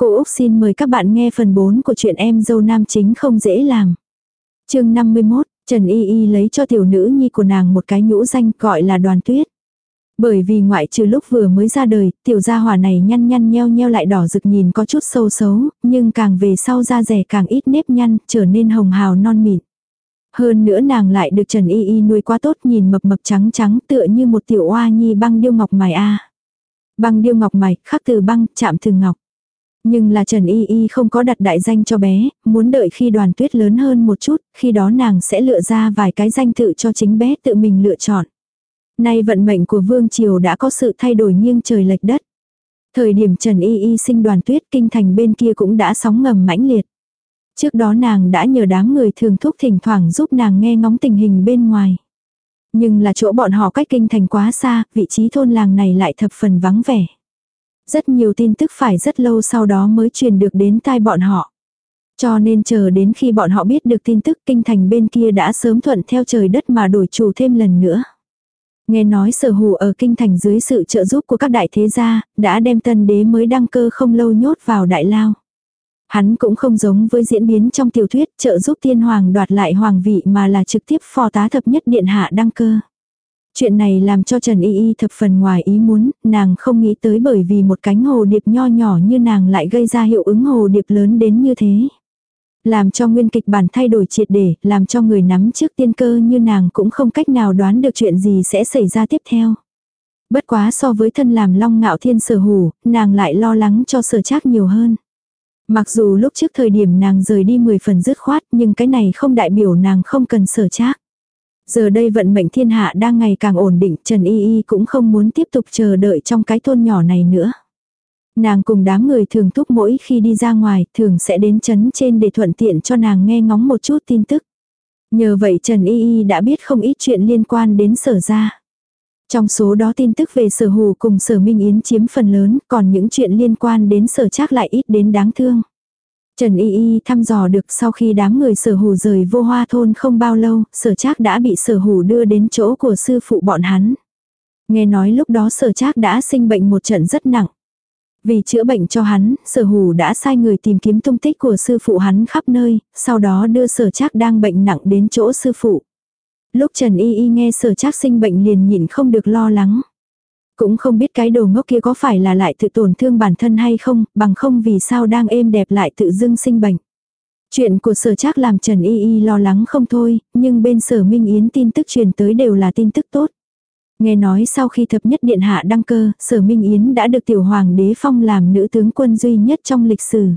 Cô Úc xin mời các bạn nghe phần 4 của chuyện em dâu nam chính không dễ làm. chương 51, Trần Y Y lấy cho tiểu nữ nhi của nàng một cái nhũ danh gọi là đoàn tuyết. Bởi vì ngoại trừ lúc vừa mới ra đời, tiểu gia hỏa này nhăn nhăn nheo nheo lại đỏ rực nhìn có chút sâu xấu, nhưng càng về sau da rẻ càng ít nếp nhăn, trở nên hồng hào non mịn. Hơn nữa nàng lại được Trần Y Y nuôi quá tốt nhìn mập mập trắng trắng tựa như một tiểu oa nhi băng điêu ngọc mài a. Băng điêu ngọc mài, khắc từ băng, chạm từ ngọc. Nhưng là Trần Y Y không có đặt đại danh cho bé, muốn đợi khi đoàn tuyết lớn hơn một chút, khi đó nàng sẽ lựa ra vài cái danh tự cho chính bé tự mình lựa chọn. Nay vận mệnh của Vương Triều đã có sự thay đổi nghiêng trời lệch đất. Thời điểm Trần Y Y sinh đoàn tuyết kinh thành bên kia cũng đã sóng ngầm mãnh liệt. Trước đó nàng đã nhờ đám người thường thúc thỉnh thoảng giúp nàng nghe ngóng tình hình bên ngoài. Nhưng là chỗ bọn họ cách kinh thành quá xa, vị trí thôn làng này lại thập phần vắng vẻ. Rất nhiều tin tức phải rất lâu sau đó mới truyền được đến tai bọn họ. Cho nên chờ đến khi bọn họ biết được tin tức kinh thành bên kia đã sớm thuận theo trời đất mà đổi chủ thêm lần nữa. Nghe nói sở hù ở kinh thành dưới sự trợ giúp của các đại thế gia, đã đem tân đế mới đăng cơ không lâu nhốt vào đại lao. Hắn cũng không giống với diễn biến trong tiểu thuyết trợ giúp tiên hoàng đoạt lại hoàng vị mà là trực tiếp phò tá thập nhất điện hạ đăng cơ. Chuyện này làm cho Trần Y Y thập phần ngoài ý muốn, nàng không nghĩ tới bởi vì một cánh hồ điệp nho nhỏ như nàng lại gây ra hiệu ứng hồ điệp lớn đến như thế. Làm cho nguyên kịch bản thay đổi triệt để, làm cho người nắm trước tiên cơ như nàng cũng không cách nào đoán được chuyện gì sẽ xảy ra tiếp theo. Bất quá so với thân làm long ngạo thiên sở hủ, nàng lại lo lắng cho sở trác nhiều hơn. Mặc dù lúc trước thời điểm nàng rời đi 10 phần dứt khoát nhưng cái này không đại biểu nàng không cần sở trác. Giờ đây vận mệnh thiên hạ đang ngày càng ổn định, Trần Y Y cũng không muốn tiếp tục chờ đợi trong cái thôn nhỏ này nữa. Nàng cùng đám người thường thúc mỗi khi đi ra ngoài, thường sẽ đến chấn trên để thuận tiện cho nàng nghe ngóng một chút tin tức. Nhờ vậy Trần Y Y đã biết không ít chuyện liên quan đến sở gia Trong số đó tin tức về sở hù cùng sở Minh Yến chiếm phần lớn, còn những chuyện liên quan đến sở chắc lại ít đến đáng thương. Trần Y Y thăm dò được sau khi đám người sở hủ rời vô hoa thôn không bao lâu, sở trác đã bị sở hủ đưa đến chỗ của sư phụ bọn hắn. Nghe nói lúc đó sở trác đã sinh bệnh một trận rất nặng. Vì chữa bệnh cho hắn, sở hủ đã sai người tìm kiếm tung tích của sư phụ hắn khắp nơi, sau đó đưa sở trác đang bệnh nặng đến chỗ sư phụ. Lúc Trần Y Y nghe sở trác sinh bệnh liền nhịn không được lo lắng. Cũng không biết cái đồ ngốc kia có phải là lại tự tổn thương bản thân hay không, bằng không vì sao đang êm đẹp lại tự dưng sinh bệnh. Chuyện của sở trác làm Trần Y Y lo lắng không thôi, nhưng bên sở Minh Yến tin tức truyền tới đều là tin tức tốt. Nghe nói sau khi thập nhất điện hạ đăng cơ, sở Minh Yến đã được tiểu hoàng đế phong làm nữ tướng quân duy nhất trong lịch sử.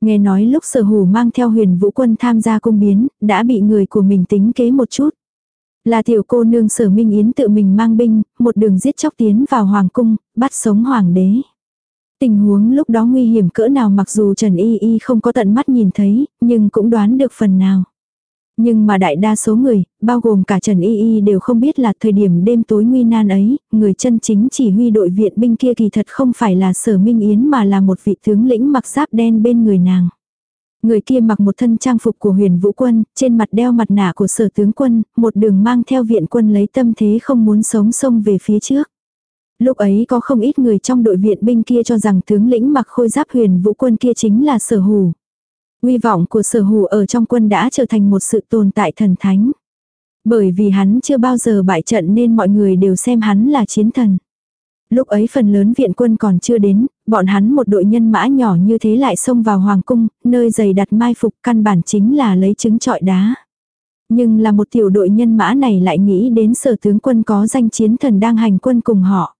Nghe nói lúc sở hủ mang theo huyền vũ quân tham gia cung biến, đã bị người của mình tính kế một chút. Là tiểu cô nương sở Minh Yến tự mình mang binh, một đường giết chóc tiến vào hoàng cung, bắt sống hoàng đế. Tình huống lúc đó nguy hiểm cỡ nào mặc dù Trần Y Y không có tận mắt nhìn thấy, nhưng cũng đoán được phần nào. Nhưng mà đại đa số người, bao gồm cả Trần Y Y đều không biết là thời điểm đêm tối nguy nan ấy, người chân chính chỉ huy đội viện binh kia kỳ thật không phải là sở Minh Yến mà là một vị tướng lĩnh mặc giáp đen bên người nàng. Người kia mặc một thân trang phục của huyền vũ quân, trên mặt đeo mặt nạ của sở tướng quân, một đường mang theo viện quân lấy tâm thế không muốn sống sông về phía trước. Lúc ấy có không ít người trong đội viện binh kia cho rằng tướng lĩnh mặc khôi giáp huyền vũ quân kia chính là sở hù. Uy vọng của sở hù ở trong quân đã trở thành một sự tồn tại thần thánh. Bởi vì hắn chưa bao giờ bại trận nên mọi người đều xem hắn là chiến thần. Lúc ấy phần lớn viện quân còn chưa đến, bọn hắn một đội nhân mã nhỏ như thế lại xông vào hoàng cung, nơi giày đặt mai phục căn bản chính là lấy trứng trọi đá. Nhưng là một tiểu đội nhân mã này lại nghĩ đến sở tướng quân có danh chiến thần đang hành quân cùng họ.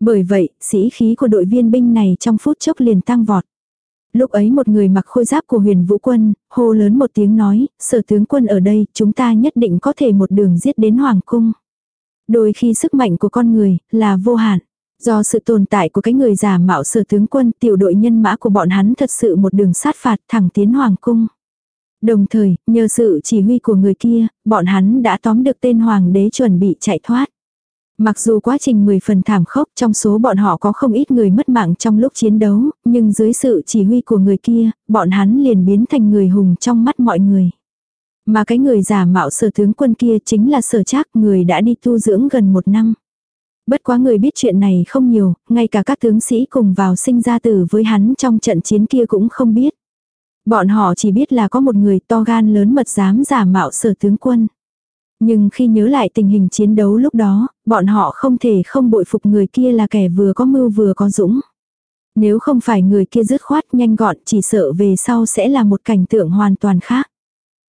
Bởi vậy, sĩ khí của đội viên binh này trong phút chốc liền tăng vọt. Lúc ấy một người mặc khôi giáp của huyền vũ quân, hô lớn một tiếng nói, sở tướng quân ở đây, chúng ta nhất định có thể một đường giết đến hoàng cung. Đôi khi sức mạnh của con người, là vô hạn. Do sự tồn tại của cái người giả mạo sở tướng quân tiểu đội nhân mã của bọn hắn thật sự một đường sát phạt thẳng tiến hoàng cung. Đồng thời, nhờ sự chỉ huy của người kia, bọn hắn đã tóm được tên hoàng đế chuẩn bị chạy thoát. Mặc dù quá trình 10 phần thảm khốc trong số bọn họ có không ít người mất mạng trong lúc chiến đấu, nhưng dưới sự chỉ huy của người kia, bọn hắn liền biến thành người hùng trong mắt mọi người. Mà cái người giả mạo sở tướng quân kia chính là sở trác người đã đi tu dưỡng gần một năm. Bất quá người biết chuyện này không nhiều, ngay cả các tướng sĩ cùng vào sinh ra tử với hắn trong trận chiến kia cũng không biết. Bọn họ chỉ biết là có một người to gan lớn mật dám giả mạo sở tướng quân. Nhưng khi nhớ lại tình hình chiến đấu lúc đó, bọn họ không thể không bội phục người kia là kẻ vừa có mưu vừa có dũng. Nếu không phải người kia dứt khoát nhanh gọn chỉ sợ về sau sẽ là một cảnh tượng hoàn toàn khác.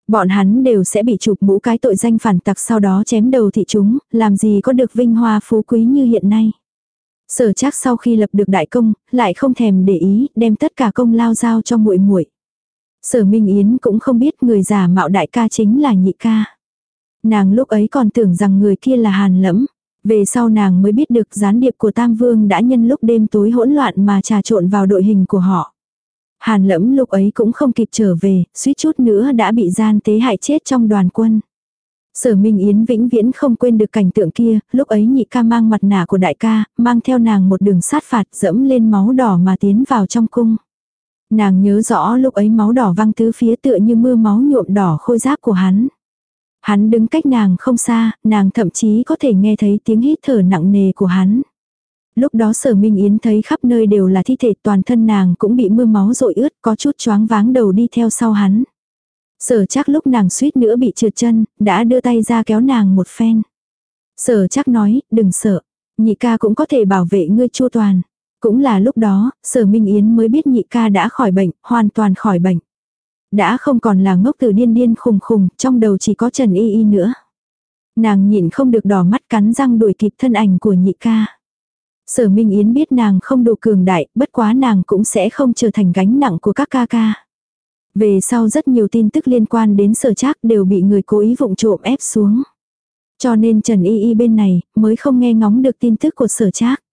Bọn hắn đều sẽ bị chụp mũ cái tội danh phản tặc sau đó chém đầu thị chúng, làm gì có được vinh hoa phú quý như hiện nay. Sở chắc sau khi lập được đại công, lại không thèm để ý, đem tất cả công lao giao cho muội muội. Sở Minh Yến cũng không biết người giả mạo đại ca chính là nhị ca. Nàng lúc ấy còn tưởng rằng người kia là hàn lẫm. Về sau nàng mới biết được gián điệp của Tam Vương đã nhân lúc đêm tối hỗn loạn mà trà trộn vào đội hình của họ. Hàn lẫm lúc ấy cũng không kịp trở về, suýt chút nữa đã bị gian tế hại chết trong đoàn quân. Sở Minh Yến vĩnh viễn không quên được cảnh tượng kia, lúc ấy nhị ca mang mặt nạ của đại ca, mang theo nàng một đường sát phạt dẫm lên máu đỏ mà tiến vào trong cung. Nàng nhớ rõ lúc ấy máu đỏ văng tứ phía tựa như mưa máu nhuộm đỏ khôi giáp của hắn. Hắn đứng cách nàng không xa, nàng thậm chí có thể nghe thấy tiếng hít thở nặng nề của hắn. Lúc đó sở Minh Yến thấy khắp nơi đều là thi thể toàn thân nàng cũng bị mưa máu rội ướt có chút choáng váng đầu đi theo sau hắn. Sở chắc lúc nàng suýt nữa bị trượt chân, đã đưa tay ra kéo nàng một phen. Sở chắc nói, đừng sợ, nhị ca cũng có thể bảo vệ ngươi chua toàn. Cũng là lúc đó, sở Minh Yến mới biết nhị ca đã khỏi bệnh, hoàn toàn khỏi bệnh. Đã không còn là ngốc từ điên điên khùng khùng, trong đầu chỉ có Trần Y Y nữa. Nàng nhịn không được đỏ mắt cắn răng đuổi kịp thân ảnh của nhị ca. Sở Minh Yến biết nàng không đủ cường đại, bất quá nàng cũng sẽ không trở thành gánh nặng của các ca ca. Về sau rất nhiều tin tức liên quan đến sở trác đều bị người cố ý vụng trộm ép xuống. Cho nên Trần Y Y bên này mới không nghe ngóng được tin tức của sở trác.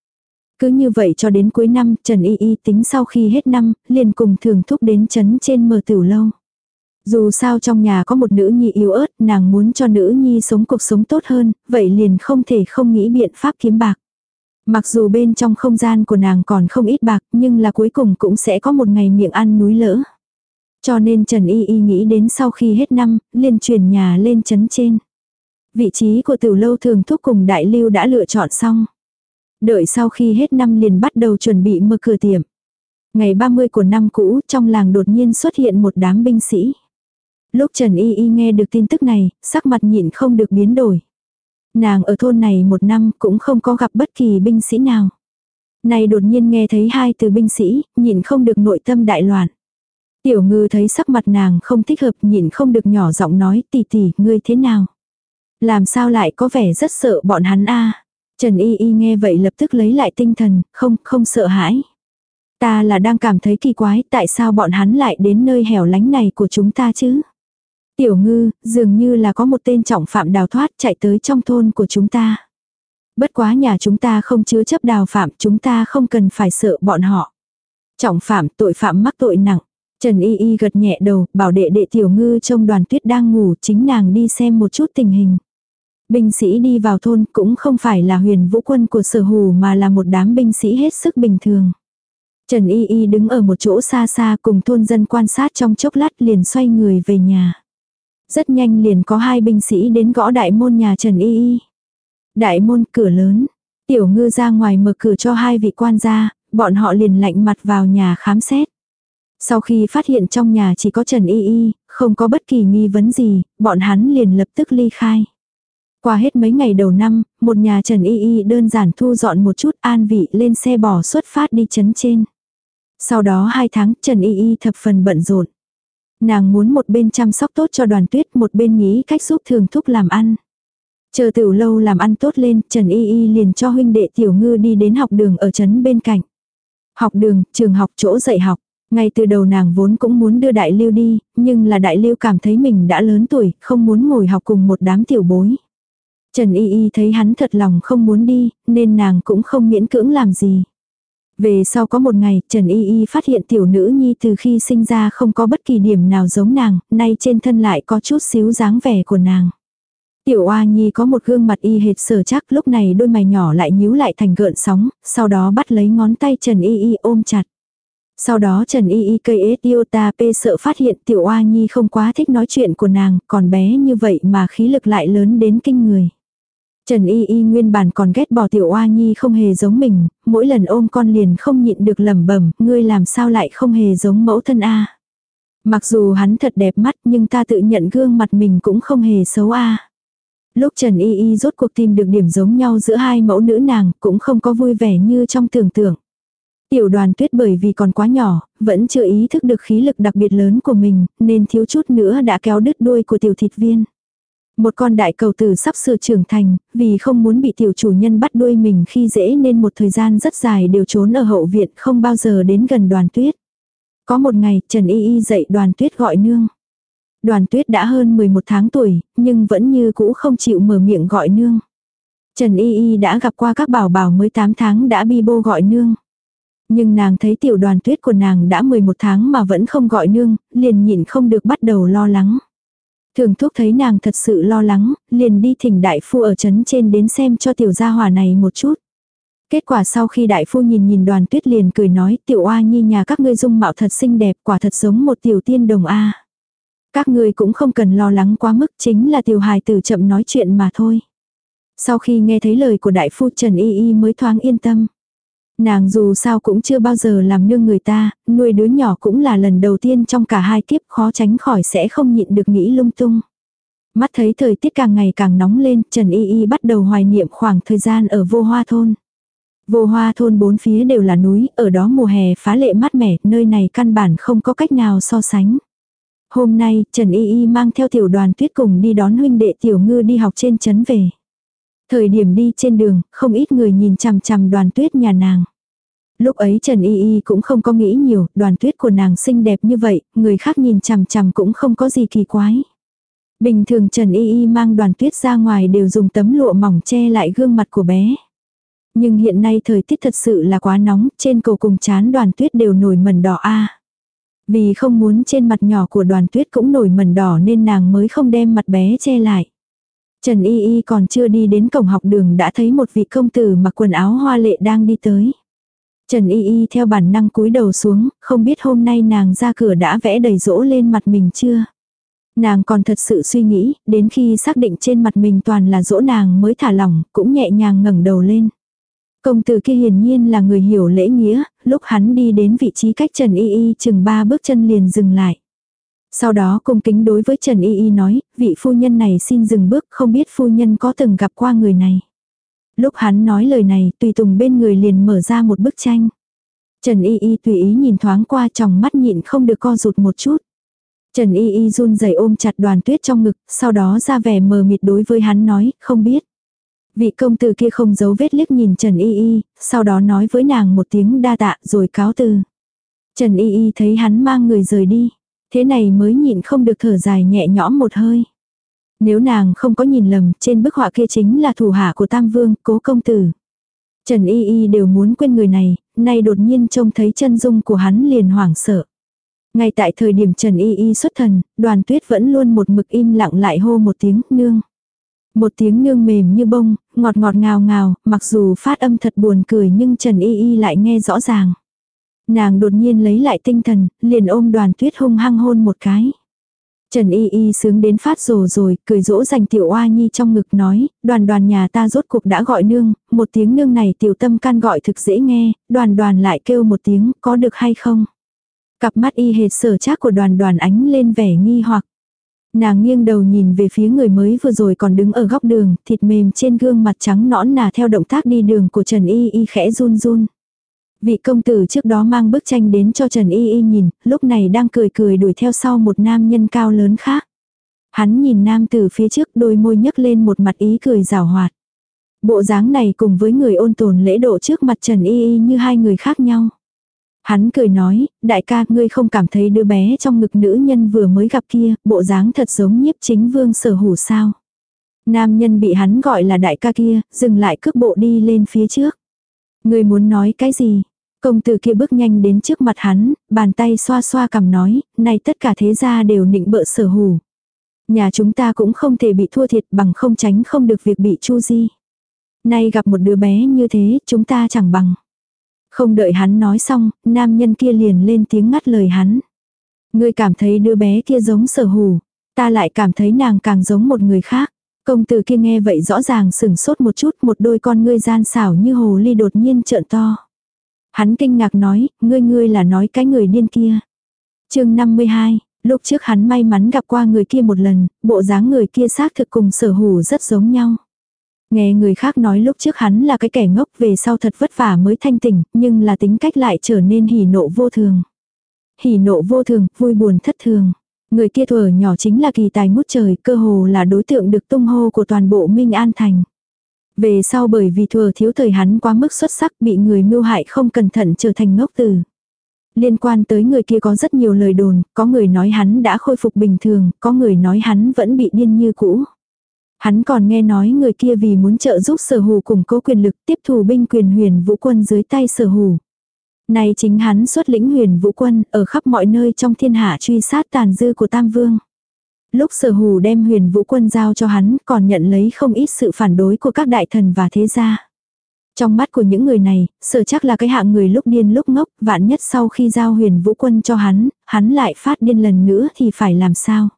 Cứ như vậy cho đến cuối năm, Trần Y Y tính sau khi hết năm, liền cùng thường thúc đến chấn trên mờ tửu lâu. Dù sao trong nhà có một nữ nhi yếu ớt, nàng muốn cho nữ nhi sống cuộc sống tốt hơn, vậy liền không thể không nghĩ biện pháp kiếm bạc. Mặc dù bên trong không gian của nàng còn không ít bạc, nhưng là cuối cùng cũng sẽ có một ngày miệng ăn núi lỡ. Cho nên Trần Y Y nghĩ đến sau khi hết năm, liền chuyển nhà lên chấn trên. Vị trí của tiểu lâu thường thúc cùng đại lưu đã lựa chọn xong. Đợi sau khi hết năm liền bắt đầu chuẩn bị mở cửa tiệm. Ngày 30 của năm cũ trong làng đột nhiên xuất hiện một đám binh sĩ. Lúc Trần Y Y nghe được tin tức này, sắc mặt nhịn không được biến đổi. Nàng ở thôn này một năm cũng không có gặp bất kỳ binh sĩ nào. Này đột nhiên nghe thấy hai từ binh sĩ, nhìn không được nội tâm đại loạn. Tiểu ngư thấy sắc mặt nàng không thích hợp nhìn không được nhỏ giọng nói tỷ tỷ ngươi thế nào. Làm sao lại có vẻ rất sợ bọn hắn a Trần Y Y nghe vậy lập tức lấy lại tinh thần, không, không sợ hãi. Ta là đang cảm thấy kỳ quái tại sao bọn hắn lại đến nơi hẻo lánh này của chúng ta chứ. Tiểu ngư, dường như là có một tên trọng phạm đào thoát chạy tới trong thôn của chúng ta. Bất quá nhà chúng ta không chứa chấp đào phạm, chúng ta không cần phải sợ bọn họ. Trọng phạm, tội phạm mắc tội nặng. Trần Y Y gật nhẹ đầu, bảo đệ đệ tiểu ngư trong đoàn tuyết đang ngủ, chính nàng đi xem một chút tình hình. Binh sĩ đi vào thôn cũng không phải là huyền vũ quân của sở hù mà là một đám binh sĩ hết sức bình thường. Trần Y Y đứng ở một chỗ xa xa cùng thôn dân quan sát trong chốc lát liền xoay người về nhà. Rất nhanh liền có hai binh sĩ đến gõ đại môn nhà Trần Y Y. Đại môn cửa lớn. Tiểu ngư ra ngoài mở cửa cho hai vị quan gia, bọn họ liền lạnh mặt vào nhà khám xét. Sau khi phát hiện trong nhà chỉ có Trần Y Y, không có bất kỳ nghi vấn gì, bọn hắn liền lập tức ly khai. Qua hết mấy ngày đầu năm, một nhà Trần Y Y đơn giản thu dọn một chút an vị lên xe bò xuất phát đi chấn trên. Sau đó hai tháng Trần Y Y thập phần bận rộn. Nàng muốn một bên chăm sóc tốt cho đoàn tuyết một bên nghĩ cách giúp thường thúc làm ăn. Chờ tiểu lâu làm ăn tốt lên, Trần Y Y liền cho huynh đệ tiểu ngư đi đến học đường ở trấn bên cạnh. Học đường, trường học chỗ dạy học. Ngay từ đầu nàng vốn cũng muốn đưa đại lưu đi, nhưng là đại lưu cảm thấy mình đã lớn tuổi, không muốn ngồi học cùng một đám tiểu bối. Trần Y Y thấy hắn thật lòng không muốn đi, nên nàng cũng không miễn cưỡng làm gì. Về sau có một ngày, Trần Y Y phát hiện tiểu nữ nhi từ khi sinh ra không có bất kỳ điểm nào giống nàng, nay trên thân lại có chút xíu dáng vẻ của nàng. Tiểu Oa Nhi có một gương mặt y hệt sở chắc lúc này đôi mày nhỏ lại nhíu lại thành gợn sóng, sau đó bắt lấy ngón tay Trần Y Y ôm chặt. Sau đó Trần Y Y cây ết ta p sợ phát hiện tiểu Oa Nhi không quá thích nói chuyện của nàng, còn bé như vậy mà khí lực lại lớn đến kinh người. Trần Y Y nguyên bản còn ghét bỏ tiểu oa nhi không hề giống mình, mỗi lần ôm con liền không nhịn được lẩm bẩm, ngươi làm sao lại không hề giống mẫu thân a? Mặc dù hắn thật đẹp mắt nhưng ta tự nhận gương mặt mình cũng không hề xấu a. Lúc Trần Y Y rốt cuộc tìm được điểm giống nhau giữa hai mẫu nữ nàng cũng không có vui vẻ như trong tưởng tượng. Tiểu đoàn tuyết bởi vì còn quá nhỏ, vẫn chưa ý thức được khí lực đặc biệt lớn của mình, nên thiếu chút nữa đã kéo đứt đuôi của tiểu thịt viên. Một con đại cầu tử sắp sửa trưởng thành, vì không muốn bị tiểu chủ nhân bắt đuôi mình khi dễ nên một thời gian rất dài đều trốn ở hậu viện không bao giờ đến gần đoàn tuyết. Có một ngày, Trần Y Y dậy đoàn tuyết gọi nương. Đoàn tuyết đã hơn 11 tháng tuổi, nhưng vẫn như cũ không chịu mở miệng gọi nương. Trần Y Y đã gặp qua các bảo bảo mới 8 tháng đã bi bô gọi nương. Nhưng nàng thấy tiểu đoàn tuyết của nàng đã 11 tháng mà vẫn không gọi nương, liền nhịn không được bắt đầu lo lắng. Thường thuốc thấy nàng thật sự lo lắng, liền đi thỉnh đại phu ở trấn trên đến xem cho tiểu gia hỏa này một chút. Kết quả sau khi đại phu nhìn nhìn đoàn tuyết liền cười nói tiểu oa nhi nhà các ngươi dung mạo thật xinh đẹp quả thật giống một tiểu tiên đồng A. Các ngươi cũng không cần lo lắng quá mức chính là tiểu hài tử chậm nói chuyện mà thôi. Sau khi nghe thấy lời của đại phu Trần Y Y mới thoáng yên tâm. Nàng dù sao cũng chưa bao giờ làm nương người ta, nuôi đứa nhỏ cũng là lần đầu tiên trong cả hai kiếp khó tránh khỏi sẽ không nhịn được nghĩ lung tung. Mắt thấy thời tiết càng ngày càng nóng lên, Trần Y Y bắt đầu hoài niệm khoảng thời gian ở vô hoa thôn. Vô hoa thôn bốn phía đều là núi, ở đó mùa hè phá lệ mát mẻ, nơi này căn bản không có cách nào so sánh. Hôm nay, Trần Y Y mang theo tiểu đoàn tuyết cùng đi đón huynh đệ tiểu ngư đi học trên trấn về. Thời điểm đi trên đường, không ít người nhìn chằm chằm đoàn tuyết nhà nàng. Lúc ấy Trần Y Y cũng không có nghĩ nhiều, đoàn tuyết của nàng xinh đẹp như vậy, người khác nhìn chằm chằm cũng không có gì kỳ quái. Bình thường Trần Y Y mang đoàn tuyết ra ngoài đều dùng tấm lụa mỏng che lại gương mặt của bé. Nhưng hiện nay thời tiết thật sự là quá nóng, trên cầu cùng chán đoàn tuyết đều nổi mẩn đỏ a. Vì không muốn trên mặt nhỏ của đoàn tuyết cũng nổi mẩn đỏ nên nàng mới không đem mặt bé che lại. Trần Y Y còn chưa đi đến cổng học đường đã thấy một vị công tử mặc quần áo hoa lệ đang đi tới. Trần Y Y theo bản năng cúi đầu xuống, không biết hôm nay nàng ra cửa đã vẽ đầy rỗ lên mặt mình chưa. Nàng còn thật sự suy nghĩ, đến khi xác định trên mặt mình toàn là rỗ nàng mới thả lỏng, cũng nhẹ nhàng ngẩng đầu lên. Công tử kia hiển nhiên là người hiểu lễ nghĩa, lúc hắn đi đến vị trí cách Trần Y Y chừng ba bước chân liền dừng lại. Sau đó cung kính đối với Trần Y Y nói, vị phu nhân này xin dừng bước, không biết phu nhân có từng gặp qua người này. Lúc hắn nói lời này, tùy tùng bên người liền mở ra một bức tranh. Trần Y Y tùy ý nhìn thoáng qua trong mắt nhịn không được co rụt một chút. Trần Y Y run rẩy ôm chặt đoàn tuyết trong ngực, sau đó ra vẻ mờ mịt đối với hắn nói, không biết. Vị công tử kia không giấu vết liếc nhìn Trần Y Y, sau đó nói với nàng một tiếng đa tạ rồi cáo từ. Trần Y Y thấy hắn mang người rời đi. Thế này mới nhịn không được thở dài nhẹ nhõm một hơi. Nếu nàng không có nhìn lầm, trên bức họa kia chính là thủ hạ của Tam Vương, cố công tử. Trần Y Y đều muốn quên người này, nay đột nhiên trông thấy chân dung của hắn liền hoảng sợ. Ngay tại thời điểm Trần Y Y xuất thần, đoàn tuyết vẫn luôn một mực im lặng lại hô một tiếng nương. Một tiếng nương mềm như bông, ngọt ngọt ngào ngào, mặc dù phát âm thật buồn cười nhưng Trần Y Y lại nghe rõ ràng. Nàng đột nhiên lấy lại tinh thần, liền ôm đoàn tuyết hung hăng hôn một cái. Trần Y Y sướng đến phát rồ rồi, cười dỗ dành tiểu oa nhi trong ngực nói, đoàn đoàn nhà ta rốt cuộc đã gọi nương, một tiếng nương này tiểu tâm can gọi thực dễ nghe, đoàn đoàn lại kêu một tiếng, có được hay không? Cặp mắt y hệt sở trác của đoàn đoàn ánh lên vẻ nghi hoặc. Nàng nghiêng đầu nhìn về phía người mới vừa rồi còn đứng ở góc đường, thịt mềm trên gương mặt trắng nõn nà theo động tác đi đường của Trần Y Y khẽ run run. Vị công tử trước đó mang bức tranh đến cho Trần Y Y nhìn, lúc này đang cười cười đuổi theo sau một nam nhân cao lớn khác. Hắn nhìn nam tử phía trước đôi môi nhấc lên một mặt ý cười rào hoạt. Bộ dáng này cùng với người ôn tồn lễ độ trước mặt Trần Y Y như hai người khác nhau. Hắn cười nói, đại ca ngươi không cảm thấy đứa bé trong ngực nữ nhân vừa mới gặp kia, bộ dáng thật giống nhiếp chính vương sở hủ sao. Nam nhân bị hắn gọi là đại ca kia, dừng lại cước bộ đi lên phía trước. Ngươi muốn nói cái gì? Công tử kia bước nhanh đến trước mặt hắn, bàn tay xoa xoa cầm nói, này tất cả thế gia đều nịnh bợ sở hủ. Nhà chúng ta cũng không thể bị thua thiệt bằng không tránh không được việc bị chu di. Nay gặp một đứa bé như thế, chúng ta chẳng bằng. Không đợi hắn nói xong, nam nhân kia liền lên tiếng ngắt lời hắn. Ngươi cảm thấy đứa bé kia giống sở hủ, ta lại cảm thấy nàng càng giống một người khác. Công tử kia nghe vậy rõ ràng sừng sốt một chút một đôi con ngươi gian xảo như hồ ly đột nhiên trợn to. Hắn kinh ngạc nói, ngươi ngươi là nói cái người điên kia. chương 52, lúc trước hắn may mắn gặp qua người kia một lần, bộ dáng người kia xác thực cùng sở hủ rất giống nhau. Nghe người khác nói lúc trước hắn là cái kẻ ngốc về sau thật vất vả mới thanh tỉnh, nhưng là tính cách lại trở nên hỉ nộ vô thường. Hỉ nộ vô thường, vui buồn thất thường. Người kia thuở nhỏ chính là kỳ tài ngút trời, cơ hồ là đối tượng được tung hô của toàn bộ Minh An Thành. Về sau bởi vì thừa thiếu thời hắn quá mức xuất sắc bị người mưu hại không cẩn thận trở thành ngốc tử. Liên quan tới người kia có rất nhiều lời đồn, có người nói hắn đã khôi phục bình thường, có người nói hắn vẫn bị điên như cũ. Hắn còn nghe nói người kia vì muốn trợ giúp sở hù củng cố quyền lực tiếp thù binh quyền huyền vũ quân dưới tay sở hù. Này chính hắn xuất lĩnh huyền vũ quân ở khắp mọi nơi trong thiên hạ truy sát tàn dư của Tam Vương. Lúc sở hù đem huyền vũ quân giao cho hắn còn nhận lấy không ít sự phản đối của các đại thần và thế gia. Trong mắt của những người này, sở chắc là cái hạng người lúc điên lúc ngốc, vạn nhất sau khi giao huyền vũ quân cho hắn, hắn lại phát điên lần nữa thì phải làm sao.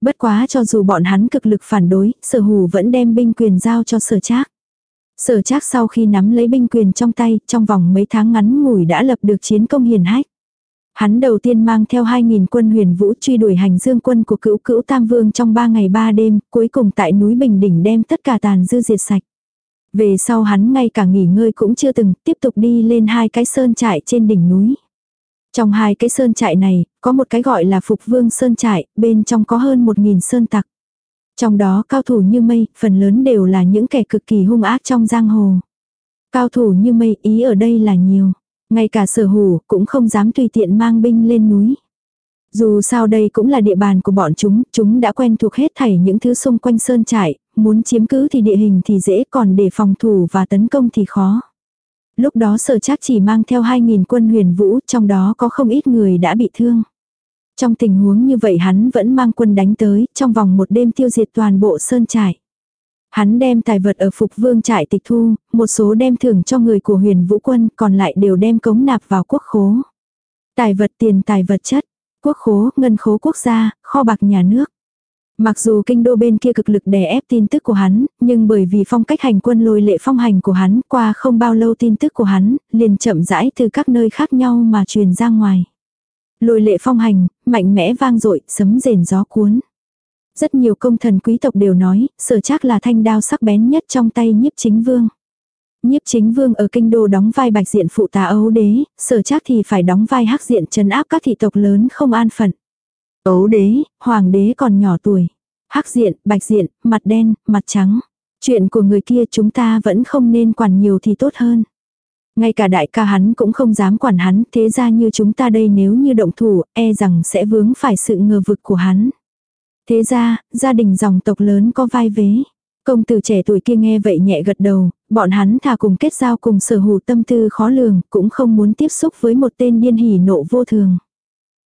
Bất quá cho dù bọn hắn cực lực phản đối, sở hù vẫn đem binh quyền giao cho sở trác. Sở trác sau khi nắm lấy binh quyền trong tay, trong vòng mấy tháng ngắn ngủi đã lập được chiến công hiền hách. Hắn đầu tiên mang theo 2.000 quân huyền vũ truy đuổi hành dương quân của cữu cữu Tam Vương trong 3 ngày 3 đêm, cuối cùng tại núi Bình Đỉnh đem tất cả tàn dư diệt sạch. Về sau hắn ngay cả nghỉ ngơi cũng chưa từng, tiếp tục đi lên hai cái sơn trại trên đỉnh núi. Trong hai cái sơn trại này, có một cái gọi là Phục Vương Sơn trại, bên trong có hơn 1.000 sơn tặc. Trong đó cao thủ như mây, phần lớn đều là những kẻ cực kỳ hung ác trong giang hồ. Cao thủ như mây ý ở đây là nhiều. Ngay cả sở hủ cũng không dám tùy tiện mang binh lên núi. Dù sao đây cũng là địa bàn của bọn chúng, chúng đã quen thuộc hết thảy những thứ xung quanh sơn trại, muốn chiếm cứ thì địa hình thì dễ còn để phòng thủ và tấn công thì khó. Lúc đó sở chắc chỉ mang theo 2.000 quân huyền vũ, trong đó có không ít người đã bị thương. Trong tình huống như vậy hắn vẫn mang quân đánh tới, trong vòng một đêm tiêu diệt toàn bộ sơn trại. Hắn đem tài vật ở phục vương trại tịch thu, một số đem thưởng cho người của huyền vũ quân, còn lại đều đem cống nạp vào quốc khố. Tài vật tiền tài vật chất, quốc khố, ngân khố quốc gia, kho bạc nhà nước. Mặc dù kinh đô bên kia cực lực đè ép tin tức của hắn, nhưng bởi vì phong cách hành quân lôi lệ phong hành của hắn qua không bao lâu tin tức của hắn, liền chậm rãi từ các nơi khác nhau mà truyền ra ngoài. Lôi lệ phong hành, mạnh mẽ vang dội sấm rền gió cuốn. Rất nhiều công thần quý tộc đều nói, sở chắc là thanh đao sắc bén nhất trong tay nhiếp chính vương. Nhiếp chính vương ở kinh đô đóng vai bạch diện phụ tá ấu đế, sở chắc thì phải đóng vai hắc diện trấn áp các thị tộc lớn không an phận. Ấu đế, hoàng đế còn nhỏ tuổi. Hắc diện, bạch diện, mặt đen, mặt trắng. Chuyện của người kia chúng ta vẫn không nên quản nhiều thì tốt hơn. Ngay cả đại ca hắn cũng không dám quản hắn, thế ra như chúng ta đây nếu như động thủ, e rằng sẽ vướng phải sự ngờ vực của hắn. Thế ra, gia đình dòng tộc lớn có vai vế. Công tử trẻ tuổi kia nghe vậy nhẹ gật đầu, bọn hắn thà cùng kết giao cùng sở hữu tâm tư khó lường, cũng không muốn tiếp xúc với một tên điên hỉ nộ vô thường.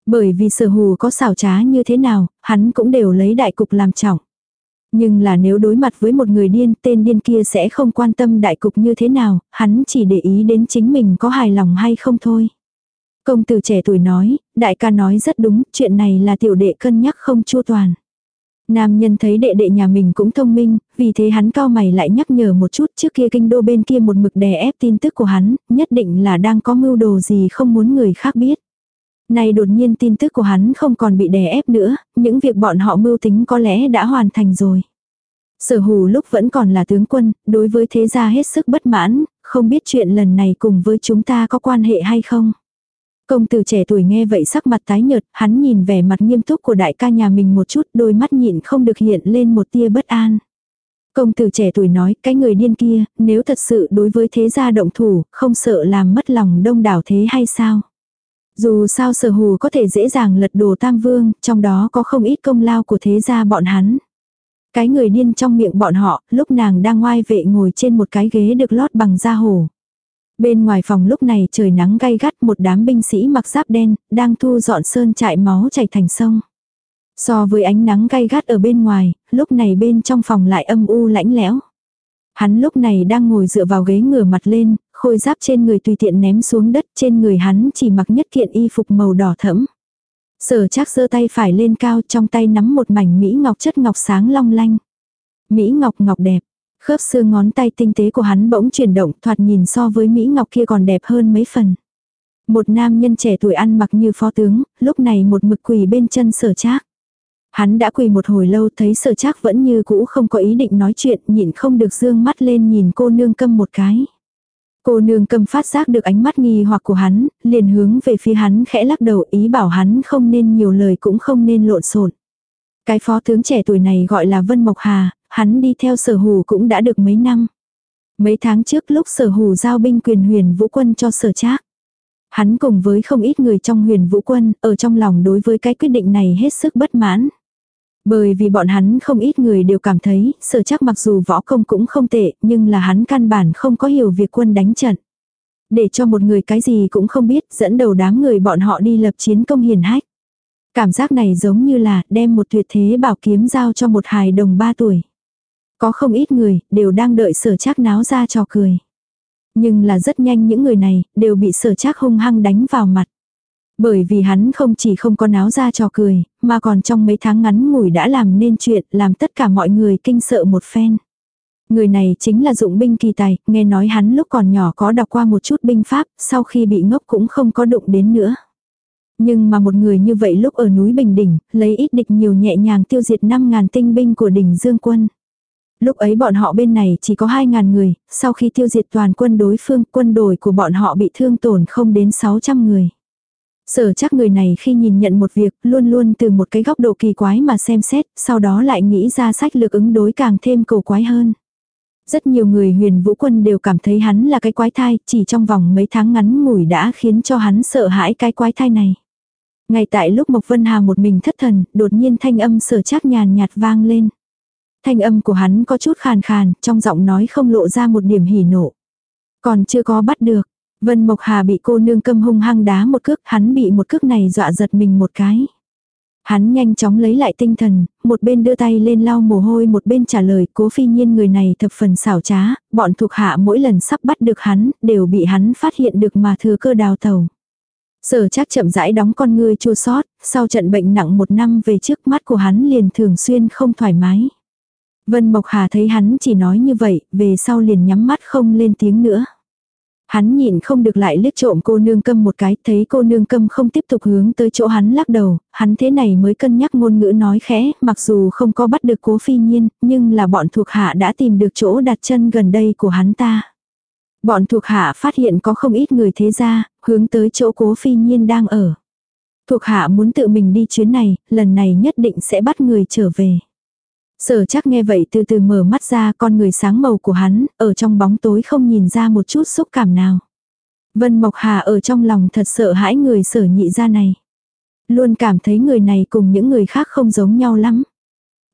Bởi vì sở hù có xảo trá như thế nào, hắn cũng đều lấy đại cục làm trọng. Nhưng là nếu đối mặt với một người điên, tên điên kia sẽ không quan tâm đại cục như thế nào, hắn chỉ để ý đến chính mình có hài lòng hay không thôi. Công tử trẻ tuổi nói, đại ca nói rất đúng, chuyện này là tiểu đệ cân nhắc không chua toàn. Nam nhân thấy đệ đệ nhà mình cũng thông minh, vì thế hắn cao mày lại nhắc nhở một chút trước kia kinh đô bên kia một mực đè ép tin tức của hắn, nhất định là đang có mưu đồ gì không muốn người khác biết nay đột nhiên tin tức của hắn không còn bị đè ép nữa, những việc bọn họ mưu tính có lẽ đã hoàn thành rồi. Sở hù lúc vẫn còn là tướng quân, đối với thế gia hết sức bất mãn, không biết chuyện lần này cùng với chúng ta có quan hệ hay không. Công tử trẻ tuổi nghe vậy sắc mặt tái nhợt, hắn nhìn vẻ mặt nghiêm túc của đại ca nhà mình một chút, đôi mắt nhịn không được hiện lên một tia bất an. Công tử trẻ tuổi nói, cái người điên kia, nếu thật sự đối với thế gia động thủ, không sợ làm mất lòng đông đảo thế hay sao? Dù sao sở hù có thể dễ dàng lật đổ tam vương, trong đó có không ít công lao của thế gia bọn hắn. Cái người điên trong miệng bọn họ, lúc nàng đang ngoai vệ ngồi trên một cái ghế được lót bằng da hổ. Bên ngoài phòng lúc này trời nắng gay gắt một đám binh sĩ mặc giáp đen, đang thu dọn sơn trại máu chảy thành sông. So với ánh nắng gay gắt ở bên ngoài, lúc này bên trong phòng lại âm u lãnh lẽo. Hắn lúc này đang ngồi dựa vào ghế ngửa mặt lên, khôi giáp trên người tùy tiện ném xuống đất trên người hắn chỉ mặc nhất kiện y phục màu đỏ thẫm. Sở chắc giơ tay phải lên cao trong tay nắm một mảnh mỹ ngọc chất ngọc sáng long lanh. Mỹ Ngọc Ngọc đẹp. Khớp xương ngón tay tinh tế của hắn bỗng chuyển động thoạt nhìn so với Mỹ Ngọc kia còn đẹp hơn mấy phần. Một nam nhân trẻ tuổi ăn mặc như phó tướng, lúc này một mực quỳ bên chân sở trác. Hắn đã quỳ một hồi lâu thấy sở trác vẫn như cũ không có ý định nói chuyện nhịn không được dương mắt lên nhìn cô nương câm một cái. Cô nương cầm phát giác được ánh mắt nghi hoặc của hắn, liền hướng về phía hắn khẽ lắc đầu ý bảo hắn không nên nhiều lời cũng không nên lộn xộn. Cái phó tướng trẻ tuổi này gọi là Vân Mộc Hà, hắn đi theo sở hù cũng đã được mấy năm. Mấy tháng trước lúc sở hù giao binh quyền huyền vũ quân cho sở trác. Hắn cùng với không ít người trong huyền vũ quân, ở trong lòng đối với cái quyết định này hết sức bất mãn. Bởi vì bọn hắn không ít người đều cảm thấy, sở chắc mặc dù võ công cũng không tệ, nhưng là hắn căn bản không có hiểu việc quân đánh trận. Để cho một người cái gì cũng không biết, dẫn đầu đám người bọn họ đi lập chiến công hiền hách. Cảm giác này giống như là đem một tuyệt thế bảo kiếm giao cho một hài đồng ba tuổi. Có không ít người, đều đang đợi sở chắc náo ra trò cười. Nhưng là rất nhanh những người này, đều bị sở chắc hung hăng đánh vào mặt. Bởi vì hắn không chỉ không có náo ra trò cười, mà còn trong mấy tháng ngắn ngủi đã làm nên chuyện, làm tất cả mọi người kinh sợ một phen. Người này chính là dụng binh kỳ tài, nghe nói hắn lúc còn nhỏ có đọc qua một chút binh pháp, sau khi bị ngốc cũng không có đụng đến nữa. Nhưng mà một người như vậy lúc ở núi Bình Đỉnh, lấy ít địch nhiều nhẹ nhàng tiêu diệt 5.000 tinh binh của đỉnh Dương quân. Lúc ấy bọn họ bên này chỉ có 2.000 người, sau khi tiêu diệt toàn quân đối phương, quân đội của bọn họ bị thương tổn không đến 600 người. Sở chắc người này khi nhìn nhận một việc, luôn luôn từ một cái góc độ kỳ quái mà xem xét, sau đó lại nghĩ ra sách lược ứng đối càng thêm cầu quái hơn. Rất nhiều người huyền vũ quân đều cảm thấy hắn là cái quái thai, chỉ trong vòng mấy tháng ngắn ngủi đã khiến cho hắn sợ hãi cái quái thai này. Ngay tại lúc Mộc Vân Hà một mình thất thần, đột nhiên thanh âm sở chắc nhàn nhạt vang lên. Thanh âm của hắn có chút khàn khàn, trong giọng nói không lộ ra một điểm hỉ nộ. Còn chưa có bắt được, Vân Mộc Hà bị cô nương câm hung hăng đá một cước, hắn bị một cước này dọa giật mình một cái. Hắn nhanh chóng lấy lại tinh thần, một bên đưa tay lên lau mồ hôi một bên trả lời cố phi nhiên người này thập phần xảo trá, bọn thuộc hạ mỗi lần sắp bắt được hắn, đều bị hắn phát hiện được mà thừa cơ đào tàu. Sở chắc chậm rãi đóng con ngươi chua sót, sau trận bệnh nặng một năm về trước mắt của hắn liền thường xuyên không thoải mái. Vân Mộc Hà thấy hắn chỉ nói như vậy, về sau liền nhắm mắt không lên tiếng nữa. Hắn nhìn không được lại liếc trộm cô nương câm một cái, thấy cô nương câm không tiếp tục hướng tới chỗ hắn lắc đầu, hắn thế này mới cân nhắc ngôn ngữ nói khẽ, mặc dù không có bắt được cố phi nhiên, nhưng là bọn thuộc hạ đã tìm được chỗ đặt chân gần đây của hắn ta. Bọn thuộc hạ phát hiện có không ít người thế gia, hướng tới chỗ cố phi nhiên đang ở. Thuộc hạ muốn tự mình đi chuyến này, lần này nhất định sẽ bắt người trở về. Sở chắc nghe vậy từ từ mở mắt ra con người sáng màu của hắn, ở trong bóng tối không nhìn ra một chút xúc cảm nào. Vân Mộc Hà ở trong lòng thật sợ hãi người sở nhị ra này. Luôn cảm thấy người này cùng những người khác không giống nhau lắm.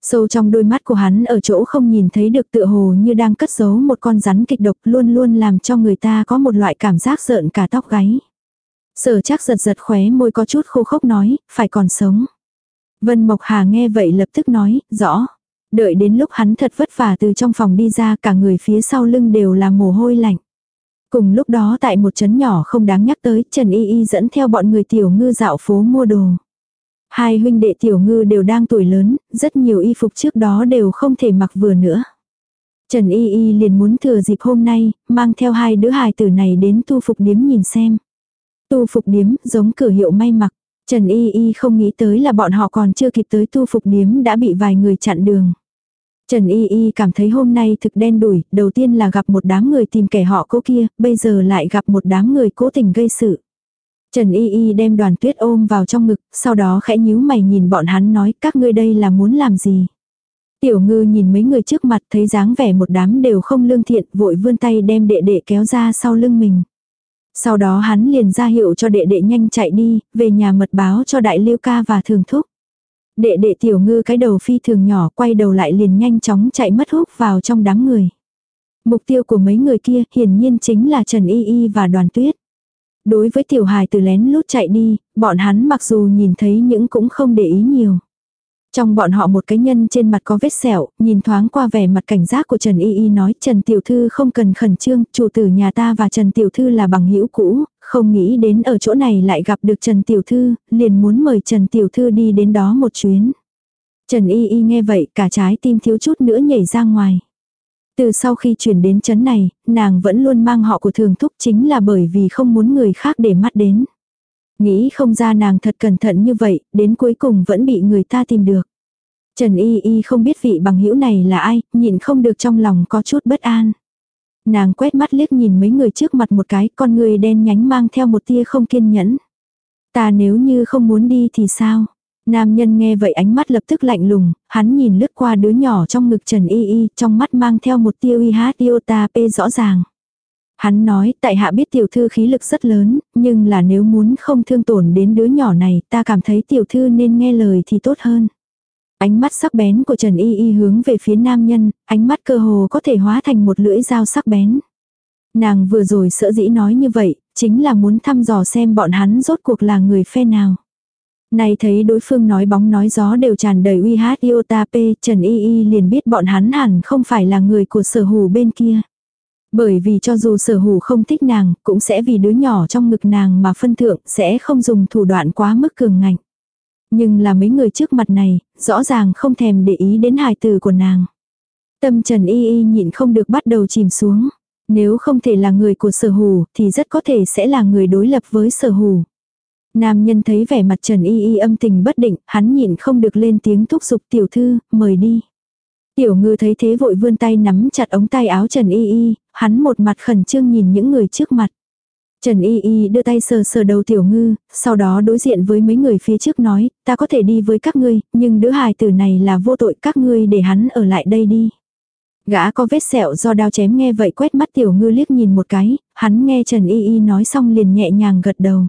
Sâu trong đôi mắt của hắn ở chỗ không nhìn thấy được tựa hồ như đang cất giấu một con rắn kịch độc luôn luôn làm cho người ta có một loại cảm giác rợn cả tóc gáy. Sở chắc giật giật khóe môi có chút khô khốc nói, phải còn sống. Vân Mộc Hà nghe vậy lập tức nói, rõ. Đợi đến lúc hắn thật vất vả từ trong phòng đi ra cả người phía sau lưng đều là mồ hôi lạnh. Cùng lúc đó tại một trấn nhỏ không đáng nhắc tới, Trần Y Y dẫn theo bọn người tiểu ngư dạo phố mua đồ. Hai huynh đệ tiểu ngư đều đang tuổi lớn, rất nhiều y phục trước đó đều không thể mặc vừa nữa. Trần Y Y liền muốn thừa dịp hôm nay, mang theo hai đứa hài tử này đến tu phục điếm nhìn xem. Tu phục điếm giống cửa hiệu may mặc. Trần Y Y không nghĩ tới là bọn họ còn chưa kịp tới tu phục điếm đã bị vài người chặn đường. Trần Y Y cảm thấy hôm nay thực đen đủi, đầu tiên là gặp một đám người tìm kẻ họ cố kia, bây giờ lại gặp một đám người cố tình gây sự. Trần Y Y đem đoàn tuyết ôm vào trong ngực, sau đó khẽ nhíu mày nhìn bọn hắn nói các ngươi đây là muốn làm gì. Tiểu ngư nhìn mấy người trước mặt thấy dáng vẻ một đám đều không lương thiện vội vươn tay đem đệ đệ kéo ra sau lưng mình. Sau đó hắn liền ra hiệu cho đệ đệ nhanh chạy đi, về nhà mật báo cho đại liêu ca và thường thúc. Đệ đệ tiểu ngư cái đầu phi thường nhỏ quay đầu lại liền nhanh chóng chạy mất hút vào trong đám người. Mục tiêu của mấy người kia hiển nhiên chính là Trần Y Y và đoàn tuyết. Đối với tiểu hài từ lén lút chạy đi, bọn hắn mặc dù nhìn thấy những cũng không để ý nhiều. Trong bọn họ một cái nhân trên mặt có vết sẹo, nhìn thoáng qua vẻ mặt cảnh giác của Trần Y Y nói Trần Tiểu Thư không cần khẩn trương, chủ tử nhà ta và Trần Tiểu Thư là bằng hữu cũ, không nghĩ đến ở chỗ này lại gặp được Trần Tiểu Thư, liền muốn mời Trần Tiểu Thư đi đến đó một chuyến. Trần Y Y nghe vậy cả trái tim thiếu chút nữa nhảy ra ngoài. Từ sau khi chuyển đến chấn này, nàng vẫn luôn mang họ của thường thúc chính là bởi vì không muốn người khác để mắt đến. Nghĩ không ra nàng thật cẩn thận như vậy, đến cuối cùng vẫn bị người ta tìm được. Trần Y Y không biết vị bằng hữu này là ai, nhìn không được trong lòng có chút bất an. Nàng quét mắt liếc nhìn mấy người trước mặt một cái, con người đen nhánh mang theo một tia không kiên nhẫn. Ta nếu như không muốn đi thì sao? Nam nhân nghe vậy ánh mắt lập tức lạnh lùng, hắn nhìn lướt qua đứa nhỏ trong ngực Trần Y Y, trong mắt mang theo một tia uy hát iota p rõ ràng. Hắn nói, tại hạ biết tiểu thư khí lực rất lớn, nhưng là nếu muốn không thương tổn đến đứa nhỏ này, ta cảm thấy tiểu thư nên nghe lời thì tốt hơn. Ánh mắt sắc bén của Trần Y Y hướng về phía nam nhân, ánh mắt cơ hồ có thể hóa thành một lưỡi dao sắc bén. Nàng vừa rồi sợ dĩ nói như vậy, chính là muốn thăm dò xem bọn hắn rốt cuộc là người phe nào. Này thấy đối phương nói bóng nói gió đều tràn đầy uy hát iota p, Trần Y Y liền biết bọn hắn hẳn không phải là người của sở hù bên kia. Bởi vì cho dù sở hủ không thích nàng, cũng sẽ vì đứa nhỏ trong ngực nàng mà phân thượng, sẽ không dùng thủ đoạn quá mức cường ngạnh. Nhưng là mấy người trước mặt này, rõ ràng không thèm để ý đến hài từ của nàng. Tâm Trần Y Y nhịn không được bắt đầu chìm xuống. Nếu không thể là người của sở hù, thì rất có thể sẽ là người đối lập với sở hù. Nam nhân thấy vẻ mặt Trần Y Y âm tình bất định, hắn nhịn không được lên tiếng thúc giục tiểu thư, mời đi. Tiểu ngư thấy thế vội vươn tay nắm chặt ống tay áo Trần Y Y, hắn một mặt khẩn trương nhìn những người trước mặt. Trần Y Y đưa tay sờ sờ đầu tiểu ngư, sau đó đối diện với mấy người phía trước nói, ta có thể đi với các ngươi, nhưng đứa hài tử này là vô tội các ngươi để hắn ở lại đây đi. Gã có vết sẹo do đao chém nghe vậy quét mắt tiểu ngư liếc nhìn một cái, hắn nghe Trần Y Y nói xong liền nhẹ nhàng gật đầu.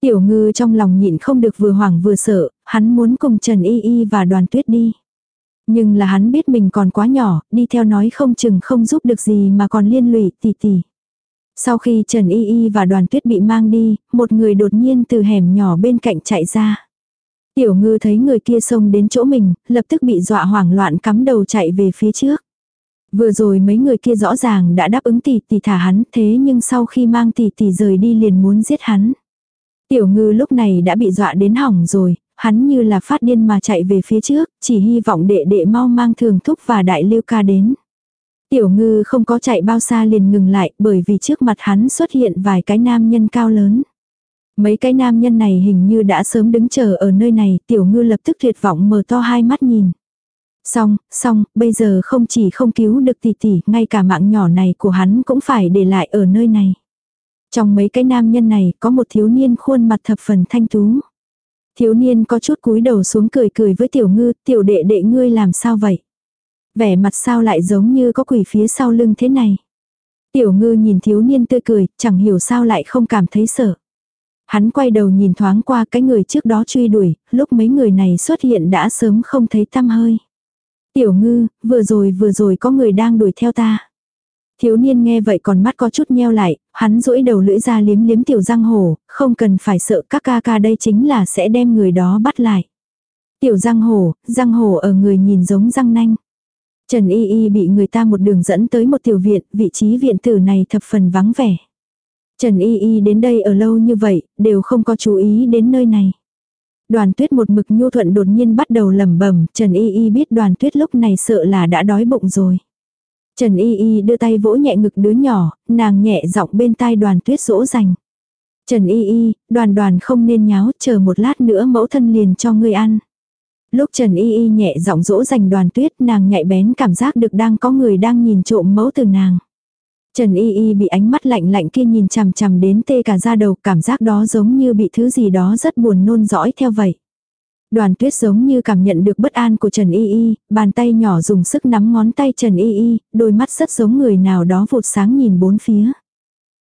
Tiểu ngư trong lòng nhịn không được vừa hoảng vừa sợ, hắn muốn cùng Trần Y Y và đoàn tuyết đi. Nhưng là hắn biết mình còn quá nhỏ, đi theo nói không chừng không giúp được gì mà còn liên lụy tỷ tỷ. Sau khi Trần Y Y và đoàn tuyết bị mang đi, một người đột nhiên từ hẻm nhỏ bên cạnh chạy ra. Tiểu ngư thấy người kia xông đến chỗ mình, lập tức bị dọa hoảng loạn cắm đầu chạy về phía trước. Vừa rồi mấy người kia rõ ràng đã đáp ứng tỷ tỷ thả hắn thế nhưng sau khi mang tỷ tỷ rời đi liền muốn giết hắn. Tiểu ngư lúc này đã bị dọa đến hỏng rồi, hắn như là phát điên mà chạy về phía trước, chỉ hy vọng đệ đệ mau mang thường thúc và đại lưu ca đến. Tiểu ngư không có chạy bao xa liền ngừng lại bởi vì trước mặt hắn xuất hiện vài cái nam nhân cao lớn. Mấy cái nam nhân này hình như đã sớm đứng chờ ở nơi này, tiểu ngư lập tức tuyệt vọng mở to hai mắt nhìn. Xong, xong, bây giờ không chỉ không cứu được tỷ tỷ, ngay cả mạng nhỏ này của hắn cũng phải để lại ở nơi này. Trong mấy cái nam nhân này có một thiếu niên khuôn mặt thập phần thanh tú. Thiếu niên có chút cúi đầu xuống cười cười với tiểu ngư, tiểu đệ đệ ngươi làm sao vậy? Vẻ mặt sao lại giống như có quỷ phía sau lưng thế này? Tiểu ngư nhìn thiếu niên tươi cười, chẳng hiểu sao lại không cảm thấy sợ. Hắn quay đầu nhìn thoáng qua cái người trước đó truy đuổi, lúc mấy người này xuất hiện đã sớm không thấy tăm hơi. Tiểu ngư, vừa rồi vừa rồi có người đang đuổi theo ta. Thiếu niên nghe vậy còn mắt có chút nheo lại, hắn rũi đầu lưỡi ra liếm liếm tiểu giang hồ không cần phải sợ các ca ca đây chính là sẽ đem người đó bắt lại. Tiểu giang hồ giang hồ ở người nhìn giống răng nanh. Trần Y Y bị người ta một đường dẫn tới một tiểu viện, vị trí viện tử này thập phần vắng vẻ. Trần Y Y đến đây ở lâu như vậy, đều không có chú ý đến nơi này. Đoàn tuyết một mực nhu thuận đột nhiên bắt đầu lẩm bẩm Trần Y Y biết đoàn tuyết lúc này sợ là đã đói bụng rồi. Trần Y Y đưa tay vỗ nhẹ ngực đứa nhỏ, nàng nhẹ giọng bên tai đoàn tuyết dỗ dành. Trần Y Y, đoàn đoàn không nên nháo, chờ một lát nữa mẫu thân liền cho ngươi ăn. Lúc Trần Y Y nhẹ giọng dỗ dành đoàn tuyết nàng nhạy bén cảm giác được đang có người đang nhìn trộm mẫu từ nàng. Trần Y Y bị ánh mắt lạnh lạnh kia nhìn chằm chằm đến tê cả da đầu cảm giác đó giống như bị thứ gì đó rất buồn nôn dõi theo vậy. Đoàn tuyết giống như cảm nhận được bất an của Trần Y Y, bàn tay nhỏ dùng sức nắm ngón tay Trần Y Y, đôi mắt rất giống người nào đó vụt sáng nhìn bốn phía.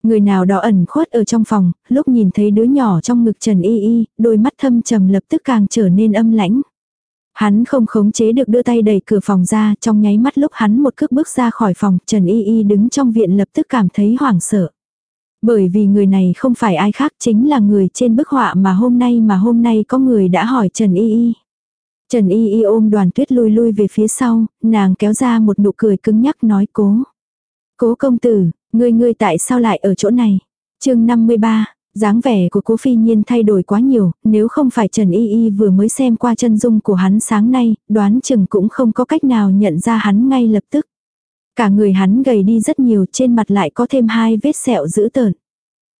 Người nào đó ẩn khuất ở trong phòng, lúc nhìn thấy đứa nhỏ trong ngực Trần Y Y, đôi mắt thâm trầm lập tức càng trở nên âm lãnh. Hắn không khống chế được đưa tay đẩy cửa phòng ra, trong nháy mắt lúc hắn một cước bước ra khỏi phòng, Trần Y Y đứng trong viện lập tức cảm thấy hoảng sợ. Bởi vì người này không phải ai khác chính là người trên bức họa mà hôm nay mà hôm nay có người đã hỏi Trần Y Y. Trần Y Y ôm đoàn tuyết lui lui về phía sau, nàng kéo ra một nụ cười cứng nhắc nói cố. Cố công tử, ngươi ngươi tại sao lại ở chỗ này? chương 53, dáng vẻ của cố phi nhiên thay đổi quá nhiều, nếu không phải Trần Y Y vừa mới xem qua chân dung của hắn sáng nay, đoán chừng cũng không có cách nào nhận ra hắn ngay lập tức. Cả người hắn gầy đi rất nhiều, trên mặt lại có thêm hai vết sẹo dữ tợn.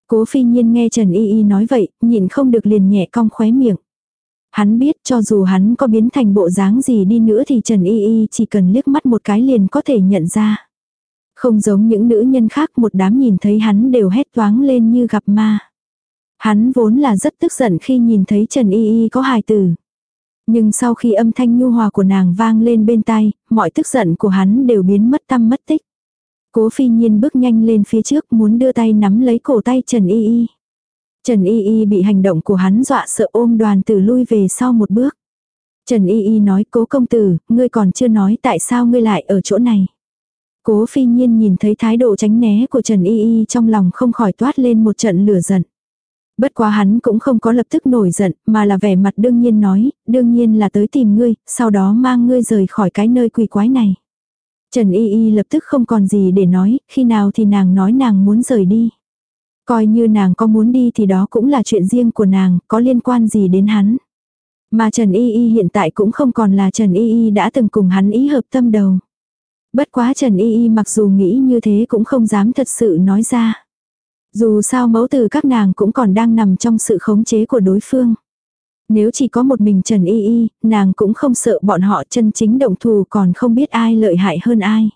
Cố phi nhiên nghe Trần Y Y nói vậy, nhìn không được liền nhẹ cong khóe miệng. Hắn biết cho dù hắn có biến thành bộ dáng gì đi nữa thì Trần Y Y chỉ cần liếc mắt một cái liền có thể nhận ra. Không giống những nữ nhân khác một đám nhìn thấy hắn đều hét toáng lên như gặp ma. Hắn vốn là rất tức giận khi nhìn thấy Trần Y Y có hài tử. Nhưng sau khi âm thanh nhu hòa của nàng vang lên bên tai, mọi tức giận của hắn đều biến mất tâm mất tích. Cố phi nhiên bước nhanh lên phía trước muốn đưa tay nắm lấy cổ tay Trần Y Y. Trần Y Y bị hành động của hắn dọa sợ ôm đoàn tử lui về sau một bước. Trần Y Y nói cố công tử, ngươi còn chưa nói tại sao ngươi lại ở chỗ này. Cố phi nhiên nhìn thấy thái độ tránh né của Trần Y Y trong lòng không khỏi toát lên một trận lửa giận. Bất quá hắn cũng không có lập tức nổi giận, mà là vẻ mặt đương nhiên nói, đương nhiên là tới tìm ngươi, sau đó mang ngươi rời khỏi cái nơi quỷ quái này. Trần Y Y lập tức không còn gì để nói, khi nào thì nàng nói nàng muốn rời đi. Coi như nàng có muốn đi thì đó cũng là chuyện riêng của nàng, có liên quan gì đến hắn. Mà Trần Y Y hiện tại cũng không còn là Trần Y Y đã từng cùng hắn ý hợp tâm đầu. Bất quá Trần Y Y mặc dù nghĩ như thế cũng không dám thật sự nói ra. Dù sao mẫu từ các nàng cũng còn đang nằm trong sự khống chế của đối phương. Nếu chỉ có một mình Trần Y Y, nàng cũng không sợ bọn họ chân chính động thù còn không biết ai lợi hại hơn ai.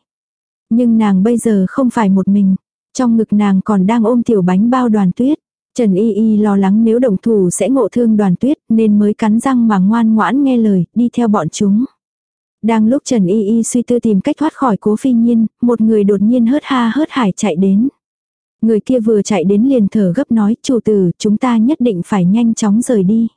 Nhưng nàng bây giờ không phải một mình. Trong ngực nàng còn đang ôm tiểu bánh bao đoàn tuyết. Trần Y Y lo lắng nếu động thủ sẽ ngộ thương đoàn tuyết nên mới cắn răng mà ngoan ngoãn nghe lời, đi theo bọn chúng. Đang lúc Trần Y Y suy tư tìm cách thoát khỏi cố phi nhiên, một người đột nhiên hớt ha hớt hải chạy đến. Người kia vừa chạy đến liền thở gấp nói, chủ tử, chúng ta nhất định phải nhanh chóng rời đi.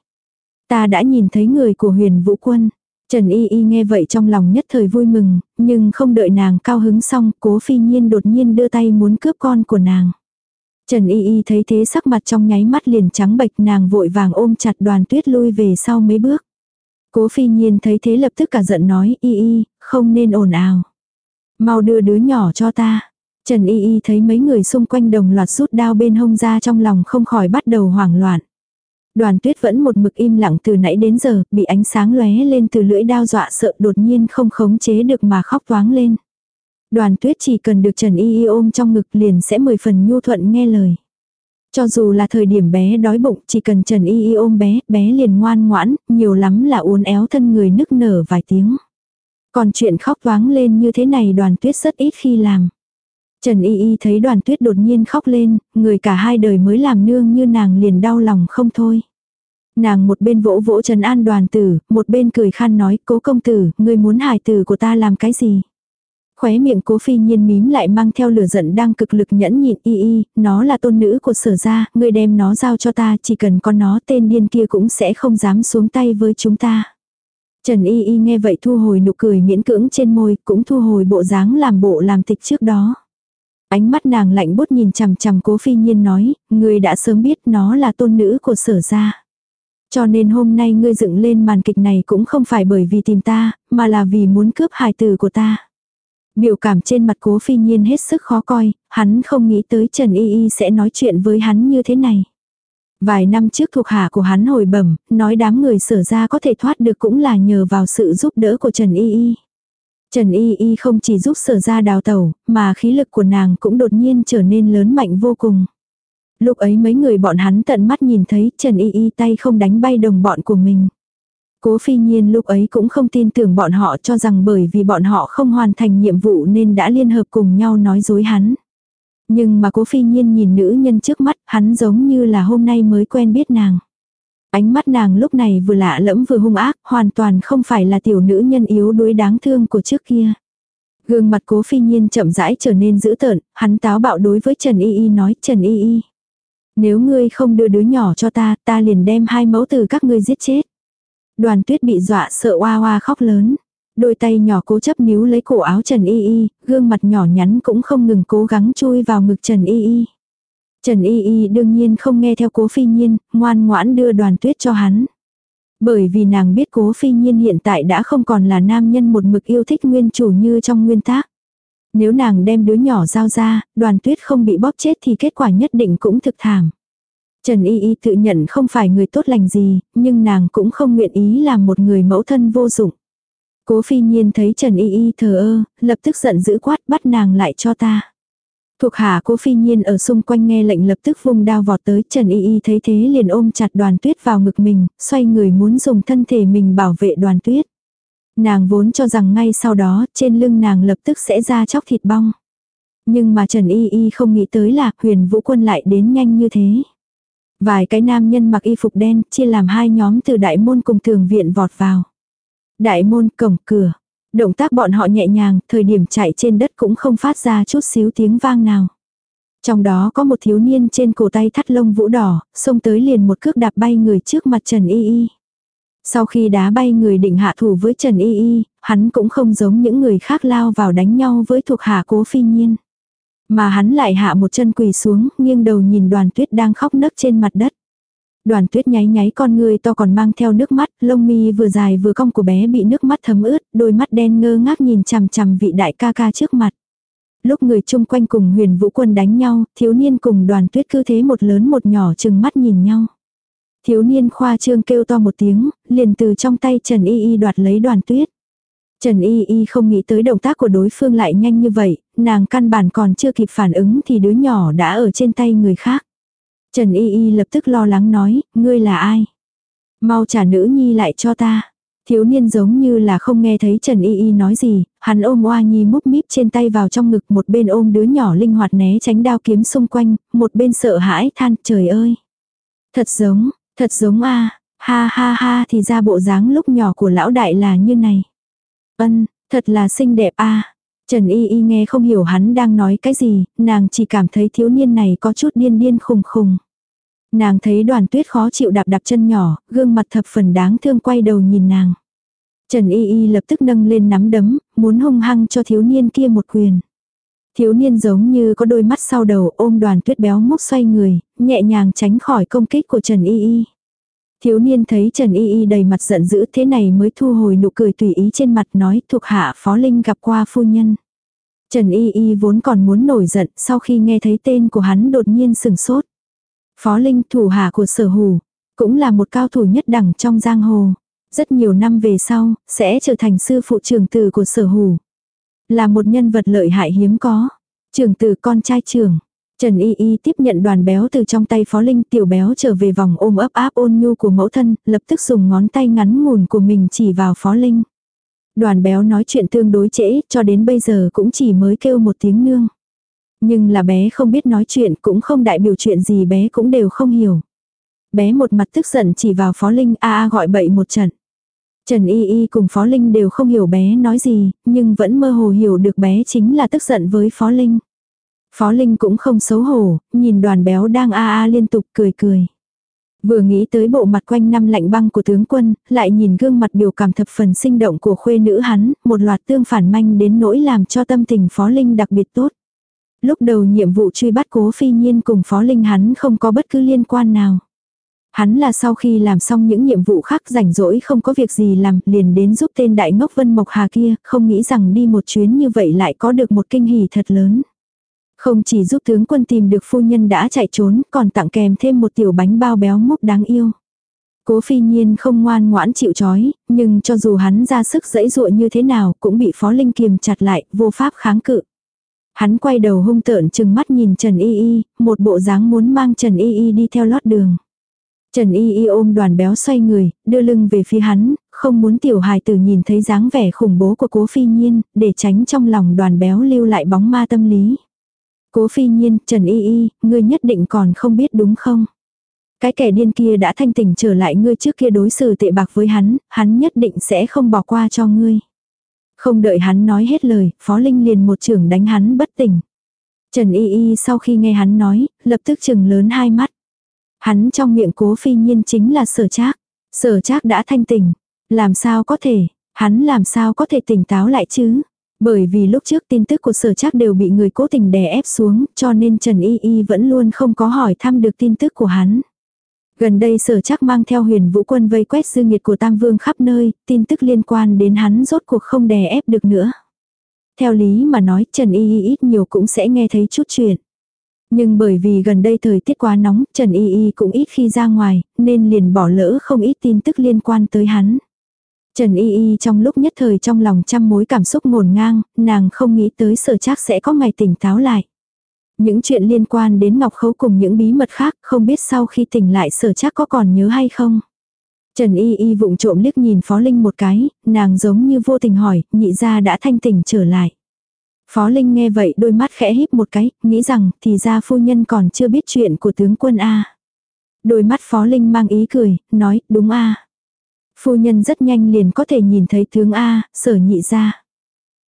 Ta đã nhìn thấy người của huyền vũ quân. Trần Y Y nghe vậy trong lòng nhất thời vui mừng, nhưng không đợi nàng cao hứng xong, cố phi nhiên đột nhiên đưa tay muốn cướp con của nàng. Trần Y Y thấy thế sắc mặt trong nháy mắt liền trắng bệch nàng vội vàng ôm chặt đoàn tuyết lui về sau mấy bước. Cố phi nhiên thấy thế lập tức cả giận nói Y Y, không nên ồn ào. Mau đưa đứa nhỏ cho ta. Trần Y Y thấy mấy người xung quanh đồng loạt rút đao bên hông ra trong lòng không khỏi bắt đầu hoảng loạn. Đoàn tuyết vẫn một mực im lặng từ nãy đến giờ, bị ánh sáng lóe lên từ lưỡi đao dọa sợ đột nhiên không khống chế được mà khóc toáng lên. Đoàn tuyết chỉ cần được Trần Y Y ôm trong ngực liền sẽ mười phần nhu thuận nghe lời. Cho dù là thời điểm bé đói bụng, chỉ cần Trần Y Y ôm bé, bé liền ngoan ngoãn, nhiều lắm là uốn éo thân người nức nở vài tiếng. Còn chuyện khóc toáng lên như thế này đoàn tuyết rất ít khi làm. Trần Y Y thấy đoàn tuyết đột nhiên khóc lên, người cả hai đời mới làm nương như nàng liền đau lòng không thôi. Nàng một bên vỗ vỗ trần an đoàn tử, một bên cười khan nói, cố công tử, ngươi muốn hài tử của ta làm cái gì? Khóe miệng cố phi nhiên mím lại mang theo lửa giận đang cực lực nhẫn nhịn y y, nó là tôn nữ của sở gia, ngươi đem nó giao cho ta, chỉ cần có nó tên điên kia cũng sẽ không dám xuống tay với chúng ta. Trần y y nghe vậy thu hồi nụ cười miễn cưỡng trên môi, cũng thu hồi bộ dáng làm bộ làm tịch trước đó. Ánh mắt nàng lạnh bút nhìn chằm chằm cố phi nhiên nói, ngươi đã sớm biết nó là tôn nữ của sở gia. Cho nên hôm nay ngươi dựng lên màn kịch này cũng không phải bởi vì tìm ta, mà là vì muốn cướp hài tử của ta. Biểu cảm trên mặt cố phi nhiên hết sức khó coi, hắn không nghĩ tới Trần Y Y sẽ nói chuyện với hắn như thế này. Vài năm trước thuộc hạ của hắn hồi bẩm, nói đám người sở ra có thể thoát được cũng là nhờ vào sự giúp đỡ của Trần Y Y. Trần Y Y không chỉ giúp sở ra đào tẩu, mà khí lực của nàng cũng đột nhiên trở nên lớn mạnh vô cùng. Lúc ấy mấy người bọn hắn tận mắt nhìn thấy Trần Y Y tay không đánh bay đồng bọn của mình. Cố phi nhiên lúc ấy cũng không tin tưởng bọn họ cho rằng bởi vì bọn họ không hoàn thành nhiệm vụ nên đã liên hợp cùng nhau nói dối hắn. Nhưng mà cố phi nhiên nhìn nữ nhân trước mắt hắn giống như là hôm nay mới quen biết nàng. Ánh mắt nàng lúc này vừa lạ lẫm vừa hung ác, hoàn toàn không phải là tiểu nữ nhân yếu đuối đáng thương của trước kia. Gương mặt cố phi nhiên chậm rãi trở nên dữ tợn, hắn táo bạo đối với Trần Y Y nói Trần Y Y. Nếu ngươi không đưa đứa nhỏ cho ta, ta liền đem hai mẫu từ các ngươi giết chết. Đoàn tuyết bị dọa sợ oa oa khóc lớn. Đôi tay nhỏ cố chấp níu lấy cổ áo Trần Y Y, gương mặt nhỏ nhắn cũng không ngừng cố gắng chui vào ngực Trần Y Y. Trần Y Y đương nhiên không nghe theo cố phi nhiên, ngoan ngoãn đưa đoàn tuyết cho hắn. Bởi vì nàng biết cố phi nhiên hiện tại đã không còn là nam nhân một mực yêu thích nguyên chủ như trong nguyên tác. Nếu nàng đem đứa nhỏ giao ra, đoàn tuyết không bị bóp chết thì kết quả nhất định cũng thực thảm. Trần Y Y tự nhận không phải người tốt lành gì, nhưng nàng cũng không nguyện ý làm một người mẫu thân vô dụng. Cố phi nhiên thấy Trần Y Y thờ ơ, lập tức giận dữ quát bắt nàng lại cho ta. Thuộc hạ cố phi nhiên ở xung quanh nghe lệnh lập tức vung đao vọt tới Trần Y Y thấy thế liền ôm chặt đoàn tuyết vào ngực mình, xoay người muốn dùng thân thể mình bảo vệ đoàn tuyết. Nàng vốn cho rằng ngay sau đó trên lưng nàng lập tức sẽ ra chóc thịt bong. Nhưng mà Trần Y Y không nghĩ tới là huyền vũ quân lại đến nhanh như thế. Vài cái nam nhân mặc y phục đen chia làm hai nhóm từ đại môn cùng thường viện vọt vào. Đại môn cổng cửa. Động tác bọn họ nhẹ nhàng, thời điểm chạy trên đất cũng không phát ra chút xíu tiếng vang nào. Trong đó có một thiếu niên trên cổ tay thắt lông vũ đỏ, xông tới liền một cước đạp bay người trước mặt Trần Y Y. Sau khi đá bay người định hạ thủ với Trần Y Y, hắn cũng không giống những người khác lao vào đánh nhau với thuộc hạ cố phi nhiên. Mà hắn lại hạ một chân quỳ xuống, nghiêng đầu nhìn đoàn tuyết đang khóc nấc trên mặt đất. Đoàn tuyết nháy nháy con người to còn mang theo nước mắt, lông mi vừa dài vừa cong của bé bị nước mắt thấm ướt, đôi mắt đen ngơ ngác nhìn chằm chằm vị đại ca ca trước mặt. Lúc người chung quanh cùng huyền vũ quân đánh nhau, thiếu niên cùng đoàn tuyết cứ thế một lớn một nhỏ chừng mắt nhìn nhau. Thiếu niên khoa trương kêu to một tiếng, liền từ trong tay Trần Y Y đoạt lấy đoàn tuyết. Trần Y Y không nghĩ tới động tác của đối phương lại nhanh như vậy, nàng căn bản còn chưa kịp phản ứng thì đứa nhỏ đã ở trên tay người khác. Trần Y Y lập tức lo lắng nói, ngươi là ai? Mau trả nữ nhi lại cho ta. Thiếu niên giống như là không nghe thấy Trần Y Y nói gì, hắn ôm oa nhi múc míp trên tay vào trong ngực một bên ôm đứa nhỏ linh hoạt né tránh đao kiếm xung quanh, một bên sợ hãi than trời ơi. Thật giống, thật giống a ha ha ha thì ra bộ dáng lúc nhỏ của lão đại là như này. Ân, thật là xinh đẹp a Trần Y Y nghe không hiểu hắn đang nói cái gì, nàng chỉ cảm thấy thiếu niên này có chút điên điên khùng khùng. Nàng thấy đoàn tuyết khó chịu đạp đạp chân nhỏ, gương mặt thập phần đáng thương quay đầu nhìn nàng. Trần Y Y lập tức nâng lên nắm đấm, muốn hung hăng cho thiếu niên kia một quyền. Thiếu niên giống như có đôi mắt sau đầu ôm đoàn tuyết béo múc xoay người, nhẹ nhàng tránh khỏi công kích của Trần Y Y. Thiếu niên thấy Trần Y Y đầy mặt giận dữ thế này mới thu hồi nụ cười tùy ý trên mặt nói thuộc hạ Phó Linh gặp qua phu nhân. Trần Y Y vốn còn muốn nổi giận sau khi nghe thấy tên của hắn đột nhiên sừng sốt. Phó Linh thủ hạ của sở hù, cũng là một cao thủ nhất đẳng trong giang hồ. Rất nhiều năm về sau, sẽ trở thành sư phụ trường tử của sở hù. Là một nhân vật lợi hại hiếm có. trường tử con trai trưởng. Trần Y Y tiếp nhận đoàn béo từ trong tay Phó Linh tiểu béo trở về vòng ôm ấp áp ôn nhu của mẫu thân, lập tức dùng ngón tay ngắn ngủn của mình chỉ vào Phó Linh. Đoàn béo nói chuyện tương đối trễ, cho đến bây giờ cũng chỉ mới kêu một tiếng nương. Nhưng là bé không biết nói chuyện cũng không đại biểu chuyện gì bé cũng đều không hiểu. Bé một mặt tức giận chỉ vào Phó Linh a a gọi bậy một trận. Trần Y Y cùng Phó Linh đều không hiểu bé nói gì, nhưng vẫn mơ hồ hiểu được bé chính là tức giận với Phó Linh. Phó Linh cũng không xấu hổ, nhìn đoàn béo đang a a liên tục cười cười. Vừa nghĩ tới bộ mặt quanh năm lạnh băng của tướng quân, lại nhìn gương mặt biểu cảm thập phần sinh động của khuê nữ hắn, một loạt tương phản manh đến nỗi làm cho tâm tình Phó Linh đặc biệt tốt. Lúc đầu nhiệm vụ truy bắt cố phi nhiên cùng Phó Linh hắn không có bất cứ liên quan nào. Hắn là sau khi làm xong những nhiệm vụ khác rảnh rỗi không có việc gì làm liền đến giúp tên đại ngốc Vân Mộc Hà kia, không nghĩ rằng đi một chuyến như vậy lại có được một kinh hỉ thật lớn. Không chỉ giúp tướng quân tìm được phu nhân đã chạy trốn, còn tặng kèm thêm một tiểu bánh bao béo múc đáng yêu. Cố phi nhiên không ngoan ngoãn chịu chói, nhưng cho dù hắn ra sức dẫy dụa như thế nào cũng bị phó linh kiềm chặt lại, vô pháp kháng cự. Hắn quay đầu hung tợn chừng mắt nhìn Trần Y Y, một bộ dáng muốn mang Trần Y Y đi theo lót đường. Trần Y Y ôm đoàn béo xoay người, đưa lưng về phía hắn, không muốn tiểu hài tử nhìn thấy dáng vẻ khủng bố của cố phi nhiên, để tránh trong lòng đoàn béo lưu lại bóng ma tâm lý. Cố phi nhiên, Trần Y Y, ngươi nhất định còn không biết đúng không? Cái kẻ điên kia đã thanh tỉnh trở lại ngươi trước kia đối xử tệ bạc với hắn, hắn nhất định sẽ không bỏ qua cho ngươi. Không đợi hắn nói hết lời, Phó Linh liền một trưởng đánh hắn bất tỉnh. Trần Y Y sau khi nghe hắn nói, lập tức chừng lớn hai mắt. Hắn trong miệng cố phi nhiên chính là sở trác. Sở trác đã thanh tỉnh. Làm sao có thể, hắn làm sao có thể tỉnh táo lại chứ? Bởi vì lúc trước tin tức của sở chắc đều bị người cố tình đè ép xuống, cho nên Trần Y Y vẫn luôn không có hỏi thăm được tin tức của hắn. Gần đây sở chắc mang theo huyền vũ quân vây quét dư nghiệt của Tam Vương khắp nơi, tin tức liên quan đến hắn rốt cuộc không đè ép được nữa. Theo lý mà nói Trần Y Y ít nhiều cũng sẽ nghe thấy chút chuyện. Nhưng bởi vì gần đây thời tiết quá nóng, Trần Y Y cũng ít khi ra ngoài, nên liền bỏ lỡ không ít tin tức liên quan tới hắn. Trần Y Y trong lúc nhất thời trong lòng trăm mối cảm xúc ngổn ngang, nàng không nghĩ tới sở chắc sẽ có ngày tỉnh táo lại. Những chuyện liên quan đến Ngọc Khấu cùng những bí mật khác, không biết sau khi tỉnh lại sở chắc có còn nhớ hay không. Trần Y Y vụng trộm liếc nhìn Phó Linh một cái, nàng giống như vô tình hỏi, nhị ra đã thanh tỉnh trở lại. Phó Linh nghe vậy đôi mắt khẽ híp một cái, nghĩ rằng thì ra phu nhân còn chưa biết chuyện của tướng quân A. Đôi mắt Phó Linh mang ý cười, nói, đúng A. Phu nhân rất nhanh liền có thể nhìn thấy tướng A, sở nhị ra.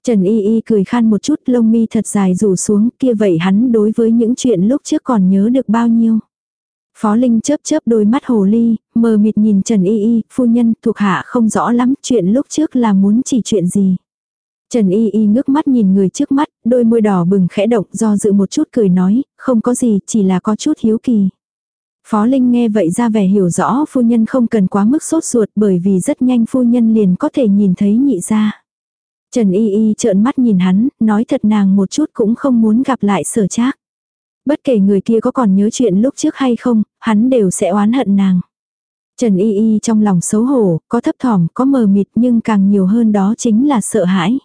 Trần Y Y cười khan một chút lông mi thật dài rủ xuống kia vậy hắn đối với những chuyện lúc trước còn nhớ được bao nhiêu. Phó Linh chớp chớp đôi mắt hồ ly, mờ mịt nhìn Trần Y Y, phu nhân thuộc hạ không rõ lắm chuyện lúc trước là muốn chỉ chuyện gì. Trần Y Y ngước mắt nhìn người trước mắt, đôi môi đỏ bừng khẽ động do dự một chút cười nói, không có gì, chỉ là có chút hiếu kỳ. Phó Linh nghe vậy ra vẻ hiểu rõ phu nhân không cần quá mức sốt ruột bởi vì rất nhanh phu nhân liền có thể nhìn thấy nhị ra. Trần Y Y trợn mắt nhìn hắn, nói thật nàng một chút cũng không muốn gặp lại sở trác. Bất kể người kia có còn nhớ chuyện lúc trước hay không, hắn đều sẽ oán hận nàng. Trần Y Y trong lòng xấu hổ, có thấp thỏm, có mờ mịt nhưng càng nhiều hơn đó chính là sợ hãi.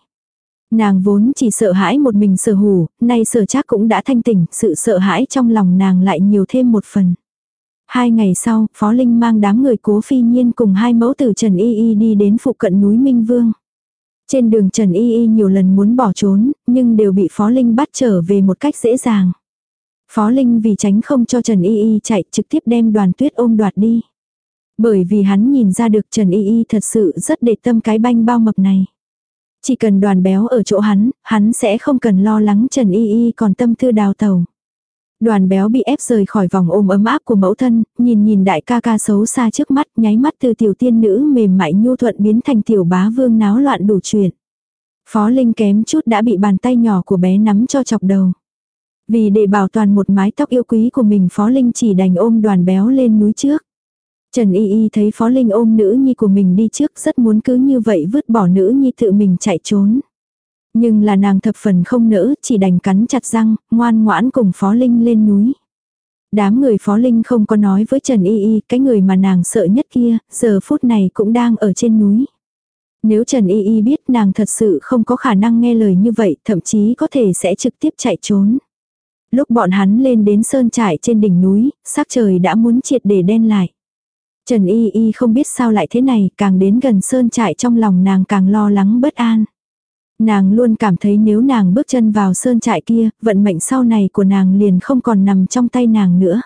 Nàng vốn chỉ sợ hãi một mình sở hủ, nay sở chắc cũng đã thanh tỉnh, sự sợ hãi trong lòng nàng lại nhiều thêm một phần. Hai ngày sau, Phó Linh mang đám người cố phi nhiên cùng hai mẫu tử Trần Y Y đi đến phụ cận núi Minh Vương. Trên đường Trần Y Y nhiều lần muốn bỏ trốn, nhưng đều bị Phó Linh bắt trở về một cách dễ dàng. Phó Linh vì tránh không cho Trần Y Y chạy trực tiếp đem đoàn tuyết ôm đoạt đi. Bởi vì hắn nhìn ra được Trần Y Y thật sự rất để tâm cái banh bao mập này. Chỉ cần đoàn béo ở chỗ hắn, hắn sẽ không cần lo lắng Trần Y Y còn tâm tư đào tàu. Đoàn béo bị ép rời khỏi vòng ôm ấm áp của mẫu thân, nhìn nhìn đại ca ca xấu xa trước mắt, nháy mắt từ tiểu tiên nữ mềm mại nhu thuận biến thành tiểu bá vương náo loạn đủ chuyện. Phó Linh kém chút đã bị bàn tay nhỏ của bé nắm cho chọc đầu. Vì để bảo toàn một mái tóc yêu quý của mình Phó Linh chỉ đành ôm đoàn béo lên núi trước. Trần Y Y thấy Phó Linh ôm nữ nhi của mình đi trước rất muốn cứ như vậy vứt bỏ nữ nhi tự mình chạy trốn. Nhưng là nàng thập phần không nỡ, chỉ đành cắn chặt răng, ngoan ngoãn cùng Phó Linh lên núi. Đám người Phó Linh không có nói với Trần Y Y, cái người mà nàng sợ nhất kia, giờ phút này cũng đang ở trên núi. Nếu Trần Y Y biết nàng thật sự không có khả năng nghe lời như vậy, thậm chí có thể sẽ trực tiếp chạy trốn. Lúc bọn hắn lên đến sơn trại trên đỉnh núi, sắc trời đã muốn triệt để đen lại. Trần Y Y không biết sao lại thế này, càng đến gần sơn trại trong lòng nàng càng lo lắng bất an. Nàng luôn cảm thấy nếu nàng bước chân vào sơn trại kia, vận mệnh sau này của nàng liền không còn nằm trong tay nàng nữa.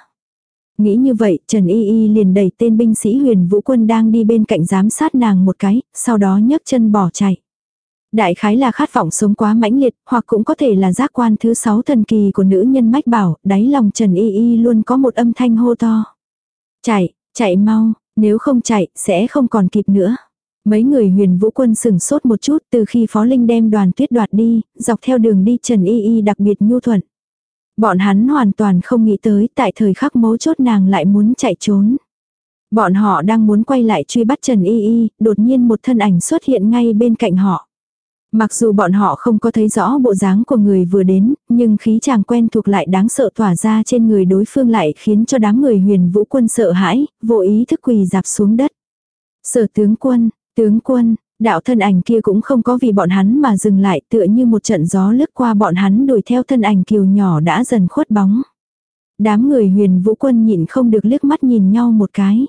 Nghĩ như vậy, Trần Y Y liền đẩy tên binh sĩ huyền vũ quân đang đi bên cạnh giám sát nàng một cái, sau đó nhấc chân bỏ chạy. Đại khái là khát vọng sống quá mãnh liệt, hoặc cũng có thể là giác quan thứ sáu thần kỳ của nữ nhân mách bảo, đáy lòng Trần Y Y luôn có một âm thanh hô to. Chạy, chạy mau, nếu không chạy, sẽ không còn kịp nữa. Mấy người huyền vũ quân sừng sốt một chút từ khi Phó Linh đem đoàn tuyết đoạt đi, dọc theo đường đi Trần Y Y đặc biệt nhu thuận. Bọn hắn hoàn toàn không nghĩ tới tại thời khắc mấu chốt nàng lại muốn chạy trốn. Bọn họ đang muốn quay lại truy bắt Trần Y Y, đột nhiên một thân ảnh xuất hiện ngay bên cạnh họ. Mặc dù bọn họ không có thấy rõ bộ dáng của người vừa đến, nhưng khí chàng quen thuộc lại đáng sợ tỏa ra trên người đối phương lại khiến cho đám người huyền vũ quân sợ hãi, vô ý thức quỳ dạp xuống đất. Sở tướng quân, tướng quân, đạo thân ảnh kia cũng không có vì bọn hắn mà dừng lại tựa như một trận gió lướt qua bọn hắn đuổi theo thân ảnh kiều nhỏ đã dần khuất bóng. Đám người huyền vũ quân nhịn không được liếc mắt nhìn nhau một cái.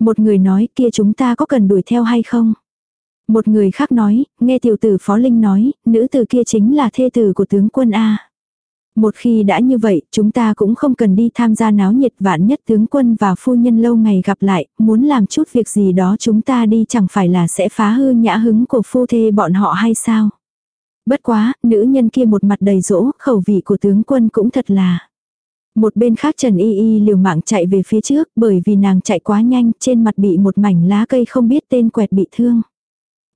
Một người nói kia chúng ta có cần đuổi theo hay không? Một người khác nói, nghe tiểu tử Phó Linh nói, nữ tử kia chính là thê tử của tướng quân A. Một khi đã như vậy, chúng ta cũng không cần đi tham gia náo nhiệt vạn nhất tướng quân và phu nhân lâu ngày gặp lại, muốn làm chút việc gì đó chúng ta đi chẳng phải là sẽ phá hư nhã hứng của phu thê bọn họ hay sao. Bất quá, nữ nhân kia một mặt đầy rỗ, khẩu vị của tướng quân cũng thật là. Một bên khác Trần Y Y liều mạng chạy về phía trước bởi vì nàng chạy quá nhanh, trên mặt bị một mảnh lá cây không biết tên quẹt bị thương.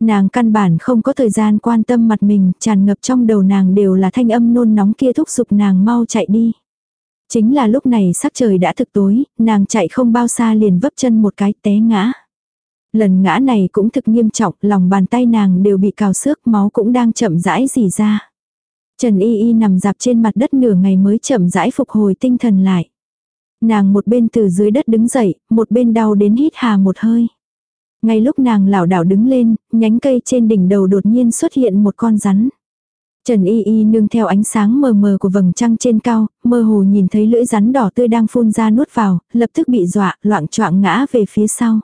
Nàng căn bản không có thời gian quan tâm mặt mình, tràn ngập trong đầu nàng đều là thanh âm nôn nóng kia thúc giục nàng mau chạy đi. Chính là lúc này sắc trời đã thực tối, nàng chạy không bao xa liền vấp chân một cái té ngã. Lần ngã này cũng thực nghiêm trọng, lòng bàn tay nàng đều bị cào xước, máu cũng đang chậm rãi dì ra. Trần Y Y nằm dạp trên mặt đất nửa ngày mới chậm rãi phục hồi tinh thần lại. Nàng một bên từ dưới đất đứng dậy, một bên đau đến hít hà một hơi. Ngay lúc nàng lảo đảo đứng lên, nhánh cây trên đỉnh đầu đột nhiên xuất hiện một con rắn. Trần Y Y nương theo ánh sáng mờ mờ của vầng trăng trên cao, mơ hồ nhìn thấy lưỡi rắn đỏ tươi đang phun ra nuốt vào, lập tức bị dọa, loạn choạng ngã về phía sau.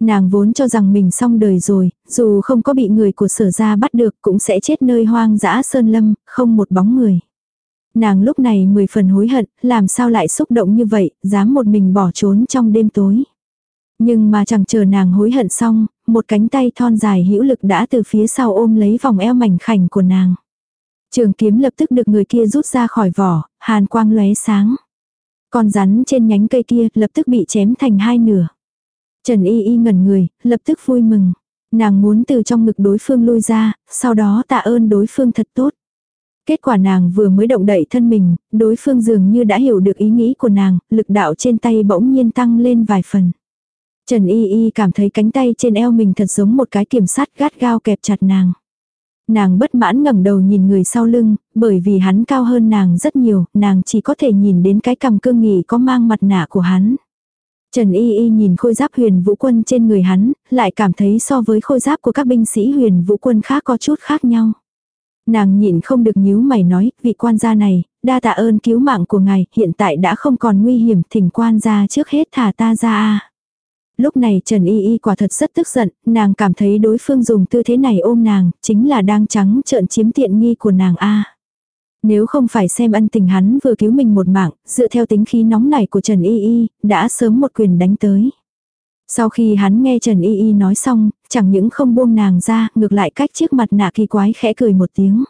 Nàng vốn cho rằng mình xong đời rồi, dù không có bị người của sở gia bắt được cũng sẽ chết nơi hoang dã sơn lâm, không một bóng người. Nàng lúc này mười phần hối hận, làm sao lại xúc động như vậy, dám một mình bỏ trốn trong đêm tối. Nhưng mà chẳng chờ nàng hối hận xong, một cánh tay thon dài hữu lực đã từ phía sau ôm lấy vòng eo mảnh khảnh của nàng. Trường kiếm lập tức được người kia rút ra khỏi vỏ, hàn quang lóe sáng. Con rắn trên nhánh cây kia lập tức bị chém thành hai nửa. Trần Y Y ngẩn người, lập tức vui mừng. Nàng muốn từ trong ngực đối phương lui ra, sau đó tạ ơn đối phương thật tốt. Kết quả nàng vừa mới động đậy thân mình, đối phương dường như đã hiểu được ý nghĩ của nàng, lực đạo trên tay bỗng nhiên tăng lên vài phần. Trần Y Y cảm thấy cánh tay trên eo mình thật giống một cái kiểm sát gắt gao kẹp chặt nàng. Nàng bất mãn ngẩng đầu nhìn người sau lưng, bởi vì hắn cao hơn nàng rất nhiều, nàng chỉ có thể nhìn đến cái cằm cương nghị có mang mặt nạ của hắn. Trần Y Y nhìn khôi giáp huyền vũ quân trên người hắn, lại cảm thấy so với khôi giáp của các binh sĩ huyền vũ quân khác có chút khác nhau. Nàng nhịn không được nhíu mày nói, vị quan gia này, đa tạ ơn cứu mạng của ngài, hiện tại đã không còn nguy hiểm, thỉnh quan gia trước hết thả ta ra a. Lúc này Trần Y Y quả thật rất tức giận, nàng cảm thấy đối phương dùng tư thế này ôm nàng, chính là đang trắng trợn chiếm tiện nghi của nàng a. Nếu không phải xem ân tình hắn vừa cứu mình một mạng, dựa theo tính khí nóng nảy của Trần Y Y, đã sớm một quyền đánh tới. Sau khi hắn nghe Trần Y Y nói xong, chẳng những không buông nàng ra, ngược lại cách chiếc mặt nạ kỳ quái khẽ cười một tiếng.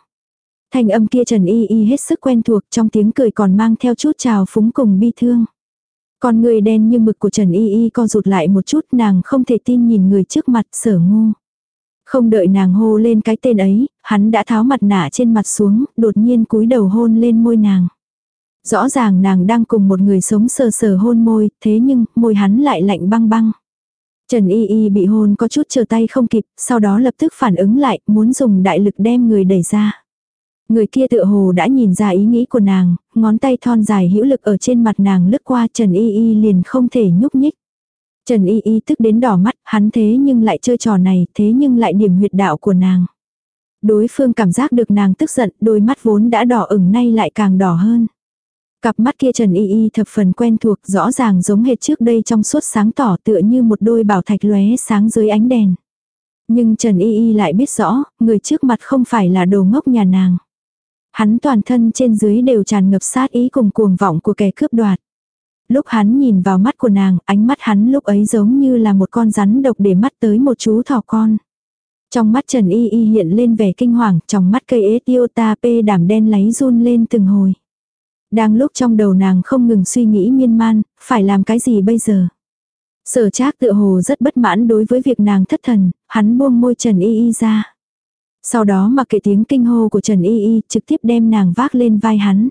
Thanh âm kia Trần Y Y hết sức quen thuộc trong tiếng cười còn mang theo chút trào phúng cùng bi thương. Con người đen như mực của Trần Y Y co rụt lại một chút nàng không thể tin nhìn người trước mặt sở ngu. Không đợi nàng hô lên cái tên ấy, hắn đã tháo mặt nạ trên mặt xuống, đột nhiên cúi đầu hôn lên môi nàng. Rõ ràng nàng đang cùng một người sống sờ sờ hôn môi, thế nhưng môi hắn lại lạnh băng băng. Trần Y Y bị hôn có chút chờ tay không kịp, sau đó lập tức phản ứng lại, muốn dùng đại lực đem người đẩy ra. Người kia tựa hồ đã nhìn ra ý nghĩ của nàng, ngón tay thon dài hữu lực ở trên mặt nàng lướt qua Trần Y Y liền không thể nhúc nhích. Trần Y Y tức đến đỏ mắt, hắn thế nhưng lại chơi trò này, thế nhưng lại điểm huyệt đạo của nàng. Đối phương cảm giác được nàng tức giận, đôi mắt vốn đã đỏ ửng nay lại càng đỏ hơn. Cặp mắt kia Trần Y Y thập phần quen thuộc rõ ràng giống hệt trước đây trong suốt sáng tỏ tựa như một đôi bảo thạch lóe sáng dưới ánh đèn. Nhưng Trần Y Y lại biết rõ, người trước mặt không phải là đồ ngốc nhà nàng. Hắn toàn thân trên dưới đều tràn ngập sát ý cùng cuồng vọng của kẻ cướp đoạt. Lúc hắn nhìn vào mắt của nàng, ánh mắt hắn lúc ấy giống như là một con rắn độc để mắt tới một chú thỏ con. Trong mắt Trần Y Y hiện lên vẻ kinh hoàng, trong mắt cây ế tiêu ta pê đảm đen lấy run lên từng hồi. Đang lúc trong đầu nàng không ngừng suy nghĩ miên man, phải làm cái gì bây giờ. Sở trác tựa hồ rất bất mãn đối với việc nàng thất thần, hắn buông môi Trần Y Y ra. Sau đó mặc kệ tiếng kinh hô của Trần Y Y trực tiếp đem nàng vác lên vai hắn.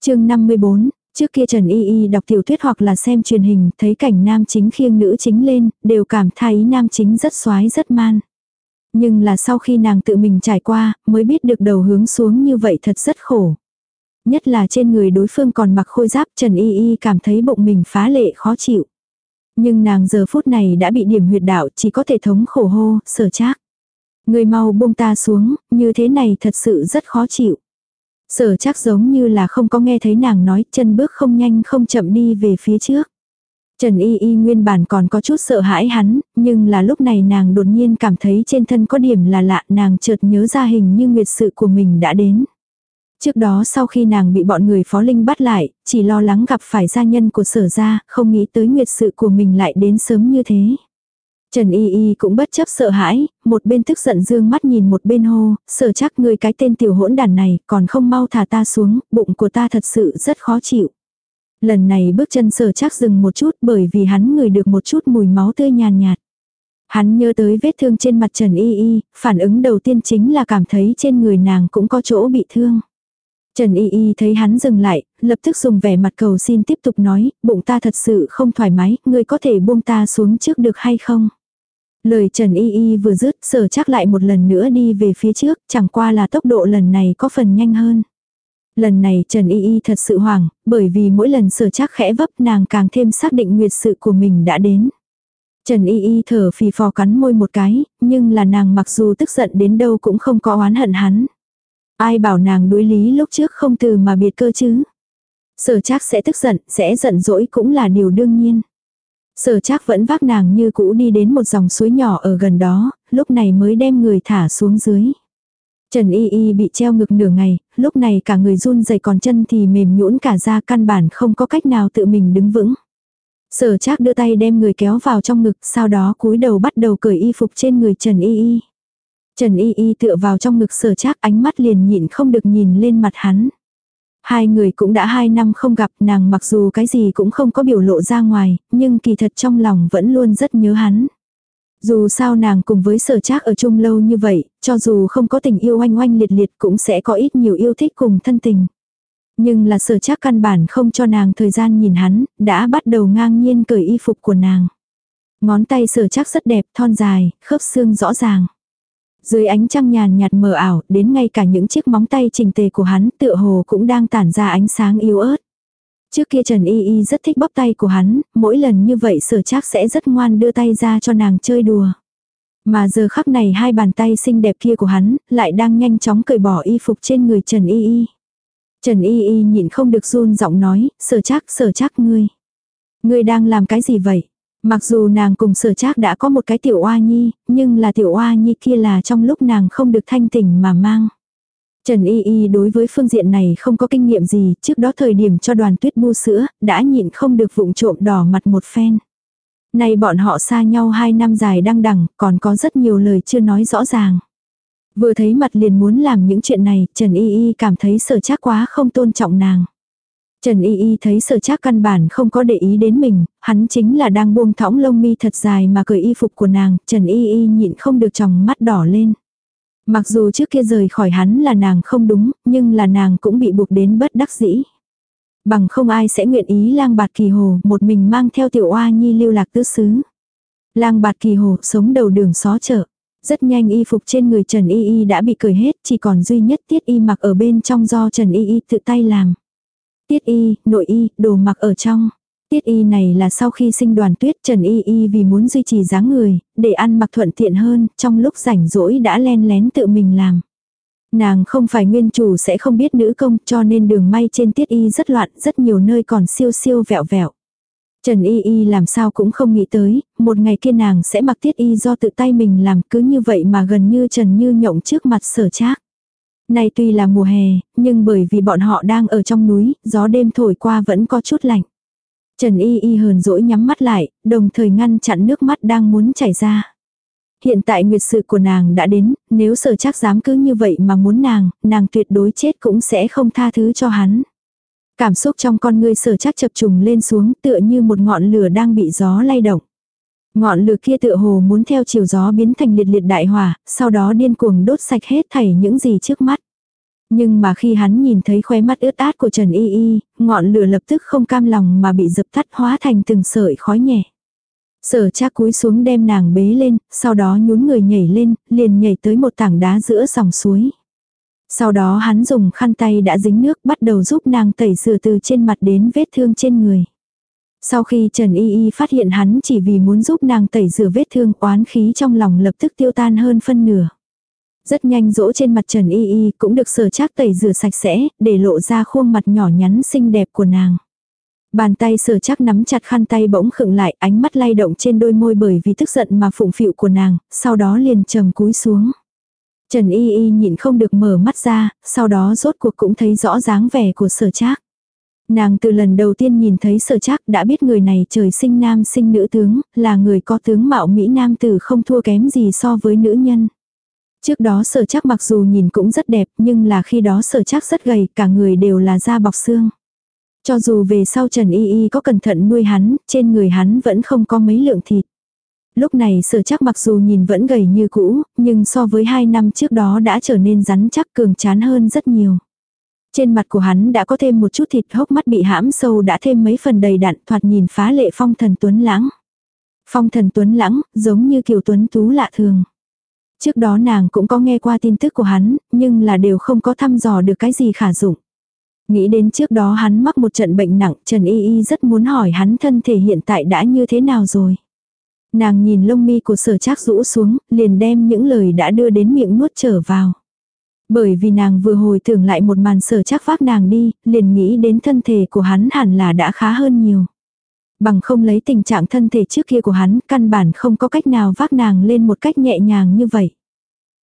chương 54, trước kia Trần Y Y đọc tiểu thuyết hoặc là xem truyền hình thấy cảnh nam chính khiêng nữ chính lên, đều cảm thấy nam chính rất xoái rất man. Nhưng là sau khi nàng tự mình trải qua, mới biết được đầu hướng xuống như vậy thật rất khổ. Nhất là trên người đối phương còn mặc khôi giáp Trần Y Y cảm thấy bụng mình phá lệ khó chịu. Nhưng nàng giờ phút này đã bị điểm huyệt đạo chỉ có thể thống khổ hô, sở trác. Người mau buông ta xuống, như thế này thật sự rất khó chịu. Sở chắc giống như là không có nghe thấy nàng nói, chân bước không nhanh không chậm đi về phía trước. Trần Y Y nguyên bản còn có chút sợ hãi hắn, nhưng là lúc này nàng đột nhiên cảm thấy trên thân có điểm là lạ, nàng chợt nhớ ra hình như nguyệt sự của mình đã đến. Trước đó sau khi nàng bị bọn người phó linh bắt lại, chỉ lo lắng gặp phải gia nhân của sở gia, không nghĩ tới nguyệt sự của mình lại đến sớm như thế. Trần Y Y cũng bất chấp sợ hãi, một bên tức giận dương mắt nhìn một bên hô, sở chắc ngươi cái tên tiểu hỗn đàn này còn không mau thả ta xuống, bụng của ta thật sự rất khó chịu. Lần này bước chân sở chắc dừng một chút bởi vì hắn ngửi được một chút mùi máu tươi nhàn nhạt. Hắn nhớ tới vết thương trên mặt Trần Y Y, phản ứng đầu tiên chính là cảm thấy trên người nàng cũng có chỗ bị thương. Trần Y Y thấy hắn dừng lại, lập tức dùng vẻ mặt cầu xin tiếp tục nói, bụng ta thật sự không thoải mái, ngươi có thể buông ta xuống trước được hay không? Lời Trần Y Y vừa dứt sở chắc lại một lần nữa đi về phía trước, chẳng qua là tốc độ lần này có phần nhanh hơn. Lần này Trần Y Y thật sự hoảng, bởi vì mỗi lần sở chắc khẽ vấp nàng càng thêm xác định nguyệt sự của mình đã đến. Trần Y Y thở phì phò cắn môi một cái, nhưng là nàng mặc dù tức giận đến đâu cũng không có oán hận hắn. Ai bảo nàng đối lý lúc trước không từ mà biệt cơ chứ. Sở chắc sẽ tức giận, sẽ giận dỗi cũng là điều đương nhiên. Sở Trác vẫn vác nàng như cũ đi đến một dòng suối nhỏ ở gần đó, lúc này mới đem người thả xuống dưới. Trần Y Y bị treo ngực nửa ngày, lúc này cả người run rẩy còn chân thì mềm nhũn cả ra căn bản không có cách nào tự mình đứng vững. Sở Trác đưa tay đem người kéo vào trong ngực, sau đó cúi đầu bắt đầu cởi y phục trên người Trần Y Y. Trần Y Y tựa vào trong ngực Sở Trác, ánh mắt liền nhịn không được nhìn lên mặt hắn. Hai người cũng đã hai năm không gặp, nàng mặc dù cái gì cũng không có biểu lộ ra ngoài, nhưng kỳ thật trong lòng vẫn luôn rất nhớ hắn. Dù sao nàng cùng với sở trác ở chung lâu như vậy, cho dù không có tình yêu oanh oanh liệt liệt cũng sẽ có ít nhiều yêu thích cùng thân tình. Nhưng là sở trác căn bản không cho nàng thời gian nhìn hắn, đã bắt đầu ngang nhiên cởi y phục của nàng. Ngón tay sở trác rất đẹp, thon dài, khớp xương rõ ràng. Dưới ánh trăng nhàn nhạt mờ ảo, đến ngay cả những chiếc móng tay trình tề của hắn tựa hồ cũng đang tản ra ánh sáng yếu ớt. Trước kia Trần Y Y rất thích bóp tay của hắn, mỗi lần như vậy sở chắc sẽ rất ngoan đưa tay ra cho nàng chơi đùa. Mà giờ khắc này hai bàn tay xinh đẹp kia của hắn, lại đang nhanh chóng cởi bỏ y phục trên người Trần Y Y. Trần Y Y nhịn không được run giọng nói, sở chắc, sở chắc ngươi. Ngươi đang làm cái gì vậy? Mặc dù nàng cùng sở trác đã có một cái tiểu oa nhi, nhưng là tiểu oa nhi kia là trong lúc nàng không được thanh tỉnh mà mang. Trần Y Y đối với phương diện này không có kinh nghiệm gì, trước đó thời điểm cho đoàn tuyết bu sữa, đã nhịn không được vụng trộm đỏ mặt một phen. Nay bọn họ xa nhau hai năm dài đăng đẳng, còn có rất nhiều lời chưa nói rõ ràng. Vừa thấy mặt liền muốn làm những chuyện này, Trần Y Y cảm thấy sở trác quá không tôn trọng nàng. Trần Y Y thấy sở trác căn bản không có để ý đến mình, hắn chính là đang buông thõng lông mi thật dài mà cởi y phục của nàng, Trần Y Y nhịn không được tròng mắt đỏ lên. Mặc dù trước kia rời khỏi hắn là nàng không đúng, nhưng là nàng cũng bị buộc đến bất đắc dĩ. Bằng không ai sẽ nguyện ý lang bạt kỳ hồ một mình mang theo tiểu oa nhi lưu lạc tứ xứ. Lang bạt kỳ hồ sống đầu đường xó chợ. Rất nhanh y phục trên người Trần Y Y đã bị cởi hết, chỉ còn duy nhất tiết y mặc ở bên trong do Trần Y Y tự tay làm. Tiết y, nội y, đồ mặc ở trong. Tiết y này là sau khi sinh đoàn tuyết Trần Y Y vì muốn duy trì dáng người, để ăn mặc thuận tiện hơn, trong lúc rảnh rỗi đã len lén tự mình làm. Nàng không phải nguyên chủ sẽ không biết nữ công cho nên đường may trên tiết y rất loạn, rất nhiều nơi còn siêu siêu vẹo vẹo. Trần Y Y làm sao cũng không nghĩ tới, một ngày kia nàng sẽ mặc tiết y do tự tay mình làm cứ như vậy mà gần như Trần Như nhộng trước mặt sở trác nay tuy là mùa hè, nhưng bởi vì bọn họ đang ở trong núi, gió đêm thổi qua vẫn có chút lạnh. Trần Y Y hờn dỗi nhắm mắt lại, đồng thời ngăn chặn nước mắt đang muốn chảy ra. Hiện tại nguyệt sự của nàng đã đến, nếu sở chắc dám cứ như vậy mà muốn nàng, nàng tuyệt đối chết cũng sẽ không tha thứ cho hắn. Cảm xúc trong con ngươi sở chắc chập trùng lên xuống tựa như một ngọn lửa đang bị gió lay động. Ngọn lửa kia tựa hồ muốn theo chiều gió biến thành liệt liệt đại hỏa, sau đó điên cuồng đốt sạch hết thảy những gì trước mắt. Nhưng mà khi hắn nhìn thấy khóe mắt ướt át của Trần Y Y, ngọn lửa lập tức không cam lòng mà bị dập tắt hóa thành từng sợi khói nhẹ. Sở cha cúi xuống đem nàng bế lên, sau đó nhún người nhảy lên, liền nhảy tới một tảng đá giữa dòng suối. Sau đó hắn dùng khăn tay đã dính nước bắt đầu giúp nàng tẩy rửa từ trên mặt đến vết thương trên người. Sau khi Trần Y Y phát hiện hắn chỉ vì muốn giúp nàng tẩy rửa vết thương oán khí trong lòng lập tức tiêu tan hơn phân nửa. Rất nhanh rỗ trên mặt Trần Y Y cũng được sở trác tẩy rửa sạch sẽ, để lộ ra khuôn mặt nhỏ nhắn xinh đẹp của nàng. Bàn tay sở chắc nắm chặt khăn tay bỗng khựng lại, ánh mắt lay động trên đôi môi bởi vì tức giận mà phụng phịu của nàng, sau đó liền trầm cúi xuống. Trần Y Y nhịn không được mở mắt ra, sau đó rốt cuộc cũng thấy rõ dáng vẻ của sở trác. Nàng từ lần đầu tiên nhìn thấy sở trác đã biết người này trời sinh nam sinh nữ tướng, là người có tướng mạo Mỹ nam tử không thua kém gì so với nữ nhân. Trước đó sở chắc mặc dù nhìn cũng rất đẹp nhưng là khi đó sở chắc rất gầy, cả người đều là da bọc xương. Cho dù về sau Trần Y Y có cẩn thận nuôi hắn, trên người hắn vẫn không có mấy lượng thịt. Lúc này sở chắc mặc dù nhìn vẫn gầy như cũ, nhưng so với hai năm trước đó đã trở nên rắn chắc cường chán hơn rất nhiều. Trên mặt của hắn đã có thêm một chút thịt hốc mắt bị hãm sâu đã thêm mấy phần đầy đặn thoạt nhìn phá lệ phong thần tuấn lãng. Phong thần tuấn lãng, giống như kiểu tuấn tú lạ thường. Trước đó nàng cũng có nghe qua tin tức của hắn, nhưng là đều không có thăm dò được cái gì khả dụng. Nghĩ đến trước đó hắn mắc một trận bệnh nặng, Trần Y Y rất muốn hỏi hắn thân thể hiện tại đã như thế nào rồi. Nàng nhìn lông mi của sở trác rũ xuống, liền đem những lời đã đưa đến miệng nuốt trở vào. Bởi vì nàng vừa hồi tưởng lại một màn sở chắc vác nàng đi, liền nghĩ đến thân thể của hắn hẳn là đã khá hơn nhiều. Bằng không lấy tình trạng thân thể trước kia của hắn, căn bản không có cách nào vác nàng lên một cách nhẹ nhàng như vậy.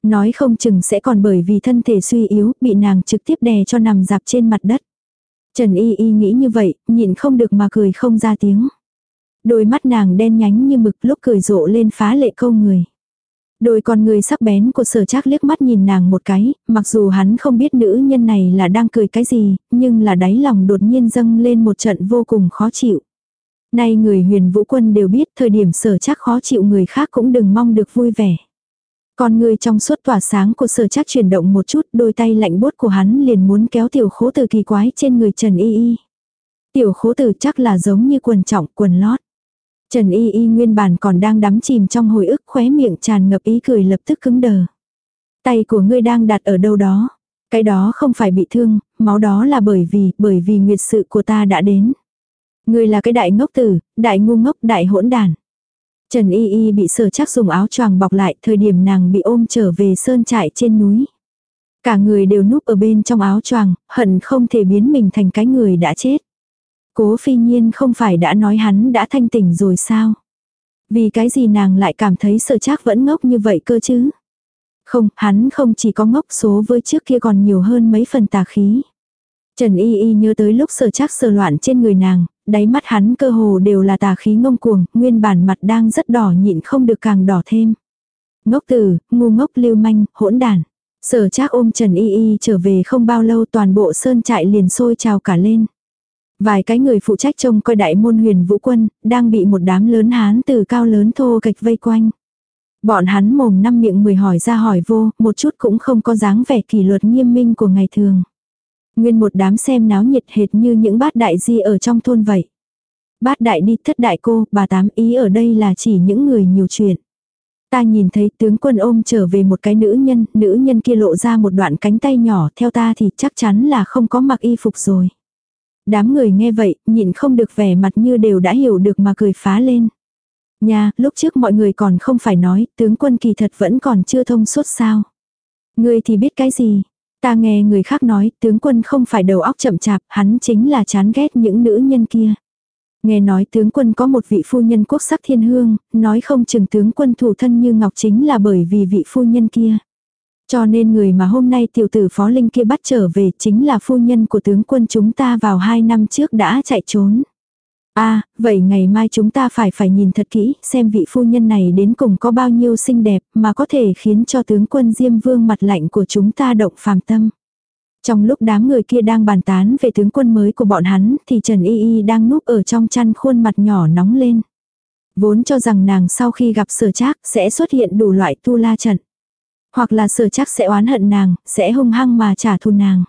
Nói không chừng sẽ còn bởi vì thân thể suy yếu, bị nàng trực tiếp đè cho nằm dạp trên mặt đất. Trần Y Y nghĩ như vậy, nhịn không được mà cười không ra tiếng. Đôi mắt nàng đen nhánh như mực lúc cười rộ lên phá lệ câu người. Đôi con người sắc bén của sở trác liếc mắt nhìn nàng một cái, mặc dù hắn không biết nữ nhân này là đang cười cái gì, nhưng là đáy lòng đột nhiên dâng lên một trận vô cùng khó chịu. Nay người huyền vũ quân đều biết thời điểm sở trác khó chịu người khác cũng đừng mong được vui vẻ. Con người trong suốt tỏa sáng của sở trác chuyển động một chút, đôi tay lạnh bốt của hắn liền muốn kéo tiểu khố từ kỳ quái trên người Trần Y Y. Tiểu khố từ chắc là giống như quần trọng, quần lót. Trần Y Y nguyên bản còn đang đắm chìm trong hồi ức khóe miệng tràn ngập ý cười lập tức cứng đờ. Tay của ngươi đang đặt ở đâu đó. Cái đó không phải bị thương, máu đó là bởi vì, bởi vì nguyệt sự của ta đã đến. Ngươi là cái đại ngốc tử, đại ngu ngốc, đại hỗn đàn. Trần Y Y bị sở chắc dùng áo choàng bọc lại thời điểm nàng bị ôm trở về sơn trại trên núi. Cả người đều núp ở bên trong áo choàng, hận không thể biến mình thành cái người đã chết. Cố phi nhiên không phải đã nói hắn đã thanh tỉnh rồi sao? Vì cái gì nàng lại cảm thấy sợ chắc vẫn ngốc như vậy cơ chứ? Không, hắn không chỉ có ngốc số với trước kia còn nhiều hơn mấy phần tà khí. Trần Y Y nhớ tới lúc sờ chắc sờ loạn trên người nàng, đáy mắt hắn cơ hồ đều là tà khí ngông cuồng, nguyên bản mặt đang rất đỏ nhịn không được càng đỏ thêm. Ngốc tử, ngu ngốc lưu manh, hỗn đàn. Sở trác ôm Trần Y Y trở về không bao lâu toàn bộ sơn trại liền sôi trào cả lên. Vài cái người phụ trách trông coi đại môn huyền vũ quân, đang bị một đám lớn hán từ cao lớn thô kịch vây quanh. Bọn hắn mồm năm miệng mười hỏi ra hỏi vô, một chút cũng không có dáng vẻ kỷ luật nghiêm minh của ngày thường. Nguyên một đám xem náo nhiệt hệt như những bát đại di ở trong thôn vậy. Bát đại đi thất đại cô, bà tám ý ở đây là chỉ những người nhiều chuyện. Ta nhìn thấy tướng quân ôm trở về một cái nữ nhân, nữ nhân kia lộ ra một đoạn cánh tay nhỏ, theo ta thì chắc chắn là không có mặc y phục rồi. Đám người nghe vậy, nhịn không được vẻ mặt như đều đã hiểu được mà cười phá lên. Nha, lúc trước mọi người còn không phải nói, tướng quân kỳ thật vẫn còn chưa thông suốt sao. Ngươi thì biết cái gì, Ta nghe người khác nói, tướng quân không phải đầu óc chậm chạp, hắn chính là chán ghét những nữ nhân kia. Nghe nói tướng quân có một vị phu nhân quốc sắc thiên hương, nói không chừng tướng quân thủ thân như ngọc chính là bởi vì vị phu nhân kia. Cho nên người mà hôm nay tiểu tử phó linh kia bắt trở về chính là phu nhân của tướng quân chúng ta vào hai năm trước đã chạy trốn. a à, vậy ngày mai chúng ta phải phải nhìn thật kỹ, xem vị phu nhân này đến cùng có bao nhiêu xinh đẹp mà có thể khiến cho tướng quân Diêm Vương mặt lạnh của chúng ta động phàm tâm. Trong lúc đám người kia đang bàn tán về tướng quân mới của bọn hắn thì Trần Y Y đang núp ở trong chăn khuôn mặt nhỏ nóng lên. Vốn cho rằng nàng sau khi gặp sở trác sẽ xuất hiện đủ loại tu la trận. Hoặc là sở chắc sẽ oán hận nàng, sẽ hung hăng mà trả thù nàng.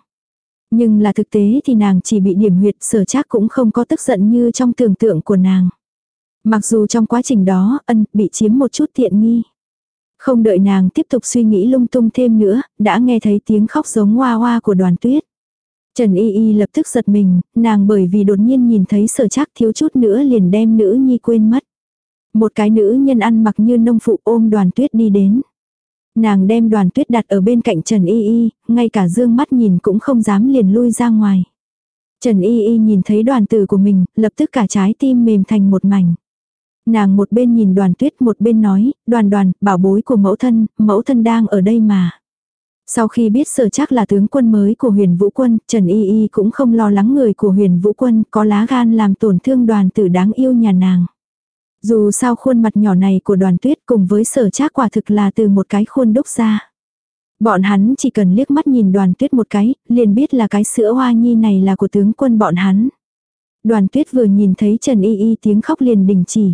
Nhưng là thực tế thì nàng chỉ bị điểm huyệt sở chắc cũng không có tức giận như trong tưởng tượng của nàng. Mặc dù trong quá trình đó ân bị chiếm một chút tiện nghi. Không đợi nàng tiếp tục suy nghĩ lung tung thêm nữa, đã nghe thấy tiếng khóc giống hoa hoa của đoàn tuyết. Trần Y Y lập tức giật mình, nàng bởi vì đột nhiên nhìn thấy sở chắc thiếu chút nữa liền đem nữ nhi quên mất. Một cái nữ nhân ăn mặc như nông phụ ôm đoàn tuyết đi đến. Nàng đem đoàn tuyết đặt ở bên cạnh Trần Y Y, ngay cả dương mắt nhìn cũng không dám liền lui ra ngoài. Trần Y Y nhìn thấy đoàn tử của mình, lập tức cả trái tim mềm thành một mảnh. Nàng một bên nhìn đoàn tuyết một bên nói, đoàn đoàn, bảo bối của mẫu thân, mẫu thân đang ở đây mà. Sau khi biết sở chắc là tướng quân mới của huyền vũ quân, Trần Y Y cũng không lo lắng người của huyền vũ quân có lá gan làm tổn thương đoàn tử đáng yêu nhà nàng. Dù sao khuôn mặt nhỏ này của đoàn tuyết cùng với sở trác quả thực là từ một cái khuôn đúc ra. Bọn hắn chỉ cần liếc mắt nhìn đoàn tuyết một cái, liền biết là cái sữa hoa nhi này là của tướng quân bọn hắn. Đoàn tuyết vừa nhìn thấy Trần Y Y tiếng khóc liền đình chỉ.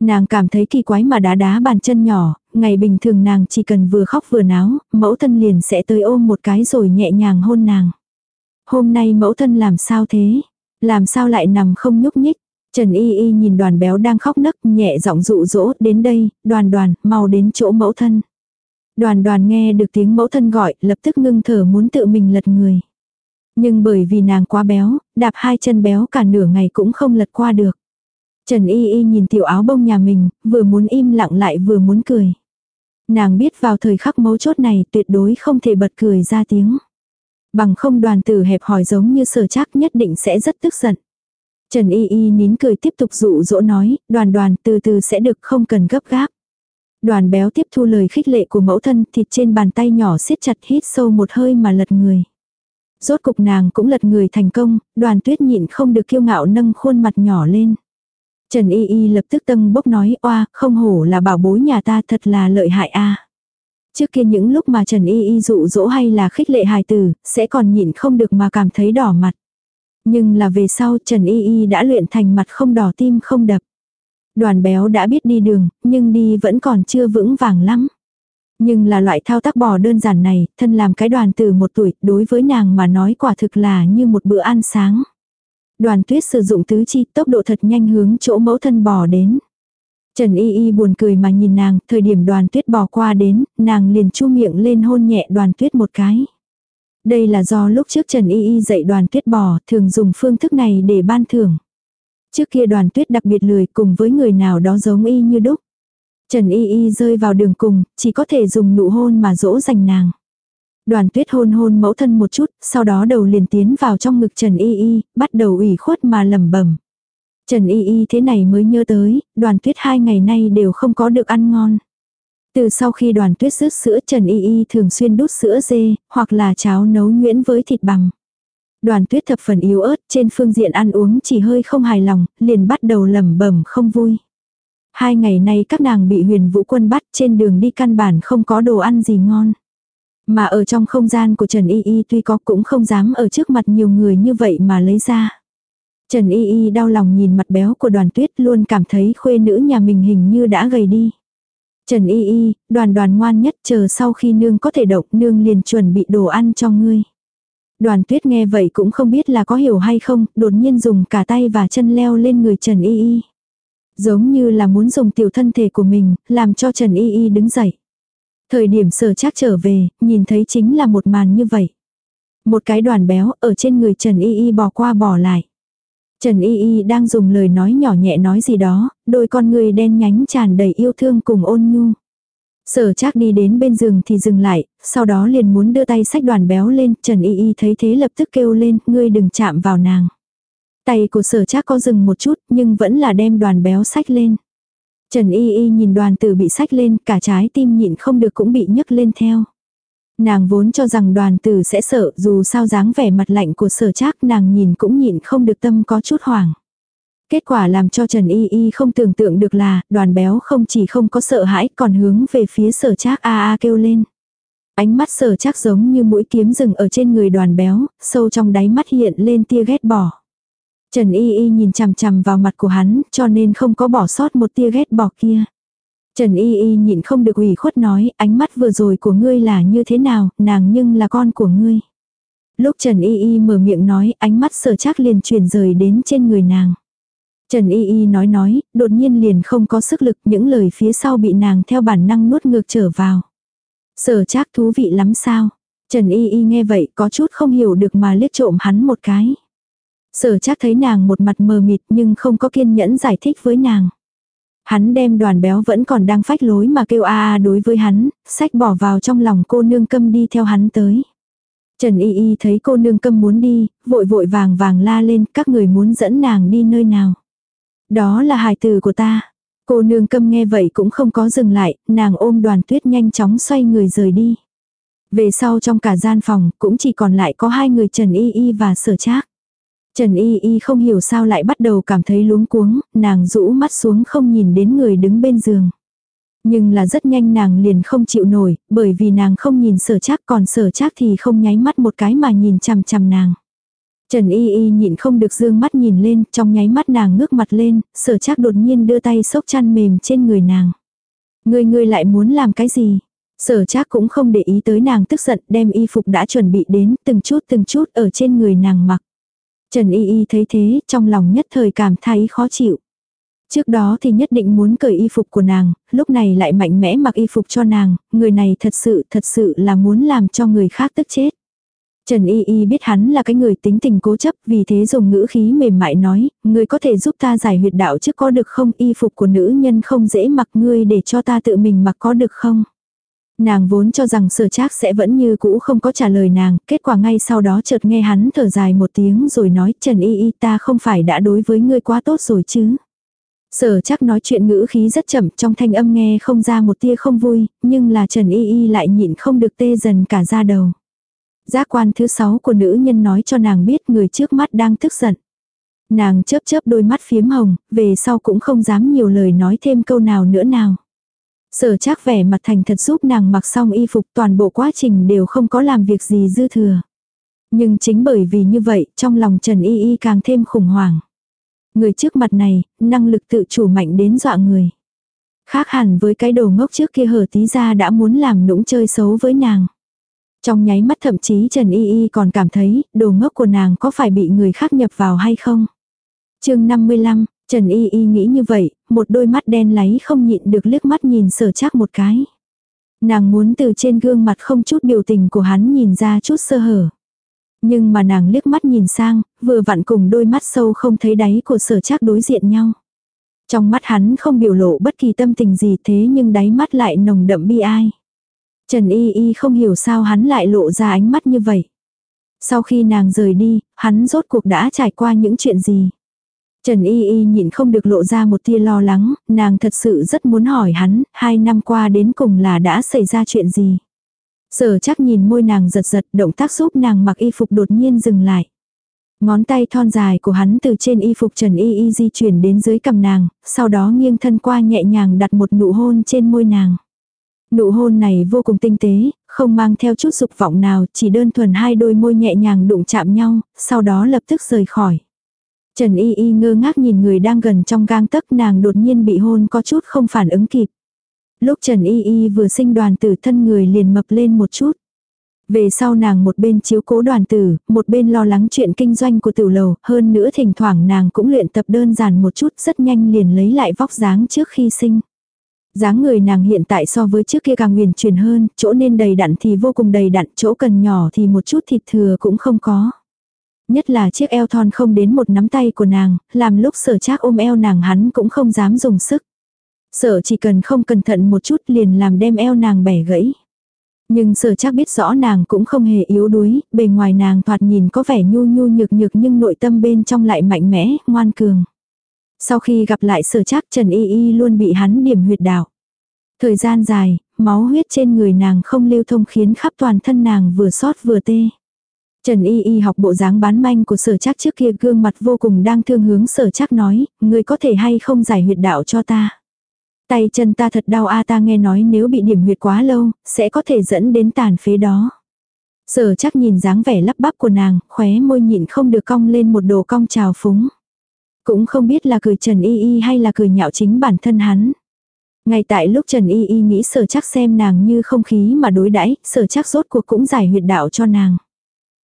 Nàng cảm thấy kỳ quái mà đá đá bàn chân nhỏ, ngày bình thường nàng chỉ cần vừa khóc vừa náo, mẫu thân liền sẽ tới ôm một cái rồi nhẹ nhàng hôn nàng. Hôm nay mẫu thân làm sao thế? Làm sao lại nằm không nhúc nhích? Trần Y Y nhìn đoàn béo đang khóc nấc nhẹ giọng dụ dỗ đến đây, đoàn đoàn, mau đến chỗ mẫu thân. Đoàn đoàn nghe được tiếng mẫu thân gọi, lập tức ngưng thở muốn tự mình lật người. Nhưng bởi vì nàng quá béo, đạp hai chân béo cả nửa ngày cũng không lật qua được. Trần Y Y nhìn tiểu áo bông nhà mình, vừa muốn im lặng lại vừa muốn cười. Nàng biết vào thời khắc mấu chốt này tuyệt đối không thể bật cười ra tiếng. Bằng không đoàn tử hẹp hỏi giống như sở chắc nhất định sẽ rất tức giận. Trần Y Y nín cười tiếp tục dụ dỗ nói, đoàn đoàn từ từ sẽ được không cần gấp gáp. Đoàn béo tiếp thu lời khích lệ của mẫu thân thịt trên bàn tay nhỏ siết chặt hít sâu một hơi mà lật người. Rốt cục nàng cũng lật người thành công, đoàn tuyết nhịn không được kiêu ngạo nâng khuôn mặt nhỏ lên. Trần Y Y lập tức tâm bốc nói oa không hổ là bảo bối nhà ta thật là lợi hại a Trước kia những lúc mà Trần Y Y dụ dỗ hay là khích lệ hài tử, sẽ còn nhịn không được mà cảm thấy đỏ mặt. Nhưng là về sau Trần Y Y đã luyện thành mặt không đỏ tim không đập. Đoàn béo đã biết đi đường, nhưng đi vẫn còn chưa vững vàng lắm. Nhưng là loại thao tác bò đơn giản này, thân làm cái đoàn từ một tuổi, đối với nàng mà nói quả thực là như một bữa ăn sáng. Đoàn tuyết sử dụng tứ chi tốc độ thật nhanh hướng chỗ mẫu thân bò đến. Trần Y Y buồn cười mà nhìn nàng, thời điểm đoàn tuyết bò qua đến, nàng liền chu miệng lên hôn nhẹ đoàn tuyết một cái. Đây là do lúc trước Trần Y Y dạy đoàn tuyết bò, thường dùng phương thức này để ban thưởng. Trước kia đoàn tuyết đặc biệt lười cùng với người nào đó giống y như đúc. Trần Y Y rơi vào đường cùng, chỉ có thể dùng nụ hôn mà dỗ dành nàng. Đoàn tuyết hôn hôn mẫu thân một chút, sau đó đầu liền tiến vào trong ngực Trần Y Y, bắt đầu ủy khuất mà lẩm bẩm. Trần Y Y thế này mới nhớ tới, đoàn tuyết hai ngày nay đều không có được ăn ngon. Từ sau khi đoàn tuyết rước sữa Trần Y Y thường xuyên đút sữa dê, hoặc là cháo nấu nhuyễn với thịt bằng. Đoàn tuyết thập phần yếu ớt trên phương diện ăn uống chỉ hơi không hài lòng, liền bắt đầu lẩm bẩm không vui. Hai ngày nay các nàng bị huyền vũ quân bắt trên đường đi căn bản không có đồ ăn gì ngon. Mà ở trong không gian của Trần Y Y tuy có cũng không dám ở trước mặt nhiều người như vậy mà lấy ra. Trần Y Y đau lòng nhìn mặt béo của đoàn tuyết luôn cảm thấy khuê nữ nhà mình hình như đã gầy đi. Trần Y Y, đoàn đoàn ngoan nhất chờ sau khi nương có thể động nương liền chuẩn bị đồ ăn cho ngươi. Đoàn tuyết nghe vậy cũng không biết là có hiểu hay không, đột nhiên dùng cả tay và chân leo lên người Trần Y Y. Giống như là muốn dùng tiểu thân thể của mình, làm cho Trần Y Y đứng dậy. Thời điểm sở chắc trở về, nhìn thấy chính là một màn như vậy. Một cái đoàn béo ở trên người Trần Y Y bò qua bò lại. Trần Y Y đang dùng lời nói nhỏ nhẹ nói gì đó, đôi con người đen nhánh tràn đầy yêu thương cùng ôn nhu. Sở Trác đi đến bên giường thì dừng lại, sau đó liền muốn đưa tay sách đoàn béo lên, Trần Y Y thấy thế lập tức kêu lên, ngươi đừng chạm vào nàng. Tay của sở Trác có dừng một chút, nhưng vẫn là đem đoàn béo sách lên. Trần Y Y nhìn đoàn tử bị sách lên, cả trái tim nhịn không được cũng bị nhấc lên theo. Nàng vốn cho rằng đoàn tử sẽ sợ, dù sao dáng vẻ mặt lạnh của sở trác nàng nhìn cũng nhịn không được tâm có chút hoảng. Kết quả làm cho Trần Y Y không tưởng tượng được là, đoàn béo không chỉ không có sợ hãi còn hướng về phía sở trác a a kêu lên. Ánh mắt sở trác giống như mũi kiếm rừng ở trên người đoàn béo, sâu trong đáy mắt hiện lên tia ghét bỏ. Trần Y Y nhìn chằm chằm vào mặt của hắn, cho nên không có bỏ sót một tia ghét bỏ kia. Trần Y Y nhịn không được ủy khuất nói, ánh mắt vừa rồi của ngươi là như thế nào, nàng nhưng là con của ngươi. Lúc Trần Y Y mở miệng nói, ánh mắt sở chắc liền chuyển rời đến trên người nàng. Trần Y Y nói nói, đột nhiên liền không có sức lực, những lời phía sau bị nàng theo bản năng nuốt ngược trở vào. Sở chắc thú vị lắm sao? Trần Y Y nghe vậy có chút không hiểu được mà liếc trộm hắn một cái. Sở chắc thấy nàng một mặt mờ mịt nhưng không có kiên nhẫn giải thích với nàng. Hắn đem đoàn béo vẫn còn đang phách lối mà kêu a a đối với hắn, sách bỏ vào trong lòng cô nương câm đi theo hắn tới. Trần Y Y thấy cô nương câm muốn đi, vội vội vàng vàng la lên các người muốn dẫn nàng đi nơi nào. Đó là hài tử của ta. Cô nương câm nghe vậy cũng không có dừng lại, nàng ôm đoàn tuyết nhanh chóng xoay người rời đi. Về sau trong cả gian phòng cũng chỉ còn lại có hai người Trần Y Y và sở trác. Trần Y Y không hiểu sao lại bắt đầu cảm thấy luống cuống, nàng rũ mắt xuống không nhìn đến người đứng bên giường. Nhưng là rất nhanh nàng liền không chịu nổi, bởi vì nàng không nhìn sở chắc còn sở chắc thì không nháy mắt một cái mà nhìn chằm chằm nàng. Trần Y Y nhịn không được dương mắt nhìn lên, trong nháy mắt nàng ngước mặt lên, sở chắc đột nhiên đưa tay xốc chăn mềm trên người nàng. Ngươi ngươi lại muốn làm cái gì? Sở chắc cũng không để ý tới nàng tức giận đem y phục đã chuẩn bị đến từng chút từng chút ở trên người nàng mặc. Trần Y Y thấy thế, trong lòng nhất thời cảm thấy khó chịu. Trước đó thì nhất định muốn cởi y phục của nàng, lúc này lại mạnh mẽ mặc y phục cho nàng, người này thật sự thật sự là muốn làm cho người khác tức chết. Trần Y Y biết hắn là cái người tính tình cố chấp, vì thế dùng ngữ khí mềm mại nói, ngươi có thể giúp ta giải huyệt đạo trước có được không, y phục của nữ nhân không dễ mặc ngươi để cho ta tự mình mặc có được không. Nàng vốn cho rằng sở trác sẽ vẫn như cũ không có trả lời nàng, kết quả ngay sau đó chợt nghe hắn thở dài một tiếng rồi nói Trần Y Y ta không phải đã đối với ngươi quá tốt rồi chứ. Sở chắc nói chuyện ngữ khí rất chậm trong thanh âm nghe không ra một tia không vui, nhưng là Trần Y Y lại nhịn không được tê dần cả da đầu. Giác quan thứ sáu của nữ nhân nói cho nàng biết người trước mắt đang tức giận. Nàng chớp chớp đôi mắt phiếm hồng, về sau cũng không dám nhiều lời nói thêm câu nào nữa nào. Sở chắc vẻ mặt thành thật giúp nàng mặc xong y phục toàn bộ quá trình đều không có làm việc gì dư thừa. Nhưng chính bởi vì như vậy, trong lòng Trần Y Y càng thêm khủng hoảng. Người trước mặt này, năng lực tự chủ mạnh đến dọa người. Khác hẳn với cái đồ ngốc trước kia hở tí ra đã muốn làm nũng chơi xấu với nàng. Trong nháy mắt thậm chí Trần Y Y còn cảm thấy đồ ngốc của nàng có phải bị người khác nhập vào hay không. chương 55, Trần Y Y nghĩ như vậy, một đôi mắt đen láy không nhịn được liếc mắt nhìn sở chắc một cái. Nàng muốn từ trên gương mặt không chút biểu tình của hắn nhìn ra chút sơ hở. Nhưng mà nàng liếc mắt nhìn sang, vừa vặn cùng đôi mắt sâu không thấy đáy của sở chắc đối diện nhau. Trong mắt hắn không biểu lộ bất kỳ tâm tình gì thế nhưng đáy mắt lại nồng đậm bi ai. Trần Y Y không hiểu sao hắn lại lộ ra ánh mắt như vậy. Sau khi nàng rời đi, hắn rốt cuộc đã trải qua những chuyện gì. Trần Y Y nhịn không được lộ ra một tia lo lắng, nàng thật sự rất muốn hỏi hắn, hai năm qua đến cùng là đã xảy ra chuyện gì. Sở chắc nhìn môi nàng giật giật, động tác giúp nàng mặc y phục đột nhiên dừng lại. Ngón tay thon dài của hắn từ trên y phục Trần Y Y di chuyển đến dưới cầm nàng, sau đó nghiêng thân qua nhẹ nhàng đặt một nụ hôn trên môi nàng. Nụ hôn này vô cùng tinh tế, không mang theo chút dục vọng nào, chỉ đơn thuần hai đôi môi nhẹ nhàng đụng chạm nhau, sau đó lập tức rời khỏi. Trần Y Y ngơ ngác nhìn người đang gần trong gang tấc nàng đột nhiên bị hôn có chút không phản ứng kịp. Lúc Trần Y Y vừa sinh đoàn tử thân người liền mập lên một chút. Về sau nàng một bên chiếu cố đoàn tử, một bên lo lắng chuyện kinh doanh của tiểu lầu, hơn nữa thỉnh thoảng nàng cũng luyện tập đơn giản một chút rất nhanh liền lấy lại vóc dáng trước khi sinh dáng người nàng hiện tại so với trước kia càng nguyền truyền hơn, chỗ nên đầy đặn thì vô cùng đầy đặn, chỗ cần nhỏ thì một chút thịt thừa cũng không có. Nhất là chiếc eo thon không đến một nắm tay của nàng, làm lúc sở trác ôm eo nàng hắn cũng không dám dùng sức. Sở chỉ cần không cẩn thận một chút liền làm đem eo nàng bẻ gãy. Nhưng sở chắc biết rõ nàng cũng không hề yếu đuối, bề ngoài nàng thoạt nhìn có vẻ nhu nhu nhược nhược nhưng nội tâm bên trong lại mạnh mẽ, ngoan cường. Sau khi gặp lại sở chắc Trần Y Y luôn bị hắn điểm huyệt đạo. Thời gian dài, máu huyết trên người nàng không lưu thông khiến khắp toàn thân nàng vừa sót vừa tê. Trần Y Y học bộ dáng bán manh của sở chắc trước kia gương mặt vô cùng đang thương hướng sở chắc nói, người có thể hay không giải huyệt đạo cho ta. Tay chân ta thật đau a ta nghe nói nếu bị điểm huyệt quá lâu, sẽ có thể dẫn đến tàn phế đó. Sở chắc nhìn dáng vẻ lắp bắp của nàng, khóe môi nhịn không được cong lên một đồ cong trào phúng. Cũng không biết là cười Trần Y Y hay là cười nhạo chính bản thân hắn. Ngay tại lúc Trần Y Y nghĩ sở chắc xem nàng như không khí mà đối đãi sở chắc rốt cuộc cũng giải huyệt đạo cho nàng.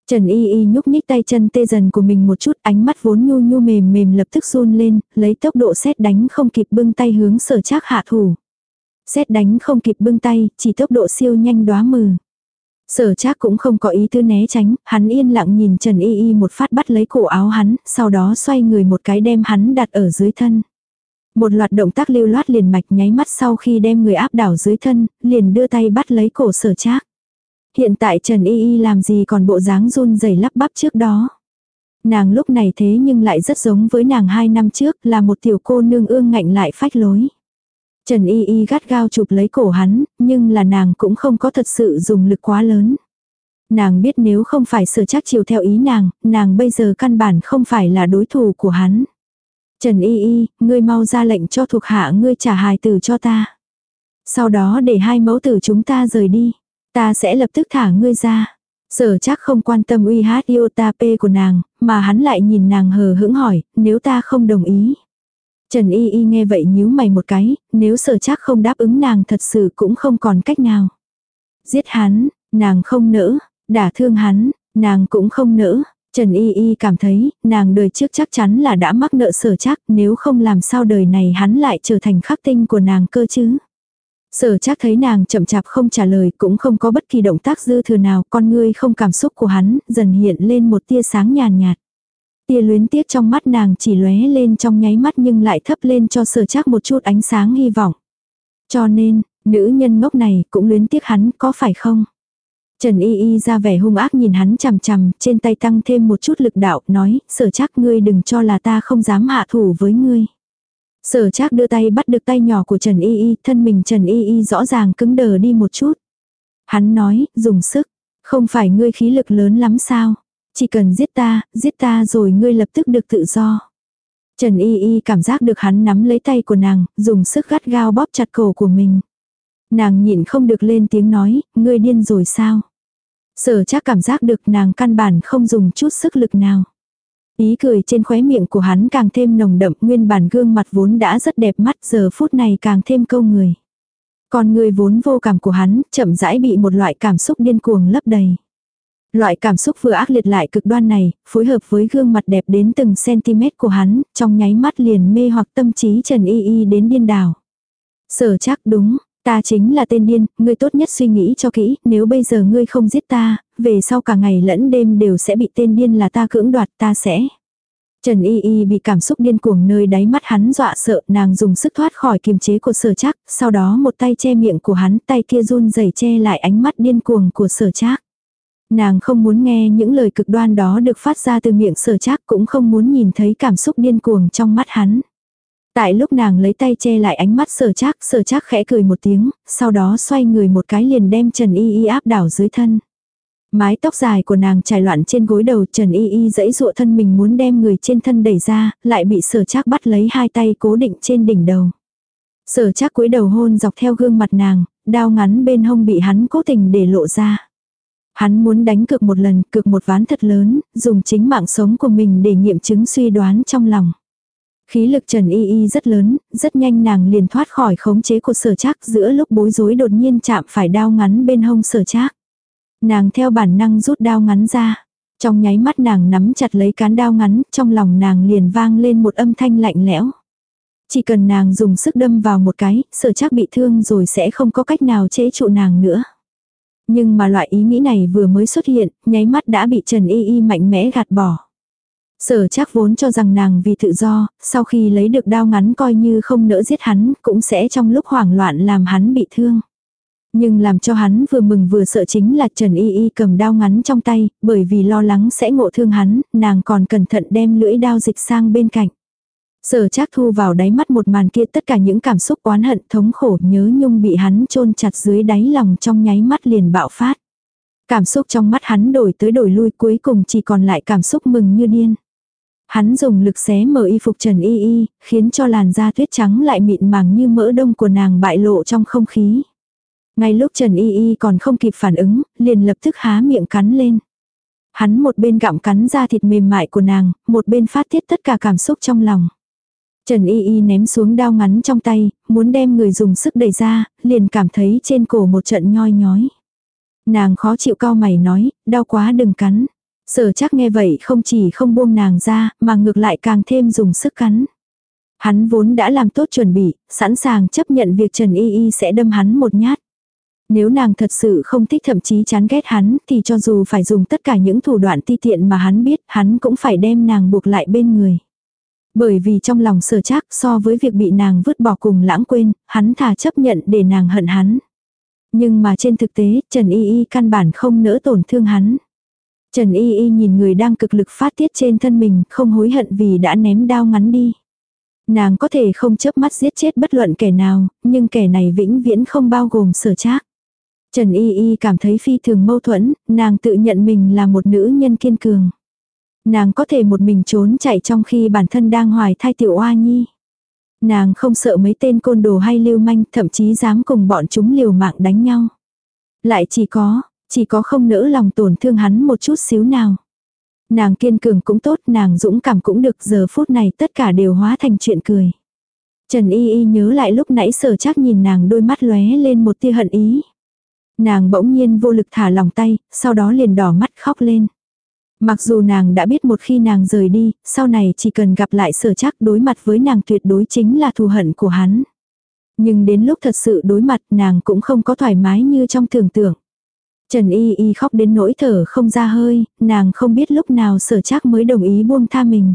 Trần Y Y nhúc nhích tay chân tê dần của mình một chút, ánh mắt vốn nhu nhu mềm mềm lập tức run lên, lấy tốc độ xét đánh không kịp bưng tay hướng sở Trác hạ thủ. Xét đánh không kịp bưng tay, chỉ tốc độ siêu nhanh đóa mừ. Sở Trác cũng không có ý tư né tránh, hắn yên lặng nhìn Trần Y Y một phát bắt lấy cổ áo hắn, sau đó xoay người một cái đem hắn đặt ở dưới thân. Một loạt động tác lưu loát liền mạch nháy mắt sau khi đem người áp đảo dưới thân, liền đưa tay bắt lấy cổ sở trác. Hiện tại Trần Y Y làm gì còn bộ dáng run rẩy lắp bắp trước đó. Nàng lúc này thế nhưng lại rất giống với nàng hai năm trước là một tiểu cô nương ương ngạnh lại phách lối. Trần Y Y gắt gao chụp lấy cổ hắn, nhưng là nàng cũng không có thật sự dùng lực quá lớn. Nàng biết nếu không phải sở chắc chiều theo ý nàng, nàng bây giờ căn bản không phải là đối thủ của hắn. Trần Y Y, ngươi mau ra lệnh cho thuộc hạ ngươi trả hài tử cho ta. Sau đó để hai mẫu tử chúng ta rời đi. Ta sẽ lập tức thả ngươi ra. Sở chắc không quan tâm uy hát iota p của nàng, mà hắn lại nhìn nàng hờ hững hỏi, nếu ta không đồng ý. Trần Y Y nghe vậy nhíu mày một cái, nếu sở chắc không đáp ứng nàng thật sự cũng không còn cách nào. Giết hắn, nàng không nỡ, đả thương hắn, nàng cũng không nỡ. Trần Y Y cảm thấy, nàng đời trước chắc chắn là đã mắc nợ sở chắc, nếu không làm sao đời này hắn lại trở thành khắc tinh của nàng cơ chứ. Sở chắc thấy nàng chậm chạp không trả lời cũng không có bất kỳ động tác dư thừa nào, con ngươi không cảm xúc của hắn, dần hiện lên một tia sáng nhàn nhạt. Tia luyến tiếc trong mắt nàng chỉ lóe lên trong nháy mắt nhưng lại thấp lên cho sở chắc một chút ánh sáng hy vọng. Cho nên, nữ nhân ngốc này cũng luyến tiếc hắn có phải không? Trần Y Y ra vẻ hung ác nhìn hắn chằm chằm, trên tay tăng thêm một chút lực đạo, nói, sở chắc ngươi đừng cho là ta không dám hạ thủ với ngươi. Sở chắc đưa tay bắt được tay nhỏ của Trần Y Y, thân mình Trần Y Y rõ ràng cứng đờ đi một chút. Hắn nói, dùng sức, không phải ngươi khí lực lớn lắm sao? Chỉ cần giết ta, giết ta rồi ngươi lập tức được tự do. Trần Y Y cảm giác được hắn nắm lấy tay của nàng, dùng sức gắt gao bóp chặt cổ của mình. Nàng nhịn không được lên tiếng nói, ngươi điên rồi sao? Sở chắc cảm giác được nàng căn bản không dùng chút sức lực nào. Ý cười trên khóe miệng của hắn càng thêm nồng đậm nguyên bản gương mặt vốn đã rất đẹp mắt giờ phút này càng thêm câu người. Còn người vốn vô cảm của hắn chậm rãi bị một loại cảm xúc điên cuồng lấp đầy. Loại cảm xúc vừa ác liệt lại cực đoan này, phối hợp với gương mặt đẹp đến từng cm của hắn, trong nháy mắt liền mê hoặc tâm trí Trần Y Y đến điên đảo. Sở chắc đúng, Ta chính là tên điên, ngươi tốt nhất suy nghĩ cho kỹ, nếu bây giờ ngươi không giết ta, về sau cả ngày lẫn đêm đều sẽ bị tên điên là ta cưỡng đoạt ta sẽ. Trần Y Y bị cảm xúc điên cuồng nơi đáy mắt hắn dọa sợ, nàng dùng sức thoát khỏi kiềm chế của sở chắc, sau đó một tay che miệng của hắn, tay kia run rẩy che lại ánh mắt điên cuồng của sở chắc. Nàng không muốn nghe những lời cực đoan đó được phát ra từ miệng sở chắc cũng không muốn nhìn thấy cảm xúc điên cuồng trong mắt hắn. Tại lúc nàng lấy tay che lại ánh mắt sở trác, sở trác khẽ cười một tiếng, sau đó xoay người một cái liền đem Trần Y Y áp đảo dưới thân. Mái tóc dài của nàng trải loạn trên gối đầu Trần Y Y dẫy dụa thân mình muốn đem người trên thân đẩy ra, lại bị sở trác bắt lấy hai tay cố định trên đỉnh đầu. Sở trác cúi đầu hôn dọc theo gương mặt nàng, đao ngắn bên hông bị hắn cố tình để lộ ra. Hắn muốn đánh cược một lần, cược một ván thật lớn, dùng chính mạng sống của mình để nghiệm chứng suy đoán trong lòng. Khí lực Trần Y Y rất lớn, rất nhanh nàng liền thoát khỏi khống chế của sở trác giữa lúc bối rối đột nhiên chạm phải đao ngắn bên hông sở trác. Nàng theo bản năng rút đao ngắn ra. Trong nháy mắt nàng nắm chặt lấy cán đao ngắn, trong lòng nàng liền vang lên một âm thanh lạnh lẽo. Chỉ cần nàng dùng sức đâm vào một cái, sở trác bị thương rồi sẽ không có cách nào chế trụ nàng nữa. Nhưng mà loại ý nghĩ này vừa mới xuất hiện, nháy mắt đã bị Trần Y Y mạnh mẽ gạt bỏ. Sở chắc vốn cho rằng nàng vì tự do, sau khi lấy được đao ngắn coi như không nỡ giết hắn, cũng sẽ trong lúc hoảng loạn làm hắn bị thương. Nhưng làm cho hắn vừa mừng vừa sợ chính là Trần Y Y cầm đao ngắn trong tay, bởi vì lo lắng sẽ ngộ thương hắn, nàng còn cẩn thận đem lưỡi đao dịch sang bên cạnh. Sở chắc thu vào đáy mắt một màn kia tất cả những cảm xúc oán hận thống khổ nhớ nhung bị hắn chôn chặt dưới đáy lòng trong nháy mắt liền bạo phát. Cảm xúc trong mắt hắn đổi tới đổi lui cuối cùng chỉ còn lại cảm xúc mừng như điên. Hắn dùng lực xé mở y phục Trần Y Y, khiến cho làn da tuyết trắng lại mịn màng như mỡ đông của nàng bại lộ trong không khí. Ngay lúc Trần Y Y còn không kịp phản ứng, liền lập tức há miệng cắn lên. Hắn một bên gặm cắn da thịt mềm mại của nàng, một bên phát tiết tất cả cảm xúc trong lòng. Trần Y Y ném xuống đao ngắn trong tay, muốn đem người dùng sức đẩy ra, liền cảm thấy trên cổ một trận nhoi nhói. Nàng khó chịu cao mày nói, đau quá đừng cắn. Sở chắc nghe vậy không chỉ không buông nàng ra, mà ngược lại càng thêm dùng sức cắn. Hắn vốn đã làm tốt chuẩn bị, sẵn sàng chấp nhận việc Trần Y Y sẽ đâm hắn một nhát. Nếu nàng thật sự không thích thậm chí chán ghét hắn thì cho dù phải dùng tất cả những thủ đoạn ti tiện mà hắn biết hắn cũng phải đem nàng buộc lại bên người. Bởi vì trong lòng sở chắc so với việc bị nàng vứt bỏ cùng lãng quên, hắn thà chấp nhận để nàng hận hắn. Nhưng mà trên thực tế, Trần Y Y căn bản không nỡ tổn thương hắn. Trần Y Y nhìn người đang cực lực phát tiết trên thân mình, không hối hận vì đã ném đao ngắn đi. Nàng có thể không chớp mắt giết chết bất luận kẻ nào, nhưng kẻ này vĩnh viễn không bao gồm sở trác. Trần Y Y cảm thấy phi thường mâu thuẫn, nàng tự nhận mình là một nữ nhân kiên cường. Nàng có thể một mình trốn chạy trong khi bản thân đang hoài thai tiểu oa nhi. Nàng không sợ mấy tên côn đồ hay lưu manh, thậm chí dám cùng bọn chúng liều mạng đánh nhau. Lại chỉ có, chỉ có không nỡ lòng tổn thương hắn một chút xíu nào. Nàng kiên cường cũng tốt, nàng dũng cảm cũng được, giờ phút này tất cả đều hóa thành chuyện cười. Trần Y Y nhớ lại lúc nãy sở chắc nhìn nàng đôi mắt lóe lên một tia hận ý. Nàng bỗng nhiên vô lực thả lòng tay, sau đó liền đỏ mắt khóc lên. Mặc dù nàng đã biết một khi nàng rời đi, sau này chỉ cần gặp lại sở chắc đối mặt với nàng tuyệt đối chính là thù hận của hắn. Nhưng đến lúc thật sự đối mặt nàng cũng không có thoải mái như trong tưởng tượng. Trần Y Y khóc đến nỗi thở không ra hơi, nàng không biết lúc nào sở chắc mới đồng ý buông tha mình.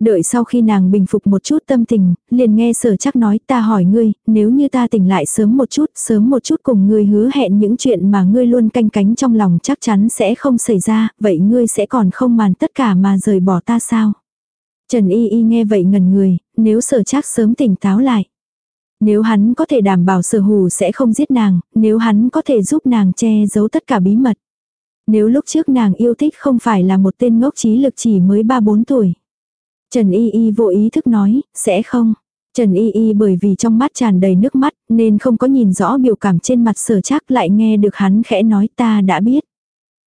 Đợi sau khi nàng bình phục một chút tâm tình, liền nghe sở chắc nói ta hỏi ngươi, nếu như ta tỉnh lại sớm một chút, sớm một chút cùng ngươi hứa hẹn những chuyện mà ngươi luôn canh cánh trong lòng chắc chắn sẽ không xảy ra, vậy ngươi sẽ còn không màn tất cả mà rời bỏ ta sao? Trần Y Y nghe vậy ngần người, nếu sở chắc sớm tỉnh táo lại. Nếu hắn có thể đảm bảo sở hù sẽ không giết nàng, nếu hắn có thể giúp nàng che giấu tất cả bí mật. Nếu lúc trước nàng yêu thích không phải là một tên ngốc trí lực chỉ mới 3-4 tuổi. Trần Y Y vô ý thức nói, sẽ không. Trần Y Y bởi vì trong mắt tràn đầy nước mắt nên không có nhìn rõ biểu cảm trên mặt sở chắc lại nghe được hắn khẽ nói ta đã biết.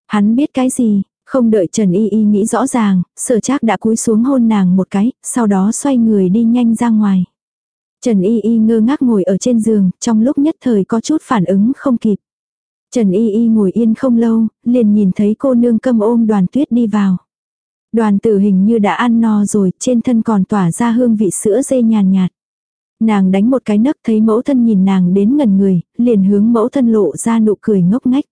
Hắn biết cái gì, không đợi Trần Y Y nghĩ rõ ràng, sở chắc đã cúi xuống hôn nàng một cái, sau đó xoay người đi nhanh ra ngoài. Trần Y Y ngơ ngác ngồi ở trên giường, trong lúc nhất thời có chút phản ứng không kịp. Trần Y Y ngồi yên không lâu, liền nhìn thấy cô nương câm ôm đoàn tuyết đi vào. Đoàn tử hình như đã ăn no rồi, trên thân còn tỏa ra hương vị sữa dê nhàn nhạt. Nàng đánh một cái nấc thấy mẫu thân nhìn nàng đến ngần người, liền hướng mẫu thân lộ ra nụ cười ngốc ngách.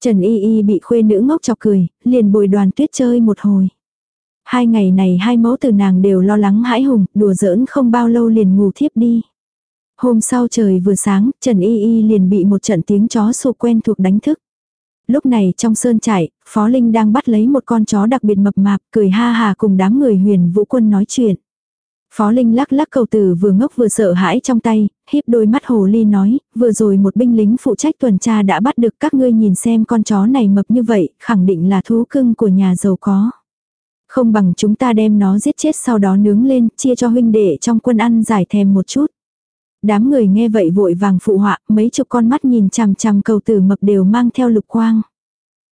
Trần Y Y bị khuê nữ ngốc chọc cười, liền bồi đoàn tuyết chơi một hồi. Hai ngày này hai mẫu từ nàng đều lo lắng hãi hùng, đùa giỡn không bao lâu liền ngủ thiếp đi. Hôm sau trời vừa sáng, Trần Y Y liền bị một trận tiếng chó sô quen thuộc đánh thức. Lúc này trong sơn trại, Phó Linh đang bắt lấy một con chó đặc biệt mập mạp, cười ha hà cùng đám người huyền vũ quân nói chuyện. Phó Linh lắc lắc cầu tử vừa ngốc vừa sợ hãi trong tay, híp đôi mắt hồ ly nói, vừa rồi một binh lính phụ trách tuần tra đã bắt được các ngươi nhìn xem con chó này mập như vậy, khẳng định là thú cưng của nhà giàu có. Không bằng chúng ta đem nó giết chết sau đó nướng lên, chia cho huynh đệ trong quân ăn giải thèm một chút. Đám người nghe vậy vội vàng phụ họa, mấy chục con mắt nhìn chằm chằm cầu tử mập đều mang theo lục quang.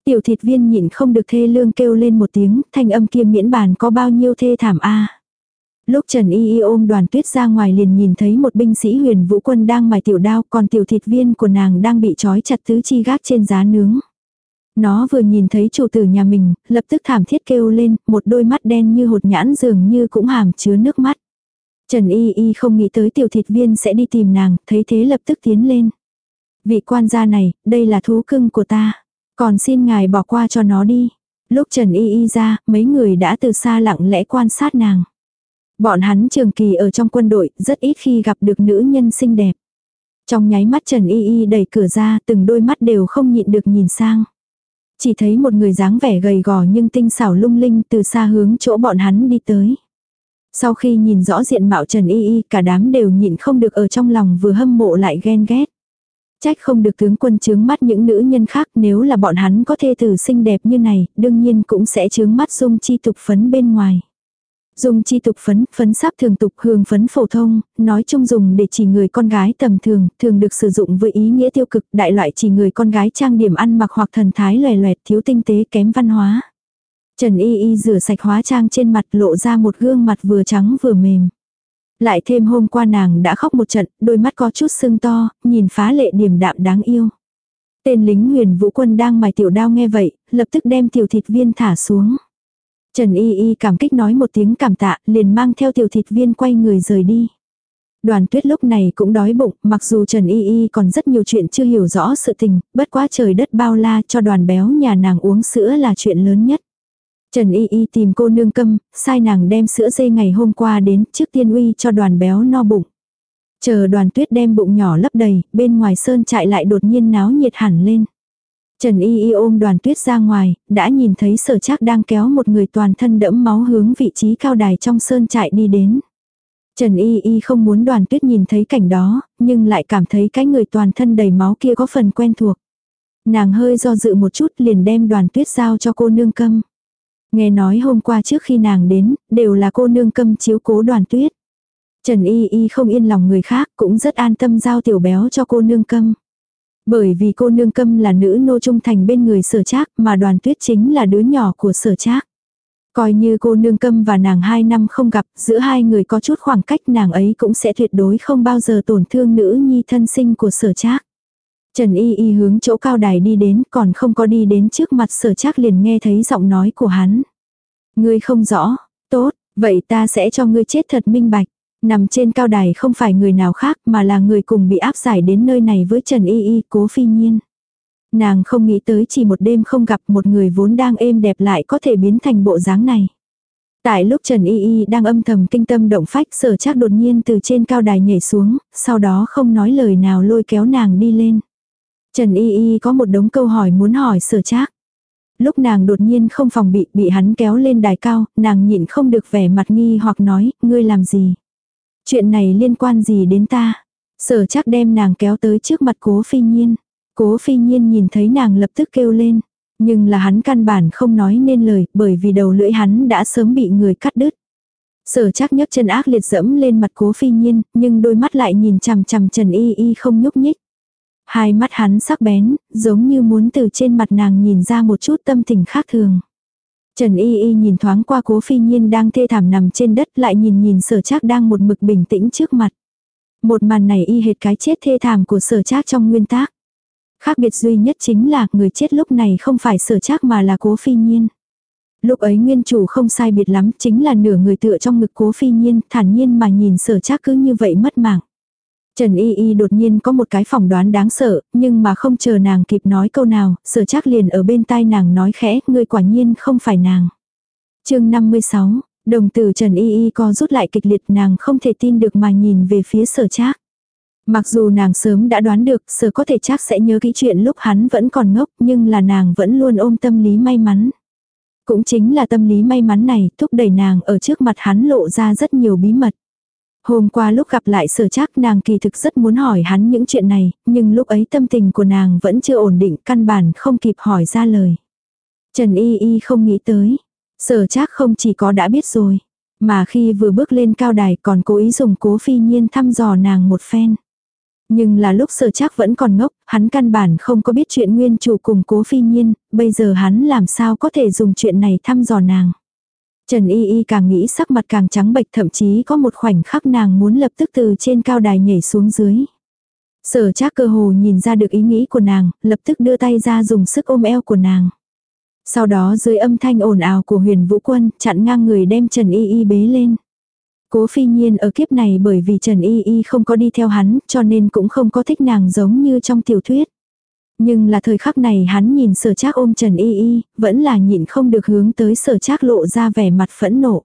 Tiểu thịt viên nhịn không được thê lương kêu lên một tiếng, thanh âm kia miễn bàn có bao nhiêu thê thảm a Lúc Trần Y Y ôm đoàn tuyết ra ngoài liền nhìn thấy một binh sĩ huyền vũ quân đang mài tiểu đao, còn tiểu thịt viên của nàng đang bị trói chặt tứ chi gác trên giá nướng. Nó vừa nhìn thấy chủ tử nhà mình, lập tức thảm thiết kêu lên, một đôi mắt đen như hột nhãn dường như cũng hàm chứa nước mắt. Trần Y Y không nghĩ tới tiểu thịt viên sẽ đi tìm nàng, thấy thế lập tức tiến lên. Vị quan gia này, đây là thú cưng của ta. Còn xin ngài bỏ qua cho nó đi. Lúc Trần Y Y ra, mấy người đã từ xa lặng lẽ quan sát nàng. Bọn hắn trường kỳ ở trong quân đội, rất ít khi gặp được nữ nhân xinh đẹp. Trong nháy mắt Trần Y Y đẩy cửa ra, từng đôi mắt đều không nhịn được nhìn sang. Chỉ thấy một người dáng vẻ gầy gò nhưng tinh xảo lung linh từ xa hướng chỗ bọn hắn đi tới. Sau khi nhìn rõ diện mạo Trần Y Y cả đám đều nhịn không được ở trong lòng vừa hâm mộ lại ghen ghét. Trách không được tướng quân chướng mắt những nữ nhân khác nếu là bọn hắn có thê tử xinh đẹp như này, đương nhiên cũng sẽ chướng mắt dung chi tục phấn bên ngoài. Dùng chi tục phấn, phấn sáp thường tục hương phấn phổ thông, nói chung dùng để chỉ người con gái tầm thường, thường được sử dụng với ý nghĩa tiêu cực, đại loại chỉ người con gái trang điểm ăn mặc hoặc thần thái loè loẹt thiếu tinh tế kém văn hóa. Trần Y Y rửa sạch hóa trang trên mặt lộ ra một gương mặt vừa trắng vừa mềm. Lại thêm hôm qua nàng đã khóc một trận, đôi mắt có chút sưng to, nhìn phá lệ điềm đạm đáng yêu. Tên lính huyền vũ quân đang mài tiểu đao nghe vậy, lập tức đem tiểu thịt viên thả xuống. Trần Y Y cảm kích nói một tiếng cảm tạ, liền mang theo tiểu thịt viên quay người rời đi. Đoàn tuyết lúc này cũng đói bụng, mặc dù Trần Y Y còn rất nhiều chuyện chưa hiểu rõ sự tình, bất quá trời đất bao la cho đoàn béo nhà nàng uống sữa là chuyện lớn nhất. Trần Y Y tìm cô nương câm, sai nàng đem sữa dê ngày hôm qua đến trước tiên uy cho đoàn béo no bụng. Chờ đoàn tuyết đem bụng nhỏ lấp đầy, bên ngoài sơn chạy lại đột nhiên náo nhiệt hẳn lên. Trần Y Y ôm đoàn tuyết ra ngoài, đã nhìn thấy sở trác đang kéo một người toàn thân đẫm máu hướng vị trí cao đài trong sơn trại đi đến. Trần Y Y không muốn đoàn tuyết nhìn thấy cảnh đó, nhưng lại cảm thấy cái người toàn thân đầy máu kia có phần quen thuộc. Nàng hơi do dự một chút liền đem đoàn tuyết giao cho cô nương câm. Nghe nói hôm qua trước khi nàng đến, đều là cô nương câm chiếu cố đoàn tuyết. Trần Y Y không yên lòng người khác cũng rất an tâm giao tiểu béo cho cô nương câm. Bởi vì cô nương câm là nữ nô trung thành bên người sở trác mà đoàn tuyết chính là đứa nhỏ của sở trác. Coi như cô nương câm và nàng hai năm không gặp, giữa hai người có chút khoảng cách nàng ấy cũng sẽ tuyệt đối không bao giờ tổn thương nữ nhi thân sinh của sở trác. Trần Y Y hướng chỗ cao đài đi đến còn không có đi đến trước mặt sở trác liền nghe thấy giọng nói của hắn. Ngươi không rõ, tốt, vậy ta sẽ cho ngươi chết thật minh bạch. Nằm trên cao đài không phải người nào khác mà là người cùng bị áp giải đến nơi này với Trần Y Y cố phi nhiên. Nàng không nghĩ tới chỉ một đêm không gặp một người vốn đang êm đẹp lại có thể biến thành bộ dáng này. Tại lúc Trần Y Y đang âm thầm kinh tâm động phách sở chắc đột nhiên từ trên cao đài nhảy xuống, sau đó không nói lời nào lôi kéo nàng đi lên. Trần Y Y có một đống câu hỏi muốn hỏi sở trác. Lúc nàng đột nhiên không phòng bị, bị hắn kéo lên đài cao, nàng nhịn không được vẻ mặt nghi hoặc nói, ngươi làm gì? Chuyện này liên quan gì đến ta? Sở chắc đem nàng kéo tới trước mặt cố phi nhiên. Cố phi nhiên nhìn thấy nàng lập tức kêu lên. Nhưng là hắn căn bản không nói nên lời, bởi vì đầu lưỡi hắn đã sớm bị người cắt đứt. Sở chắc nhấc chân ác liệt dẫm lên mặt cố phi nhiên, nhưng đôi mắt lại nhìn chằm chằm Trần Y Y không nhúc nhích. Hai mắt hắn sắc bén, giống như muốn từ trên mặt nàng nhìn ra một chút tâm tình khác thường. Trần Y Y nhìn thoáng qua cố phi nhiên đang thê thảm nằm trên đất, lại nhìn nhìn sở trác đang một mực bình tĩnh trước mặt. Một màn này y hệt cái chết thê thảm của sở trác trong nguyên tác. Khác biệt duy nhất chính là người chết lúc này không phải sở trác mà là cố phi nhiên. Lúc ấy nguyên chủ không sai biệt lắm, chính là nửa người tựa trong ngực cố phi nhiên, thản nhiên mà nhìn sở trác cứ như vậy mất mạng. Trần Y Y đột nhiên có một cái phỏng đoán đáng sợ, nhưng mà không chờ nàng kịp nói câu nào, sở chắc liền ở bên tai nàng nói khẽ, ngươi quả nhiên không phải nàng. chương 56, đồng tử Trần Y Y co rút lại kịch liệt nàng không thể tin được mà nhìn về phía sở chắc. Mặc dù nàng sớm đã đoán được sở có thể chắc sẽ nhớ kỹ chuyện lúc hắn vẫn còn ngốc nhưng là nàng vẫn luôn ôm tâm lý may mắn. Cũng chính là tâm lý may mắn này thúc đẩy nàng ở trước mặt hắn lộ ra rất nhiều bí mật. Hôm qua lúc gặp lại sở chắc nàng kỳ thực rất muốn hỏi hắn những chuyện này, nhưng lúc ấy tâm tình của nàng vẫn chưa ổn định căn bản không kịp hỏi ra lời. Trần Y Y không nghĩ tới. Sở chắc không chỉ có đã biết rồi, mà khi vừa bước lên cao đài còn cố ý dùng cố phi nhiên thăm dò nàng một phen. Nhưng là lúc sở chắc vẫn còn ngốc, hắn căn bản không có biết chuyện nguyên chủ cùng cố phi nhiên, bây giờ hắn làm sao có thể dùng chuyện này thăm dò nàng. Trần Y Y càng nghĩ sắc mặt càng trắng bệch thậm chí có một khoảnh khắc nàng muốn lập tức từ trên cao đài nhảy xuống dưới. Sở trác cơ hồ nhìn ra được ý nghĩ của nàng, lập tức đưa tay ra dùng sức ôm eo của nàng. Sau đó dưới âm thanh ồn ào của huyền vũ quân, chặn ngang người đem Trần Y Y bế lên. Cố phi nhiên ở kiếp này bởi vì Trần Y Y không có đi theo hắn, cho nên cũng không có thích nàng giống như trong tiểu thuyết. Nhưng là thời khắc này hắn nhìn sở trác ôm Trần Y Y, vẫn là nhịn không được hướng tới sở trác lộ ra vẻ mặt phẫn nộ.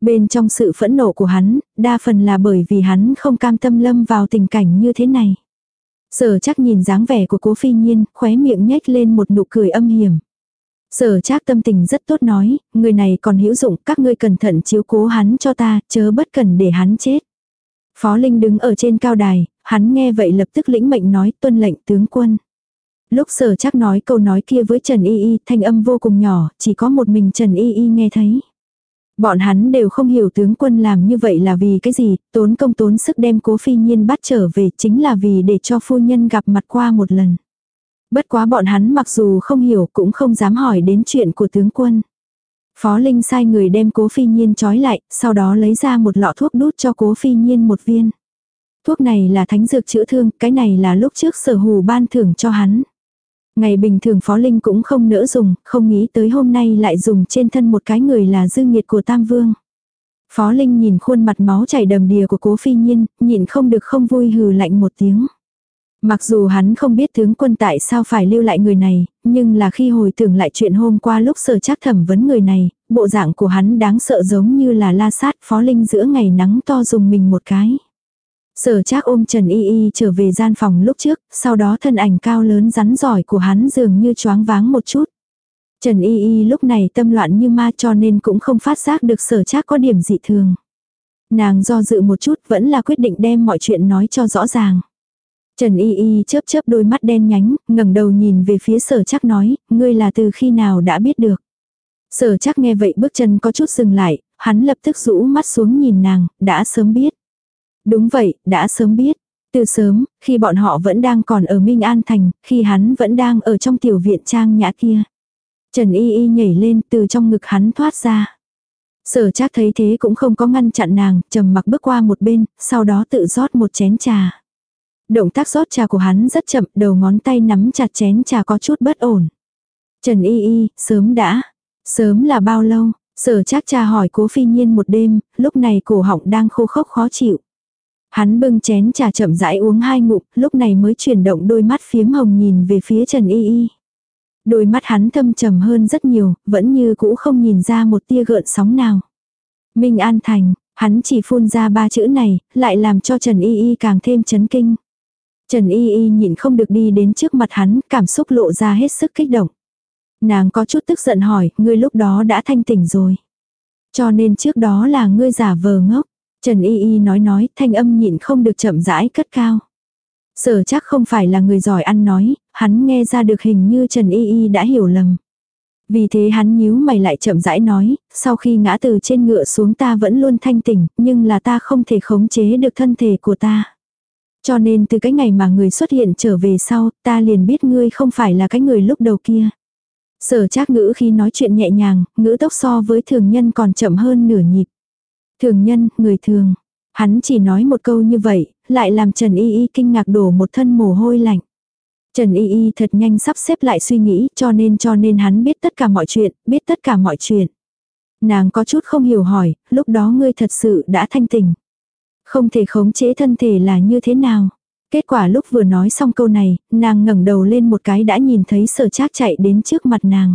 Bên trong sự phẫn nộ của hắn, đa phần là bởi vì hắn không cam tâm lâm vào tình cảnh như thế này. Sở chắc nhìn dáng vẻ của cố phi nhiên, khóe miệng nhếch lên một nụ cười âm hiểm. Sở trác tâm tình rất tốt nói, người này còn hữu dụng, các ngươi cẩn thận chiếu cố hắn cho ta, chớ bất cần để hắn chết. Phó Linh đứng ở trên cao đài, hắn nghe vậy lập tức lĩnh mệnh nói tuân lệnh tướng quân. Lúc sở chắc nói câu nói kia với Trần Y Y, thanh âm vô cùng nhỏ, chỉ có một mình Trần Y Y nghe thấy. Bọn hắn đều không hiểu tướng quân làm như vậy là vì cái gì, tốn công tốn sức đem cố phi nhiên bắt trở về chính là vì để cho phu nhân gặp mặt qua một lần. Bất quá bọn hắn mặc dù không hiểu cũng không dám hỏi đến chuyện của tướng quân. Phó Linh sai người đem cố phi nhiên trói lại, sau đó lấy ra một lọ thuốc đút cho cố phi nhiên một viên. Thuốc này là thánh dược chữa thương, cái này là lúc trước sở hù ban thưởng cho hắn. Ngày bình thường Phó Linh cũng không nỡ dùng, không nghĩ tới hôm nay lại dùng trên thân một cái người là dư nghiệt của Tam Vương. Phó Linh nhìn khuôn mặt máu chảy đầm đìa của cố phi nhiên, nhìn không được không vui hừ lạnh một tiếng. Mặc dù hắn không biết tướng quân tại sao phải lưu lại người này, nhưng là khi hồi tưởng lại chuyện hôm qua lúc sở chắc thẩm vấn người này, bộ dạng của hắn đáng sợ giống như là la sát phó linh giữa ngày nắng to dùng mình một cái. Sở trác ôm Trần Y Y trở về gian phòng lúc trước, sau đó thân ảnh cao lớn rắn giỏi của hắn dường như choáng váng một chút. Trần Y Y lúc này tâm loạn như ma cho nên cũng không phát giác được sở trác có điểm dị thường. Nàng do dự một chút vẫn là quyết định đem mọi chuyện nói cho rõ ràng. Trần Y Y chớp chớp đôi mắt đen nhánh, ngẩng đầu nhìn về phía sở chắc nói, ngươi là từ khi nào đã biết được. Sở chắc nghe vậy bước chân có chút dừng lại, hắn lập tức rũ mắt xuống nhìn nàng, đã sớm biết. Đúng vậy, đã sớm biết. Từ sớm, khi bọn họ vẫn đang còn ở Minh An Thành, khi hắn vẫn đang ở trong tiểu viện trang nhã kia. Trần Y Y nhảy lên từ trong ngực hắn thoát ra. Sở chắc thấy thế cũng không có ngăn chặn nàng, trầm mặc bước qua một bên, sau đó tự rót một chén trà. Động tác rót trà của hắn rất chậm, đầu ngón tay nắm chặt chén trà có chút bất ổn. Trần Y Y, sớm đã. Sớm là bao lâu? Sở chắc cha hỏi cố phi nhiên một đêm, lúc này cổ họng đang khô khốc khó chịu. Hắn bưng chén trà chậm rãi uống hai ngụm, lúc này mới chuyển động đôi mắt phiếm hồng nhìn về phía Trần Y Y. Đôi mắt hắn thâm trầm hơn rất nhiều, vẫn như cũ không nhìn ra một tia gợn sóng nào. Minh An Thành, hắn chỉ phun ra ba chữ này, lại làm cho Trần Y Y càng thêm chấn kinh. Trần Y Y nhìn không được đi đến trước mặt hắn, cảm xúc lộ ra hết sức kích động. Nàng có chút tức giận hỏi, ngươi lúc đó đã thanh tỉnh rồi. Cho nên trước đó là ngươi giả vờ ngốc. Trần Y Y nói nói, thanh âm nhịn không được chậm rãi cất cao. Sở chắc không phải là người giỏi ăn nói, hắn nghe ra được hình như Trần Y Y đã hiểu lầm. Vì thế hắn nhíu mày lại chậm rãi nói, sau khi ngã từ trên ngựa xuống ta vẫn luôn thanh tỉnh, nhưng là ta không thể khống chế được thân thể của ta. Cho nên từ cái ngày mà người xuất hiện trở về sau, ta liền biết ngươi không phải là cái người lúc đầu kia. Sở trác ngữ khi nói chuyện nhẹ nhàng, ngữ tốc so với thường nhân còn chậm hơn nửa nhịp. Thường nhân, người thường. Hắn chỉ nói một câu như vậy, lại làm Trần Y Y kinh ngạc đổ một thân mồ hôi lạnh. Trần Y Y thật nhanh sắp xếp lại suy nghĩ cho nên cho nên hắn biết tất cả mọi chuyện, biết tất cả mọi chuyện. Nàng có chút không hiểu hỏi, lúc đó ngươi thật sự đã thanh tỉnh. Không thể khống chế thân thể là như thế nào. Kết quả lúc vừa nói xong câu này, nàng ngẩng đầu lên một cái đã nhìn thấy sở trác chạy đến trước mặt nàng.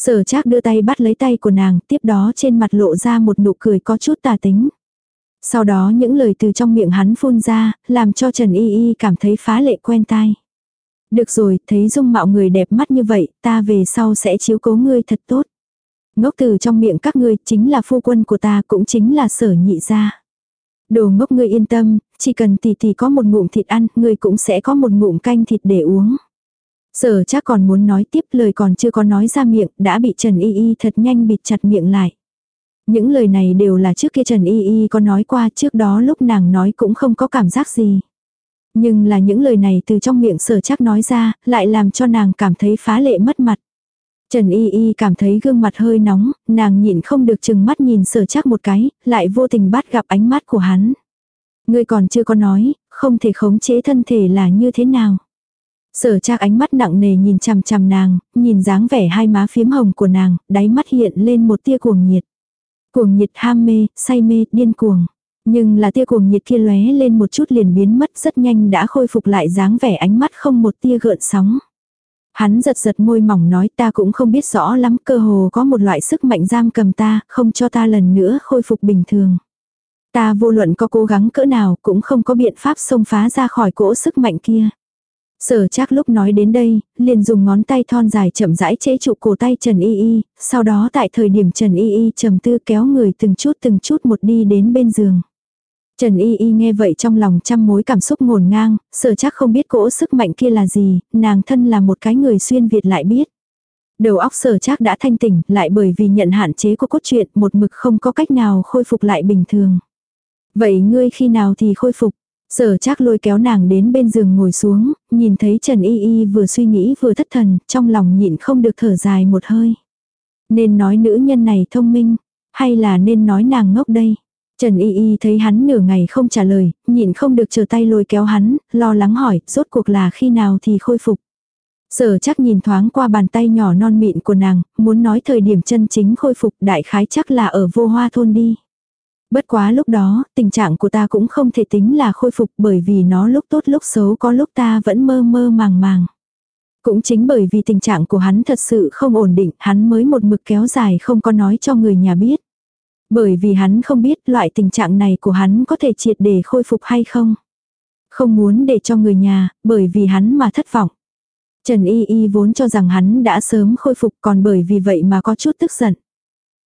Sở trác đưa tay bắt lấy tay của nàng, tiếp đó trên mặt lộ ra một nụ cười có chút tà tính. Sau đó những lời từ trong miệng hắn phun ra, làm cho Trần Y Y cảm thấy phá lệ quen tai. Được rồi, thấy dung mạo người đẹp mắt như vậy, ta về sau sẽ chiếu cố ngươi thật tốt. Ngốc từ trong miệng các ngươi chính là phu quân của ta cũng chính là sở nhị gia. Đồ ngốc ngươi yên tâm, chỉ cần tỷ tỷ có một ngụm thịt ăn, ngươi cũng sẽ có một ngụm canh thịt để uống. Sở chắc còn muốn nói tiếp lời còn chưa có nói ra miệng, đã bị Trần Y Y thật nhanh bịt chặt miệng lại. Những lời này đều là trước kia Trần Y Y có nói qua trước đó lúc nàng nói cũng không có cảm giác gì. Nhưng là những lời này từ trong miệng sở chắc nói ra, lại làm cho nàng cảm thấy phá lệ mất mặt. Trần Y Y cảm thấy gương mặt hơi nóng, nàng nhịn không được chừng mắt nhìn sở chắc một cái, lại vô tình bắt gặp ánh mắt của hắn. Ngươi còn chưa có nói, không thể khống chế thân thể là như thế nào. Sở trác ánh mắt nặng nề nhìn chằm chằm nàng, nhìn dáng vẻ hai má phiếm hồng của nàng, đáy mắt hiện lên một tia cuồng nhiệt. Cuồng nhiệt ham mê, say mê, điên cuồng. Nhưng là tia cuồng nhiệt kia lóe lên một chút liền biến mất rất nhanh đã khôi phục lại dáng vẻ ánh mắt không một tia gợn sóng. Hắn giật giật môi mỏng nói ta cũng không biết rõ lắm cơ hồ có một loại sức mạnh giam cầm ta, không cho ta lần nữa khôi phục bình thường. Ta vô luận có cố gắng cỡ nào cũng không có biện pháp xông phá ra khỏi cỗ sức mạnh kia. Sở chắc lúc nói đến đây, liền dùng ngón tay thon dài chậm rãi chế trụ cổ tay Trần Y Y, sau đó tại thời điểm Trần Y Y trầm tư kéo người từng chút từng chút một đi đến bên giường. Trần Y Y nghe vậy trong lòng trăm mối cảm xúc ngổn ngang, sở chắc không biết cỗ sức mạnh kia là gì, nàng thân là một cái người xuyên Việt lại biết. Đầu óc sở chắc đã thanh tỉnh, lại bởi vì nhận hạn chế của cốt truyện một mực không có cách nào khôi phục lại bình thường. Vậy ngươi khi nào thì khôi phục? Sở chắc lôi kéo nàng đến bên giường ngồi xuống, nhìn thấy Trần Y Y vừa suy nghĩ vừa thất thần, trong lòng nhịn không được thở dài một hơi. Nên nói nữ nhân này thông minh, hay là nên nói nàng ngốc đây? Trần Y Y thấy hắn nửa ngày không trả lời, nhịn không được chờ tay lôi kéo hắn, lo lắng hỏi, rốt cuộc là khi nào thì khôi phục. Sở chắc nhìn thoáng qua bàn tay nhỏ non mịn của nàng, muốn nói thời điểm chân chính khôi phục đại khái chắc là ở vô hoa thôn đi. Bất quá lúc đó, tình trạng của ta cũng không thể tính là khôi phục bởi vì nó lúc tốt lúc xấu có lúc ta vẫn mơ mơ màng màng. Cũng chính bởi vì tình trạng của hắn thật sự không ổn định, hắn mới một mực kéo dài không có nói cho người nhà biết. Bởi vì hắn không biết loại tình trạng này của hắn có thể triệt để khôi phục hay không. Không muốn để cho người nhà, bởi vì hắn mà thất vọng. Trần Y Y vốn cho rằng hắn đã sớm khôi phục còn bởi vì vậy mà có chút tức giận.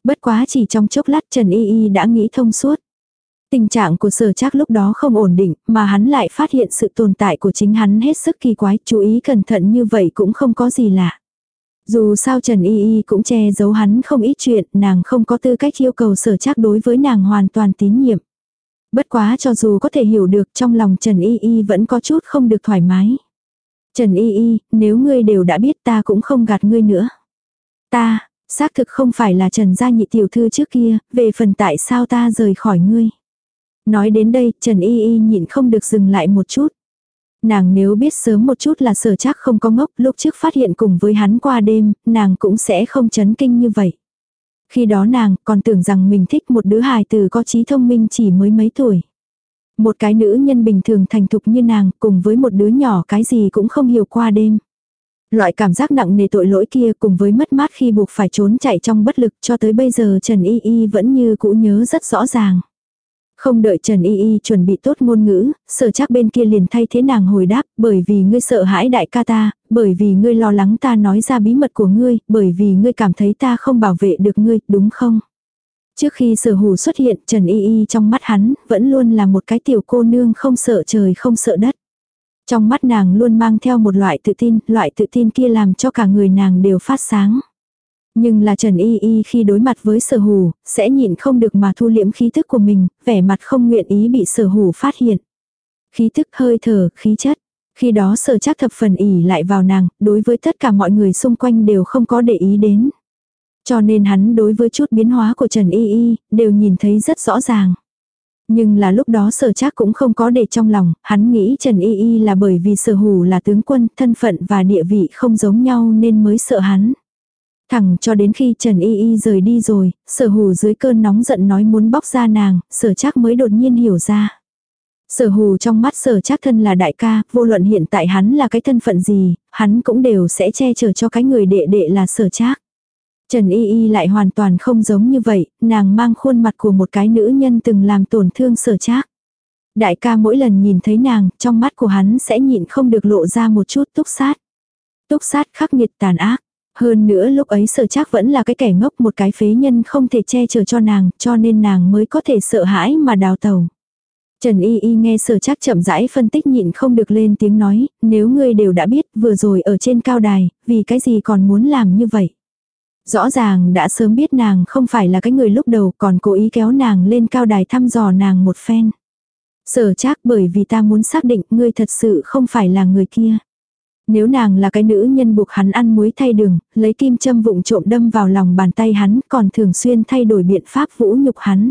Bất quá chỉ trong chốc lát Trần Y Y đã nghĩ thông suốt. Tình trạng của sở chắc lúc đó không ổn định, mà hắn lại phát hiện sự tồn tại của chính hắn hết sức kỳ quái, chú ý cẩn thận như vậy cũng không có gì lạ. Dù sao Trần Y Y cũng che giấu hắn không ít chuyện, nàng không có tư cách yêu cầu sở chắc đối với nàng hoàn toàn tín nhiệm. Bất quá cho dù có thể hiểu được trong lòng Trần Y Y vẫn có chút không được thoải mái. Trần Y Y, nếu ngươi đều đã biết ta cũng không gạt ngươi nữa. Ta, xác thực không phải là Trần gia nhị tiểu thư trước kia, về phần tại sao ta rời khỏi ngươi. Nói đến đây, Trần Y Y nhịn không được dừng lại một chút. Nàng nếu biết sớm một chút là sở chắc không có ngốc, lúc trước phát hiện cùng với hắn qua đêm, nàng cũng sẽ không chấn kinh như vậy. Khi đó nàng còn tưởng rằng mình thích một đứa hài tử có trí thông minh chỉ mới mấy tuổi. Một cái nữ nhân bình thường thành thục như nàng cùng với một đứa nhỏ cái gì cũng không hiểu qua đêm. Loại cảm giác nặng nề tội lỗi kia cùng với mất mát khi buộc phải trốn chạy trong bất lực cho tới bây giờ Trần Y Y vẫn như cũ nhớ rất rõ ràng. Không đợi Trần Y Y chuẩn bị tốt ngôn ngữ, sở chắc bên kia liền thay thế nàng hồi đáp, bởi vì ngươi sợ hãi đại ca ta, bởi vì ngươi lo lắng ta nói ra bí mật của ngươi, bởi vì ngươi cảm thấy ta không bảo vệ được ngươi, đúng không? Trước khi sở hù xuất hiện, Trần Y Y trong mắt hắn, vẫn luôn là một cái tiểu cô nương không sợ trời không sợ đất. Trong mắt nàng luôn mang theo một loại tự tin, loại tự tin kia làm cho cả người nàng đều phát sáng. Nhưng là Trần Y Y khi đối mặt với sở hù, sẽ nhịn không được mà thu liễm khí thức của mình, vẻ mặt không nguyện ý bị sở hù phát hiện. Khí thức hơi thở, khí chất. Khi đó sở chắc thập phần ỉ lại vào nàng, đối với tất cả mọi người xung quanh đều không có để ý đến. Cho nên hắn đối với chút biến hóa của Trần Y Y, đều nhìn thấy rất rõ ràng. Nhưng là lúc đó sở chắc cũng không có để trong lòng, hắn nghĩ Trần Y Y là bởi vì sở hủ là tướng quân, thân phận và địa vị không giống nhau nên mới sợ hắn. Thẳng cho đến khi Trần Y Y rời đi rồi, sở hù dưới cơn nóng giận nói muốn bóc ra nàng, sở chắc mới đột nhiên hiểu ra. Sở hù trong mắt sở chắc thân là đại ca, vô luận hiện tại hắn là cái thân phận gì, hắn cũng đều sẽ che chở cho cái người đệ đệ là sở chắc. Trần Y Y lại hoàn toàn không giống như vậy, nàng mang khuôn mặt của một cái nữ nhân từng làm tổn thương sở trác. Đại ca mỗi lần nhìn thấy nàng, trong mắt của hắn sẽ nhịn không được lộ ra một chút túc sát. Túc sát khắc nghiệt tàn ác. Hơn nữa lúc ấy sở trác vẫn là cái kẻ ngốc một cái phế nhân không thể che chở cho nàng, cho nên nàng mới có thể sợ hãi mà đào tàu. Trần Y Y nghe sở trác chậm rãi phân tích nhịn không được lên tiếng nói, nếu ngươi đều đã biết vừa rồi ở trên cao đài, vì cái gì còn muốn làm như vậy. Rõ ràng đã sớm biết nàng không phải là cái người lúc đầu còn cố ý kéo nàng lên cao đài thăm dò nàng một phen. Sở chắc bởi vì ta muốn xác định ngươi thật sự không phải là người kia. Nếu nàng là cái nữ nhân buộc hắn ăn muối thay đường, lấy kim châm vụng trộm đâm vào lòng bàn tay hắn còn thường xuyên thay đổi biện pháp vũ nhục hắn.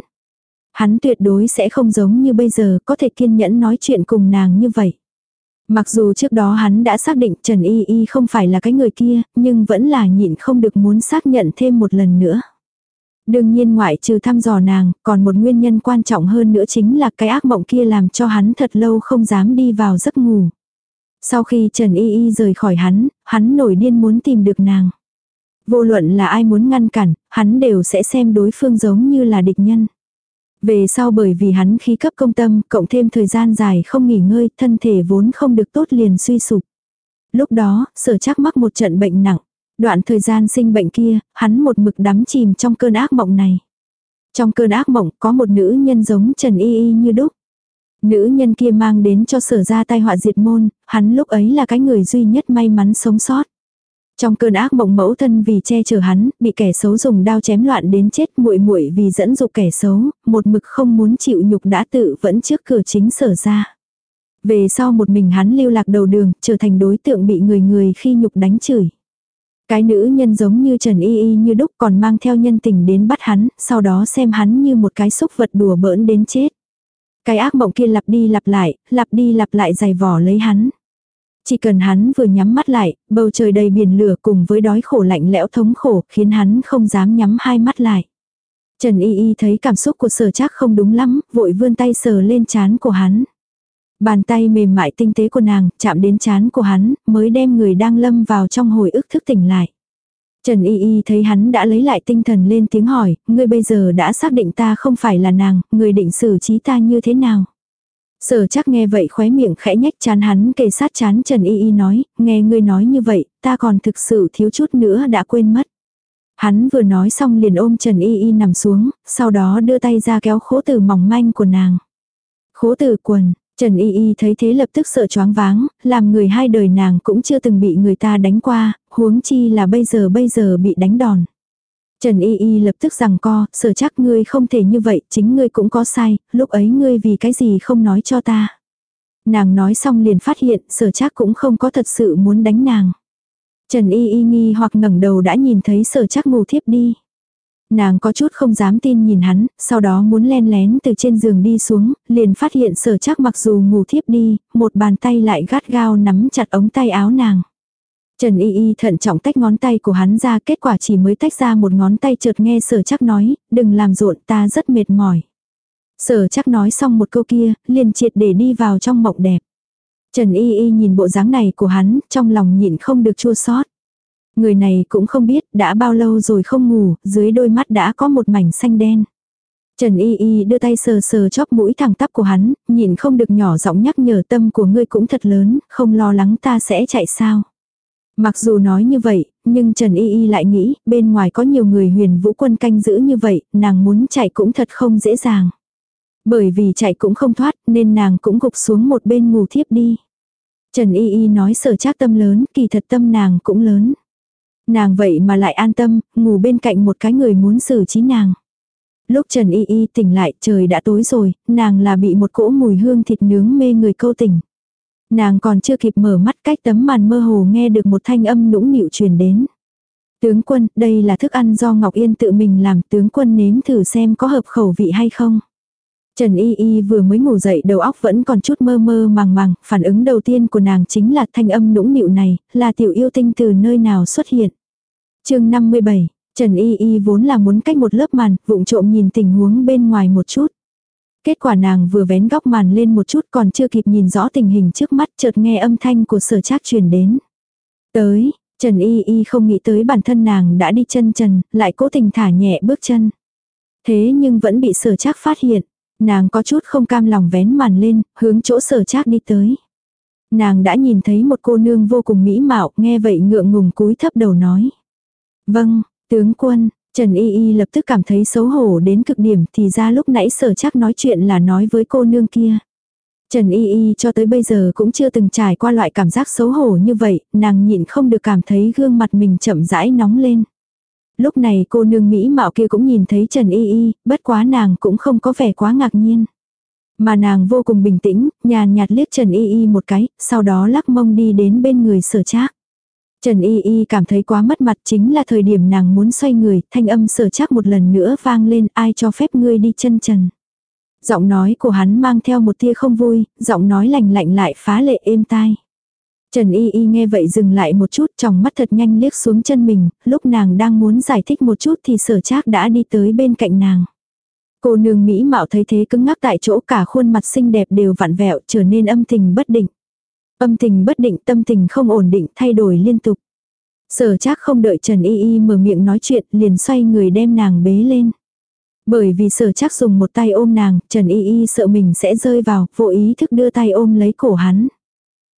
Hắn tuyệt đối sẽ không giống như bây giờ có thể kiên nhẫn nói chuyện cùng nàng như vậy. Mặc dù trước đó hắn đã xác định Trần Y Y không phải là cái người kia, nhưng vẫn là nhịn không được muốn xác nhận thêm một lần nữa. Đương nhiên ngoại trừ thăm dò nàng, còn một nguyên nhân quan trọng hơn nữa chính là cái ác mộng kia làm cho hắn thật lâu không dám đi vào giấc ngủ. Sau khi Trần Y Y rời khỏi hắn, hắn nổi điên muốn tìm được nàng. Vô luận là ai muốn ngăn cản, hắn đều sẽ xem đối phương giống như là địch nhân. Về sau bởi vì hắn khí cấp công tâm, cộng thêm thời gian dài không nghỉ ngơi, thân thể vốn không được tốt liền suy sụp. Lúc đó, sở chắc mắc một trận bệnh nặng. Đoạn thời gian sinh bệnh kia, hắn một mực đắm chìm trong cơn ác mộng này. Trong cơn ác mộng có một nữ nhân giống Trần Y Y như đúc. Nữ nhân kia mang đến cho sở ra tai họa diệt môn, hắn lúc ấy là cái người duy nhất may mắn sống sót. Trong cơn ác mộng mẫu thân vì che chở hắn, bị kẻ xấu dùng đao chém loạn đến chết muội muội vì dẫn dục kẻ xấu, một mực không muốn chịu nhục đã tự vẫn trước cửa chính sở ra. Về sau một mình hắn lưu lạc đầu đường, trở thành đối tượng bị người người khi nhục đánh chửi. Cái nữ nhân giống như Trần Y Y như đúc còn mang theo nhân tình đến bắt hắn, sau đó xem hắn như một cái xúc vật đùa bỡn đến chết. Cái ác mộng kia lặp đi lặp lại, lặp đi lặp lại giày vỏ lấy hắn. Chỉ cần hắn vừa nhắm mắt lại, bầu trời đầy biển lửa cùng với đói khổ lạnh lẽo thống khổ khiến hắn không dám nhắm hai mắt lại. Trần Y Y thấy cảm xúc của sở chắc không đúng lắm, vội vươn tay sờ lên chán của hắn. Bàn tay mềm mại tinh tế của nàng chạm đến chán của hắn, mới đem người đang lâm vào trong hồi ức thức tỉnh lại. Trần Y Y thấy hắn đã lấy lại tinh thần lên tiếng hỏi, ngươi bây giờ đã xác định ta không phải là nàng, ngươi định xử trí ta như thế nào? Sở chắc nghe vậy khóe miệng khẽ nhách chán hắn kề sát chán Trần Y Y nói, nghe ngươi nói như vậy, ta còn thực sự thiếu chút nữa đã quên mất. Hắn vừa nói xong liền ôm Trần Y Y nằm xuống, sau đó đưa tay ra kéo khố tử mỏng manh của nàng. Khố tử quần, Trần Y Y thấy thế lập tức sợ choáng váng, làm người hai đời nàng cũng chưa từng bị người ta đánh qua, huống chi là bây giờ bây giờ bị đánh đòn. Trần Y Y lập tức rằng co, sở chắc ngươi không thể như vậy, chính ngươi cũng có sai, lúc ấy ngươi vì cái gì không nói cho ta. Nàng nói xong liền phát hiện sở chắc cũng không có thật sự muốn đánh nàng. Trần Y Y nghi hoặc ngẩng đầu đã nhìn thấy sở chắc ngủ thiếp đi. Nàng có chút không dám tin nhìn hắn, sau đó muốn len lén từ trên giường đi xuống, liền phát hiện sở chắc mặc dù ngủ thiếp đi, một bàn tay lại gắt gao nắm chặt ống tay áo nàng. Trần Y Y thận trọng tách ngón tay của hắn ra kết quả chỉ mới tách ra một ngón tay chợt nghe sở chắc nói, đừng làm rộn ta rất mệt mỏi. Sở chắc nói xong một câu kia, liền triệt để đi vào trong mộng đẹp. Trần Y Y nhìn bộ dáng này của hắn, trong lòng nhịn không được chua xót. Người này cũng không biết đã bao lâu rồi không ngủ, dưới đôi mắt đã có một mảnh xanh đen. Trần Y Y đưa tay sờ sờ chóp mũi thẳng tắp của hắn, nhìn không được nhỏ giọng nhắc nhở tâm của ngươi cũng thật lớn, không lo lắng ta sẽ chạy sao. Mặc dù nói như vậy, nhưng Trần Y Y lại nghĩ, bên ngoài có nhiều người huyền vũ quân canh giữ như vậy, nàng muốn chạy cũng thật không dễ dàng. Bởi vì chạy cũng không thoát, nên nàng cũng gục xuống một bên ngủ thiếp đi. Trần Y Y nói sở trác tâm lớn, kỳ thật tâm nàng cũng lớn. Nàng vậy mà lại an tâm, ngủ bên cạnh một cái người muốn xử trí nàng. Lúc Trần Y Y tỉnh lại trời đã tối rồi, nàng là bị một cỗ mùi hương thịt nướng mê người câu tỉnh. Nàng còn chưa kịp mở mắt cách tấm màn mơ hồ nghe được một thanh âm nũng nịu truyền đến. Tướng quân, đây là thức ăn do Ngọc Yên tự mình làm tướng quân nếm thử xem có hợp khẩu vị hay không. Trần Y Y vừa mới ngủ dậy đầu óc vẫn còn chút mơ mơ màng màng, phản ứng đầu tiên của nàng chính là thanh âm nũng nịu này, là tiểu yêu tinh từ nơi nào xuất hiện. chương 57, Trần Y Y vốn là muốn cách một lớp màn, vụng trộm nhìn tình huống bên ngoài một chút. Kết quả nàng vừa vén góc màn lên một chút còn chưa kịp nhìn rõ tình hình trước mắt chợt nghe âm thanh của sở trác truyền đến. Tới, Trần Y Y không nghĩ tới bản thân nàng đã đi chân trần, lại cố tình thả nhẹ bước chân. Thế nhưng vẫn bị sở trác phát hiện. Nàng có chút không cam lòng vén màn lên, hướng chỗ sở trác đi tới. Nàng đã nhìn thấy một cô nương vô cùng mỹ mạo, nghe vậy ngượng ngùng cúi thấp đầu nói. Vâng, tướng quân, Trần Y Y lập tức cảm thấy xấu hổ đến cực điểm thì ra lúc nãy sở chắc nói chuyện là nói với cô nương kia. Trần Y Y cho tới bây giờ cũng chưa từng trải qua loại cảm giác xấu hổ như vậy, nàng nhịn không được cảm thấy gương mặt mình chậm rãi nóng lên. Lúc này cô nương Mỹ mạo kia cũng nhìn thấy Trần Y Y, bất quá nàng cũng không có vẻ quá ngạc nhiên. Mà nàng vô cùng bình tĩnh, nhàn nhạt liếc Trần Y Y một cái, sau đó lắc mông đi đến bên người sở trác. Trần Y Y cảm thấy quá mất mặt chính là thời điểm nàng muốn xoay người, thanh âm sở chắc một lần nữa vang lên ai cho phép ngươi đi chân trần. Giọng nói của hắn mang theo một tia không vui, giọng nói lạnh lạnh lại phá lệ êm tai. Trần Y Y nghe vậy dừng lại một chút trong mắt thật nhanh liếc xuống chân mình, lúc nàng đang muốn giải thích một chút thì sở trác đã đi tới bên cạnh nàng. Cô nương Mỹ mạo thấy thế cứng ngắc tại chỗ cả khuôn mặt xinh đẹp đều vặn vẹo trở nên âm tình bất định. Âm tình bất định tâm tình không ổn định thay đổi liên tục. Sở chắc không đợi Trần Y Y mở miệng nói chuyện liền xoay người đem nàng bế lên. Bởi vì sở chắc dùng một tay ôm nàng, Trần Y Y sợ mình sẽ rơi vào, vô ý thức đưa tay ôm lấy cổ hắn.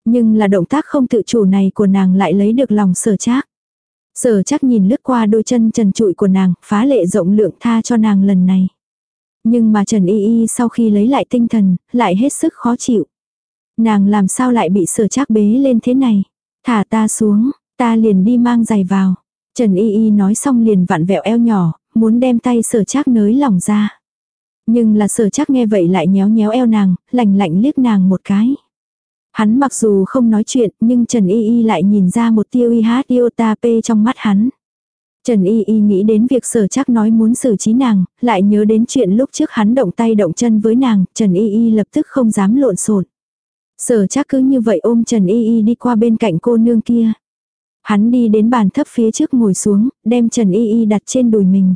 Nhưng là động tác không tự chủ này của nàng lại lấy được lòng sở chắc. Sở chắc nhìn lướt qua đôi chân trần trụi của nàng, phá lệ rộng lượng tha cho nàng lần này. Nhưng mà Trần Y Y sau khi lấy lại tinh thần, lại hết sức khó chịu. Nàng làm sao lại bị sở chắc bế lên thế này. Thả ta xuống, ta liền đi mang giày vào. Trần Y Y nói xong liền vặn vẹo eo nhỏ, muốn đem tay sở chắc nới lỏng ra. Nhưng là sở chắc nghe vậy lại nhéo nhéo eo nàng, lạnh lạnh liếc nàng một cái. Hắn mặc dù không nói chuyện nhưng Trần Y Y lại nhìn ra một tiêu y hát ta p trong mắt hắn. Trần Y Y nghĩ đến việc sở chắc nói muốn xử trí nàng, lại nhớ đến chuyện lúc trước hắn động tay động chân với nàng, Trần Y Y lập tức không dám lộn xộn. Sở chắc cứ như vậy ôm Trần Y Y đi qua bên cạnh cô nương kia. Hắn đi đến bàn thấp phía trước ngồi xuống, đem Trần Y Y đặt trên đùi mình.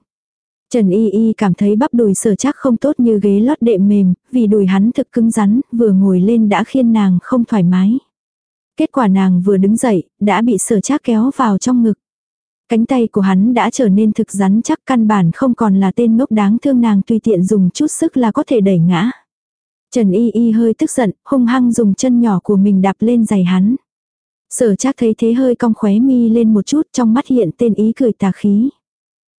Trần Y Y cảm thấy bắp đùi sở chắc không tốt như ghế lót đệm mềm, vì đùi hắn thực cứng rắn, vừa ngồi lên đã khiến nàng không thoải mái. Kết quả nàng vừa đứng dậy, đã bị sở chắc kéo vào trong ngực. Cánh tay của hắn đã trở nên thực rắn chắc căn bản không còn là tên ngốc đáng thương nàng tùy tiện dùng chút sức là có thể đẩy ngã. Trần Y Y hơi tức giận, hung hăng dùng chân nhỏ của mình đạp lên giày hắn. Sở chắc thấy thế hơi cong khóe mi lên một chút trong mắt hiện tên ý cười tà khí.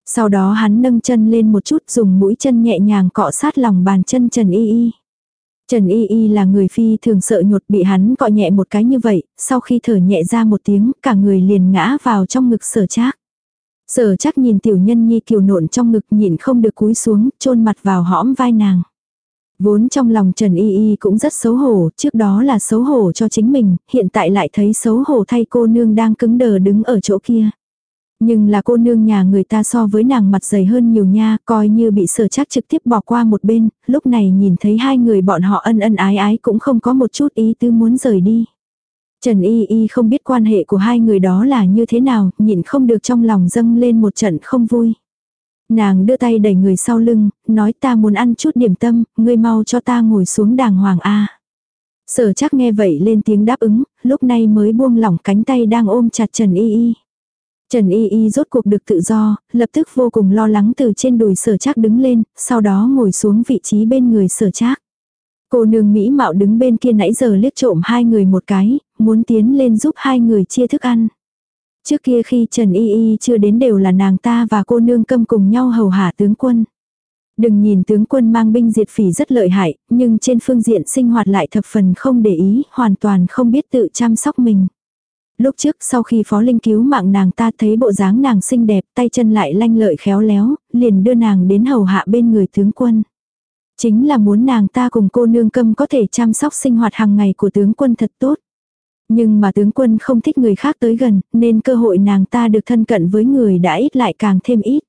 Sau đó hắn nâng chân lên một chút dùng mũi chân nhẹ nhàng cọ sát lòng bàn chân Trần Y Y. Trần Y Y là người phi thường sợ nhột bị hắn cọ nhẹ một cái như vậy, sau khi thở nhẹ ra một tiếng cả người liền ngã vào trong ngực sở trác. Sở chắc nhìn tiểu nhân nhi kiều nộn trong ngực nhìn không được cúi xuống, chôn mặt vào hõm vai nàng. Vốn trong lòng Trần Y Y cũng rất xấu hổ, trước đó là xấu hổ cho chính mình, hiện tại lại thấy xấu hổ thay cô nương đang cứng đờ đứng ở chỗ kia. Nhưng là cô nương nhà người ta so với nàng mặt dày hơn nhiều nha, coi như bị sở chắc trực tiếp bỏ qua một bên, lúc này nhìn thấy hai người bọn họ ân ân ái ái cũng không có một chút ý tư muốn rời đi. Trần Y Y không biết quan hệ của hai người đó là như thế nào, nhịn không được trong lòng dâng lên một trận không vui. Nàng đưa tay đẩy người sau lưng, nói ta muốn ăn chút điểm tâm, ngươi mau cho ta ngồi xuống đàng hoàng a. Sở chắc nghe vậy lên tiếng đáp ứng, lúc này mới buông lỏng cánh tay đang ôm chặt Trần Y Y. Trần Y Y rốt cuộc được tự do, lập tức vô cùng lo lắng từ trên đùi sở chắc đứng lên, sau đó ngồi xuống vị trí bên người sở chắc. Cô nương Mỹ Mạo đứng bên kia nãy giờ liếc trộm hai người một cái, muốn tiến lên giúp hai người chia thức ăn. Trước kia khi Trần Y Y chưa đến đều là nàng ta và cô nương câm cùng nhau hầu hạ tướng quân. Đừng nhìn tướng quân mang binh diệt phỉ rất lợi hại, nhưng trên phương diện sinh hoạt lại thập phần không để ý, hoàn toàn không biết tự chăm sóc mình. Lúc trước sau khi Phó Linh cứu mạng nàng ta thấy bộ dáng nàng xinh đẹp, tay chân lại lanh lợi khéo léo, liền đưa nàng đến hầu hạ bên người tướng quân. Chính là muốn nàng ta cùng cô nương câm có thể chăm sóc sinh hoạt hàng ngày của tướng quân thật tốt. Nhưng mà tướng quân không thích người khác tới gần, nên cơ hội nàng ta được thân cận với người đã ít lại càng thêm ít.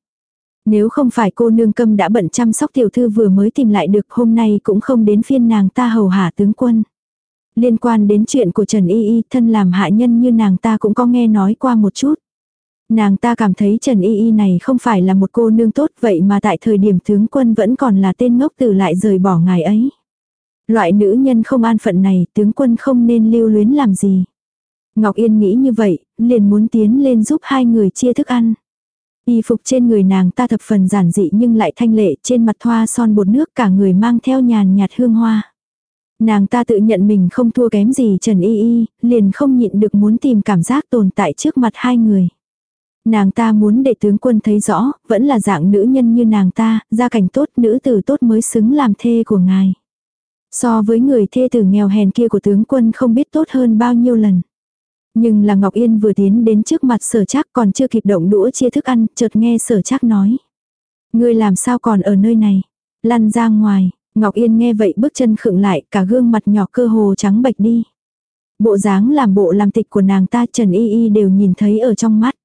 Nếu không phải cô nương câm đã bận chăm sóc tiểu thư vừa mới tìm lại được hôm nay cũng không đến phiên nàng ta hầu hạ tướng quân. Liên quan đến chuyện của Trần Y Y thân làm hạ nhân như nàng ta cũng có nghe nói qua một chút. Nàng ta cảm thấy Trần Y Y này không phải là một cô nương tốt vậy mà tại thời điểm tướng quân vẫn còn là tên ngốc tử lại rời bỏ ngài ấy. Loại nữ nhân không an phận này tướng quân không nên lưu luyến làm gì. Ngọc Yên nghĩ như vậy, liền muốn tiến lên giúp hai người chia thức ăn. Y phục trên người nàng ta thập phần giản dị nhưng lại thanh lệ trên mặt thoa son bột nước cả người mang theo nhàn nhạt hương hoa. Nàng ta tự nhận mình không thua kém gì Trần Y Y, liền không nhịn được muốn tìm cảm giác tồn tại trước mặt hai người. Nàng ta muốn để tướng quân thấy rõ, vẫn là dạng nữ nhân như nàng ta, gia cảnh tốt, nữ tử tốt mới xứng làm thê của ngài. So với người thê tử nghèo hèn kia của tướng quân không biết tốt hơn bao nhiêu lần. Nhưng là Ngọc Yên vừa tiến đến trước mặt sở chắc còn chưa kịp động đũa chia thức ăn, chợt nghe sở chắc nói. Ngươi làm sao còn ở nơi này? Lăn ra ngoài, Ngọc Yên nghe vậy bước chân khựng lại, cả gương mặt nhỏ cơ hồ trắng bệch đi. Bộ dáng làm bộ làm tịch của nàng ta Trần Y Y đều nhìn thấy ở trong mắt.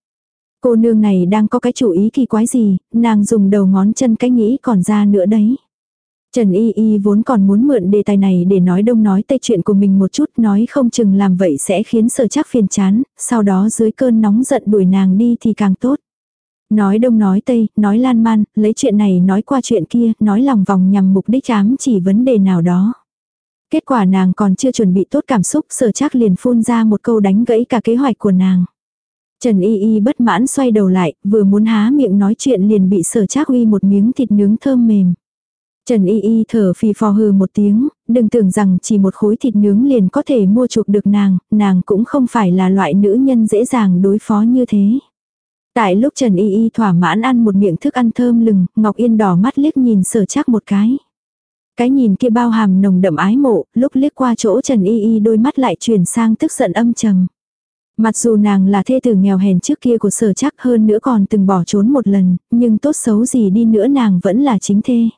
Cô nương này đang có cái chủ ý kỳ quái gì, nàng dùng đầu ngón chân cái nghĩ còn ra nữa đấy. Trần Y Y vốn còn muốn mượn đề tài này để nói đông nói tây chuyện của mình một chút nói không chừng làm vậy sẽ khiến sở chắc phiền chán, sau đó dưới cơn nóng giận đuổi nàng đi thì càng tốt. Nói đông nói tây, nói lan man, lấy chuyện này nói qua chuyện kia, nói lòng vòng nhằm mục đích ám chỉ vấn đề nào đó. Kết quả nàng còn chưa chuẩn bị tốt cảm xúc sở chắc liền phun ra một câu đánh gãy cả kế hoạch của nàng. Trần Y Y bất mãn xoay đầu lại, vừa muốn há miệng nói chuyện liền bị sở chắc uy một miếng thịt nướng thơm mềm. Trần Y Y thở phì phò hừ một tiếng, đừng tưởng rằng chỉ một khối thịt nướng liền có thể mua chuộc được nàng, nàng cũng không phải là loại nữ nhân dễ dàng đối phó như thế. Tại lúc Trần Y Y thỏa mãn ăn một miệng thức ăn thơm lừng, Ngọc Yên đỏ mắt liếc nhìn sở chắc một cái. Cái nhìn kia bao hàm nồng đậm ái mộ, lúc liếc qua chỗ Trần Y Y đôi mắt lại chuyển sang tức giận âm trầm. Mặc dù nàng là thê tử nghèo hèn trước kia của sở chắc hơn nữa còn từng bỏ trốn một lần, nhưng tốt xấu gì đi nữa nàng vẫn là chính thê.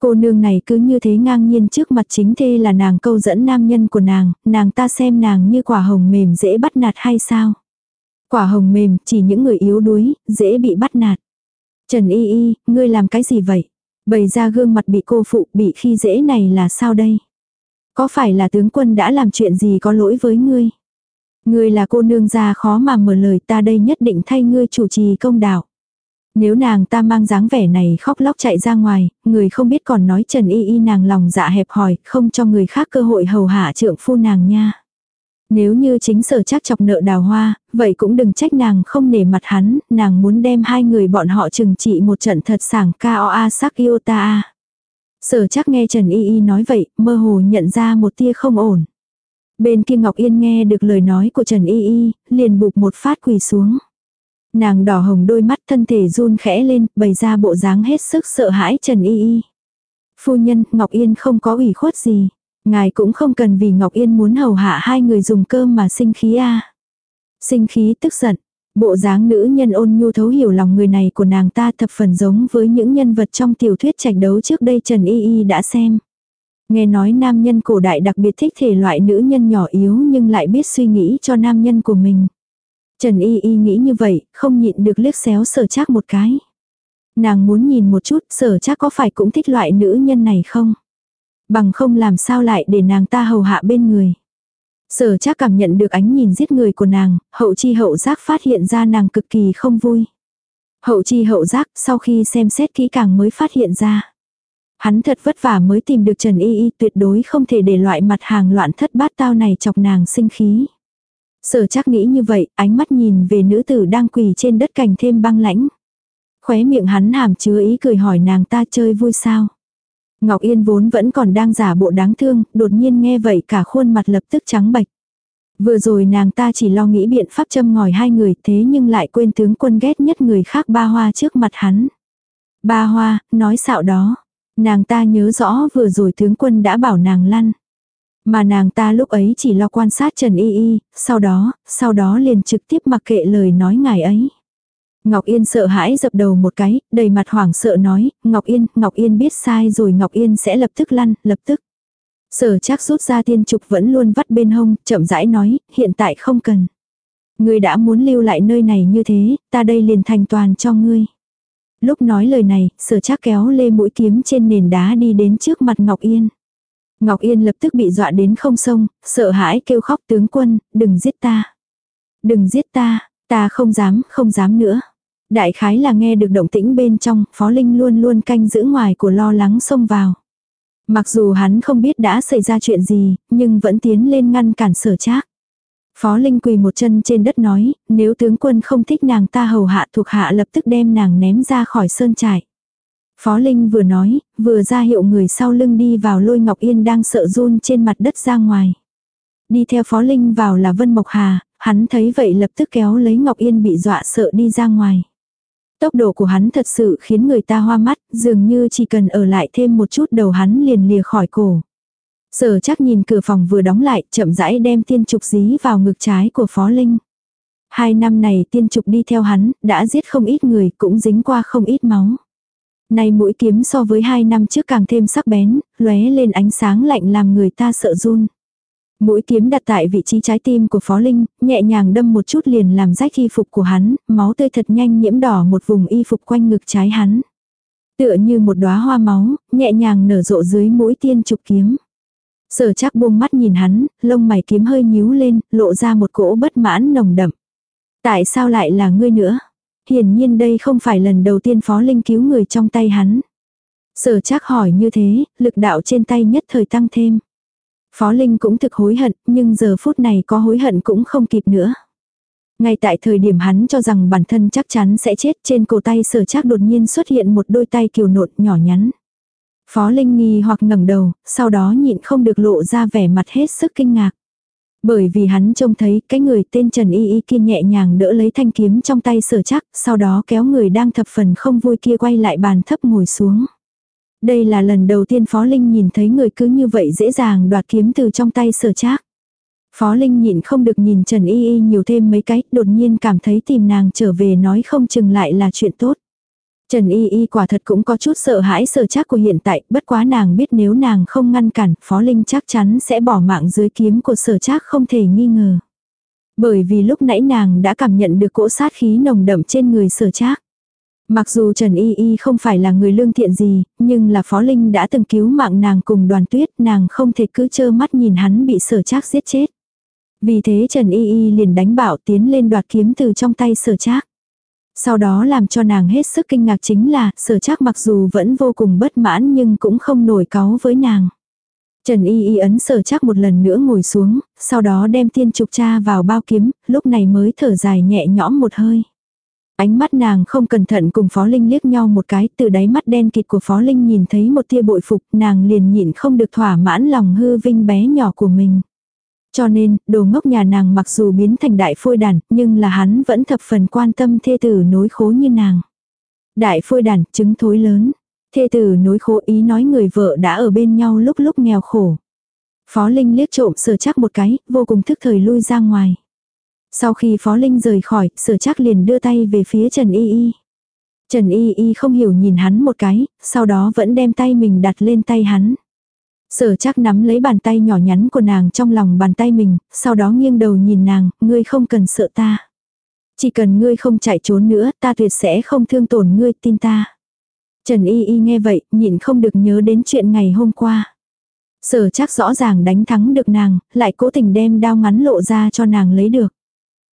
Cô nương này cứ như thế ngang nhiên trước mặt chính thê là nàng câu dẫn nam nhân của nàng, nàng ta xem nàng như quả hồng mềm dễ bắt nạt hay sao. Quả hồng mềm chỉ những người yếu đuối, dễ bị bắt nạt. Trần Y Y, ngươi làm cái gì vậy? Bày ra gương mặt bị cô phụ bị khi dễ này là sao đây? Có phải là tướng quân đã làm chuyện gì có lỗi với ngươi? Ngươi là cô nương gia khó mà mở lời ta đây nhất định thay ngươi chủ trì công đạo. Nếu nàng ta mang dáng vẻ này khóc lóc chạy ra ngoài, người không biết còn nói Trần Y Y nàng lòng dạ hẹp hòi, không cho người khác cơ hội hầu hạ trượng phu nàng nha. Nếu như chính sở chắc chọc nợ đào hoa, vậy cũng đừng trách nàng không nể mặt hắn, nàng muốn đem hai người bọn họ trừng trị một trận thật sảng K.O.A. sắc yêu ta. Sở chắc nghe Trần Y Y nói vậy, mơ hồ nhận ra một tia không ổn. Bên kia Ngọc Yên nghe được lời nói của Trần Y Y, liền bục một phát quỳ xuống. Nàng đỏ hồng đôi mắt thân thể run khẽ lên, bày ra bộ dáng hết sức sợ hãi Trần Y Y. Phu nhân, Ngọc Yên không có ủy khuất gì. Ngài cũng không cần vì Ngọc Yên muốn hầu hạ hai người dùng cơm mà sinh khí a Sinh khí tức giận. Bộ dáng nữ nhân ôn nhu thấu hiểu lòng người này của nàng ta thập phần giống với những nhân vật trong tiểu thuyết trạch đấu trước đây Trần Y Y đã xem. Nghe nói nam nhân cổ đại đặc biệt thích thể loại nữ nhân nhỏ yếu nhưng lại biết suy nghĩ cho nam nhân của mình. Trần Y Y nghĩ như vậy, không nhịn được liếc xéo sở Trác một cái. Nàng muốn nhìn một chút sở Trác có phải cũng thích loại nữ nhân này không? Bằng không làm sao lại để nàng ta hầu hạ bên người. Sở Trác cảm nhận được ánh nhìn giết người của nàng, hậu chi hậu giác phát hiện ra nàng cực kỳ không vui. Hậu chi hậu giác sau khi xem xét kỹ càng mới phát hiện ra. Hắn thật vất vả mới tìm được Trần Y Y tuyệt đối không thể để loại mặt hàng loạn thất bát tao này chọc nàng sinh khí. Sở chắc nghĩ như vậy, ánh mắt nhìn về nữ tử đang quỳ trên đất cành thêm băng lãnh. Khóe miệng hắn hàm chứa ý cười hỏi nàng ta chơi vui sao. Ngọc Yên vốn vẫn còn đang giả bộ đáng thương, đột nhiên nghe vậy cả khuôn mặt lập tức trắng bạch. Vừa rồi nàng ta chỉ lo nghĩ biện pháp châm ngòi hai người thế nhưng lại quên tướng quân ghét nhất người khác ba hoa trước mặt hắn. Ba hoa, nói xạo đó. Nàng ta nhớ rõ vừa rồi tướng quân đã bảo nàng lăn. Mà nàng ta lúc ấy chỉ lo quan sát Trần Y Y, sau đó, sau đó liền trực tiếp mặc kệ lời nói ngài ấy. Ngọc Yên sợ hãi dập đầu một cái, đầy mặt hoảng sợ nói, Ngọc Yên, Ngọc Yên biết sai rồi Ngọc Yên sẽ lập tức lăn, lập tức. Sở chắc rút ra tiên trục vẫn luôn vắt bên hông, chậm rãi nói, hiện tại không cần. Ngươi đã muốn lưu lại nơi này như thế, ta đây liền thành toàn cho ngươi. Lúc nói lời này, sở chắc kéo lê mũi kiếm trên nền đá đi đến trước mặt Ngọc Yên. Ngọc Yên lập tức bị dọa đến không sông, sợ hãi kêu khóc tướng quân, đừng giết ta. Đừng giết ta, ta không dám, không dám nữa. Đại khái là nghe được động tĩnh bên trong, Phó Linh luôn luôn canh giữ ngoài của lo lắng xông vào. Mặc dù hắn không biết đã xảy ra chuyện gì, nhưng vẫn tiến lên ngăn cản sở trác. Phó Linh quỳ một chân trên đất nói, nếu tướng quân không thích nàng ta hầu hạ thuộc hạ lập tức đem nàng ném ra khỏi sơn trại. Phó Linh vừa nói, vừa ra hiệu người sau lưng đi vào lôi Ngọc Yên đang sợ run trên mặt đất ra ngoài. Đi theo Phó Linh vào là Vân Mộc Hà, hắn thấy vậy lập tức kéo lấy Ngọc Yên bị dọa sợ đi ra ngoài. Tốc độ của hắn thật sự khiến người ta hoa mắt, dường như chỉ cần ở lại thêm một chút đầu hắn liền lìa khỏi cổ. Sở chắc nhìn cửa phòng vừa đóng lại, chậm rãi đem tiên trục dí vào ngực trái của Phó Linh. Hai năm này tiên trục đi theo hắn, đã giết không ít người, cũng dính qua không ít máu. Nay mũi kiếm so với hai năm trước càng thêm sắc bén, lóe lên ánh sáng lạnh làm người ta sợ run. Mũi kiếm đặt tại vị trí trái tim của Phó Linh, nhẹ nhàng đâm một chút liền làm rách y phục của hắn, máu tươi thật nhanh nhiễm đỏ một vùng y phục quanh ngực trái hắn. Tựa như một đóa hoa máu, nhẹ nhàng nở rộ dưới mũi tiên trục kiếm. Sở chắc buông mắt nhìn hắn, lông mày kiếm hơi nhíu lên, lộ ra một cỗ bất mãn nồng đậm. Tại sao lại là ngươi nữa? Hiển nhiên đây không phải lần đầu tiên Phó Linh cứu người trong tay hắn. Sở chắc hỏi như thế, lực đạo trên tay nhất thời tăng thêm. Phó Linh cũng thực hối hận, nhưng giờ phút này có hối hận cũng không kịp nữa. Ngay tại thời điểm hắn cho rằng bản thân chắc chắn sẽ chết trên cổ tay sở chắc đột nhiên xuất hiện một đôi tay kiều nộn nhỏ nhắn. Phó Linh nghi hoặc ngẩng đầu, sau đó nhịn không được lộ ra vẻ mặt hết sức kinh ngạc. Bởi vì hắn trông thấy cái người tên Trần Y Y kia nhẹ nhàng đỡ lấy thanh kiếm trong tay sở chắc, sau đó kéo người đang thập phần không vui kia quay lại bàn thấp ngồi xuống. Đây là lần đầu tiên Phó Linh nhìn thấy người cứ như vậy dễ dàng đoạt kiếm từ trong tay sở trác. Phó Linh nhịn không được nhìn Trần Y Y nhiều thêm mấy cái, đột nhiên cảm thấy tìm nàng trở về nói không chừng lại là chuyện tốt. Trần Y Y quả thật cũng có chút sợ hãi sợ chắc của hiện tại, bất quá nàng biết nếu nàng không ngăn cản, Phó Linh chắc chắn sẽ bỏ mạng dưới kiếm của sở chắc không thể nghi ngờ. Bởi vì lúc nãy nàng đã cảm nhận được cỗ sát khí nồng đậm trên người sở chắc. Mặc dù Trần Y Y không phải là người lương thiện gì, nhưng là Phó Linh đã từng cứu mạng nàng cùng đoàn tuyết, nàng không thể cứ trơ mắt nhìn hắn bị sở trác giết chết. Vì thế Trần Y Y liền đánh bảo tiến lên đoạt kiếm từ trong tay sở trác. Sau đó làm cho nàng hết sức kinh ngạc chính là sở trác mặc dù vẫn vô cùng bất mãn nhưng cũng không nổi cáu với nàng. Trần Y Y ấn sở chắc một lần nữa ngồi xuống, sau đó đem tiên trục cha vào bao kiếm, lúc này mới thở dài nhẹ nhõm một hơi. Ánh mắt nàng không cẩn thận cùng Phó Linh liếc nhau một cái, từ đáy mắt đen kịt của Phó Linh nhìn thấy một tia bội phục, nàng liền nhịn không được thỏa mãn lòng hư vinh bé nhỏ của mình. Cho nên, đồ ngốc nhà nàng mặc dù biến thành đại phôi đàn, nhưng là hắn vẫn thập phần quan tâm thê tử nối khố như nàng. Đại phôi đàn, trứng thối lớn. Thê tử nối khố ý nói người vợ đã ở bên nhau lúc lúc nghèo khổ. Phó Linh liếc trộm sở chắc một cái, vô cùng thức thời lui ra ngoài. Sau khi Phó Linh rời khỏi, sở chắc liền đưa tay về phía Trần Y Y. Trần Y Y không hiểu nhìn hắn một cái, sau đó vẫn đem tay mình đặt lên tay hắn. Sở chắc nắm lấy bàn tay nhỏ nhắn của nàng trong lòng bàn tay mình, sau đó nghiêng đầu nhìn nàng, ngươi không cần sợ ta. Chỉ cần ngươi không chạy trốn nữa, ta tuyệt sẽ không thương tổn ngươi, tin ta. Trần Y Y nghe vậy, nhịn không được nhớ đến chuyện ngày hôm qua. Sở chắc rõ ràng đánh thắng được nàng, lại cố tình đem đao ngắn lộ ra cho nàng lấy được.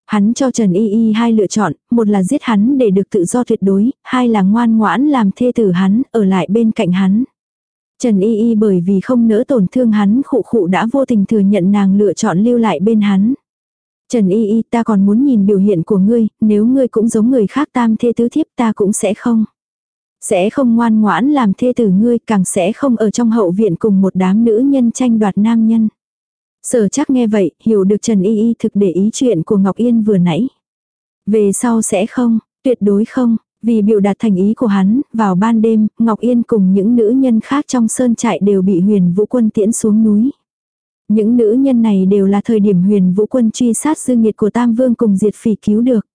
Hắn cho Trần Y Y hai lựa chọn, một là giết hắn để được tự do tuyệt đối, hai là ngoan ngoãn làm thê tử hắn, ở lại bên cạnh hắn. Trần Y Y bởi vì không nỡ tổn thương hắn khụ khụ đã vô tình thừa nhận nàng lựa chọn lưu lại bên hắn. Trần Y Y ta còn muốn nhìn biểu hiện của ngươi, nếu ngươi cũng giống người khác tam thê tứ thiếp ta cũng sẽ không. Sẽ không ngoan ngoãn làm thê tử ngươi càng sẽ không ở trong hậu viện cùng một đám nữ nhân tranh đoạt nam nhân. Sở chắc nghe vậy, hiểu được Trần Y Y thực để ý chuyện của Ngọc Yên vừa nãy. Về sau sẽ không, tuyệt đối không, vì biểu đạt thành ý của hắn, vào ban đêm, Ngọc Yên cùng những nữ nhân khác trong sơn trại đều bị huyền vũ quân tiễn xuống núi. Những nữ nhân này đều là thời điểm huyền vũ quân truy sát dư nghiệt của Tam Vương cùng diệt phỉ cứu được.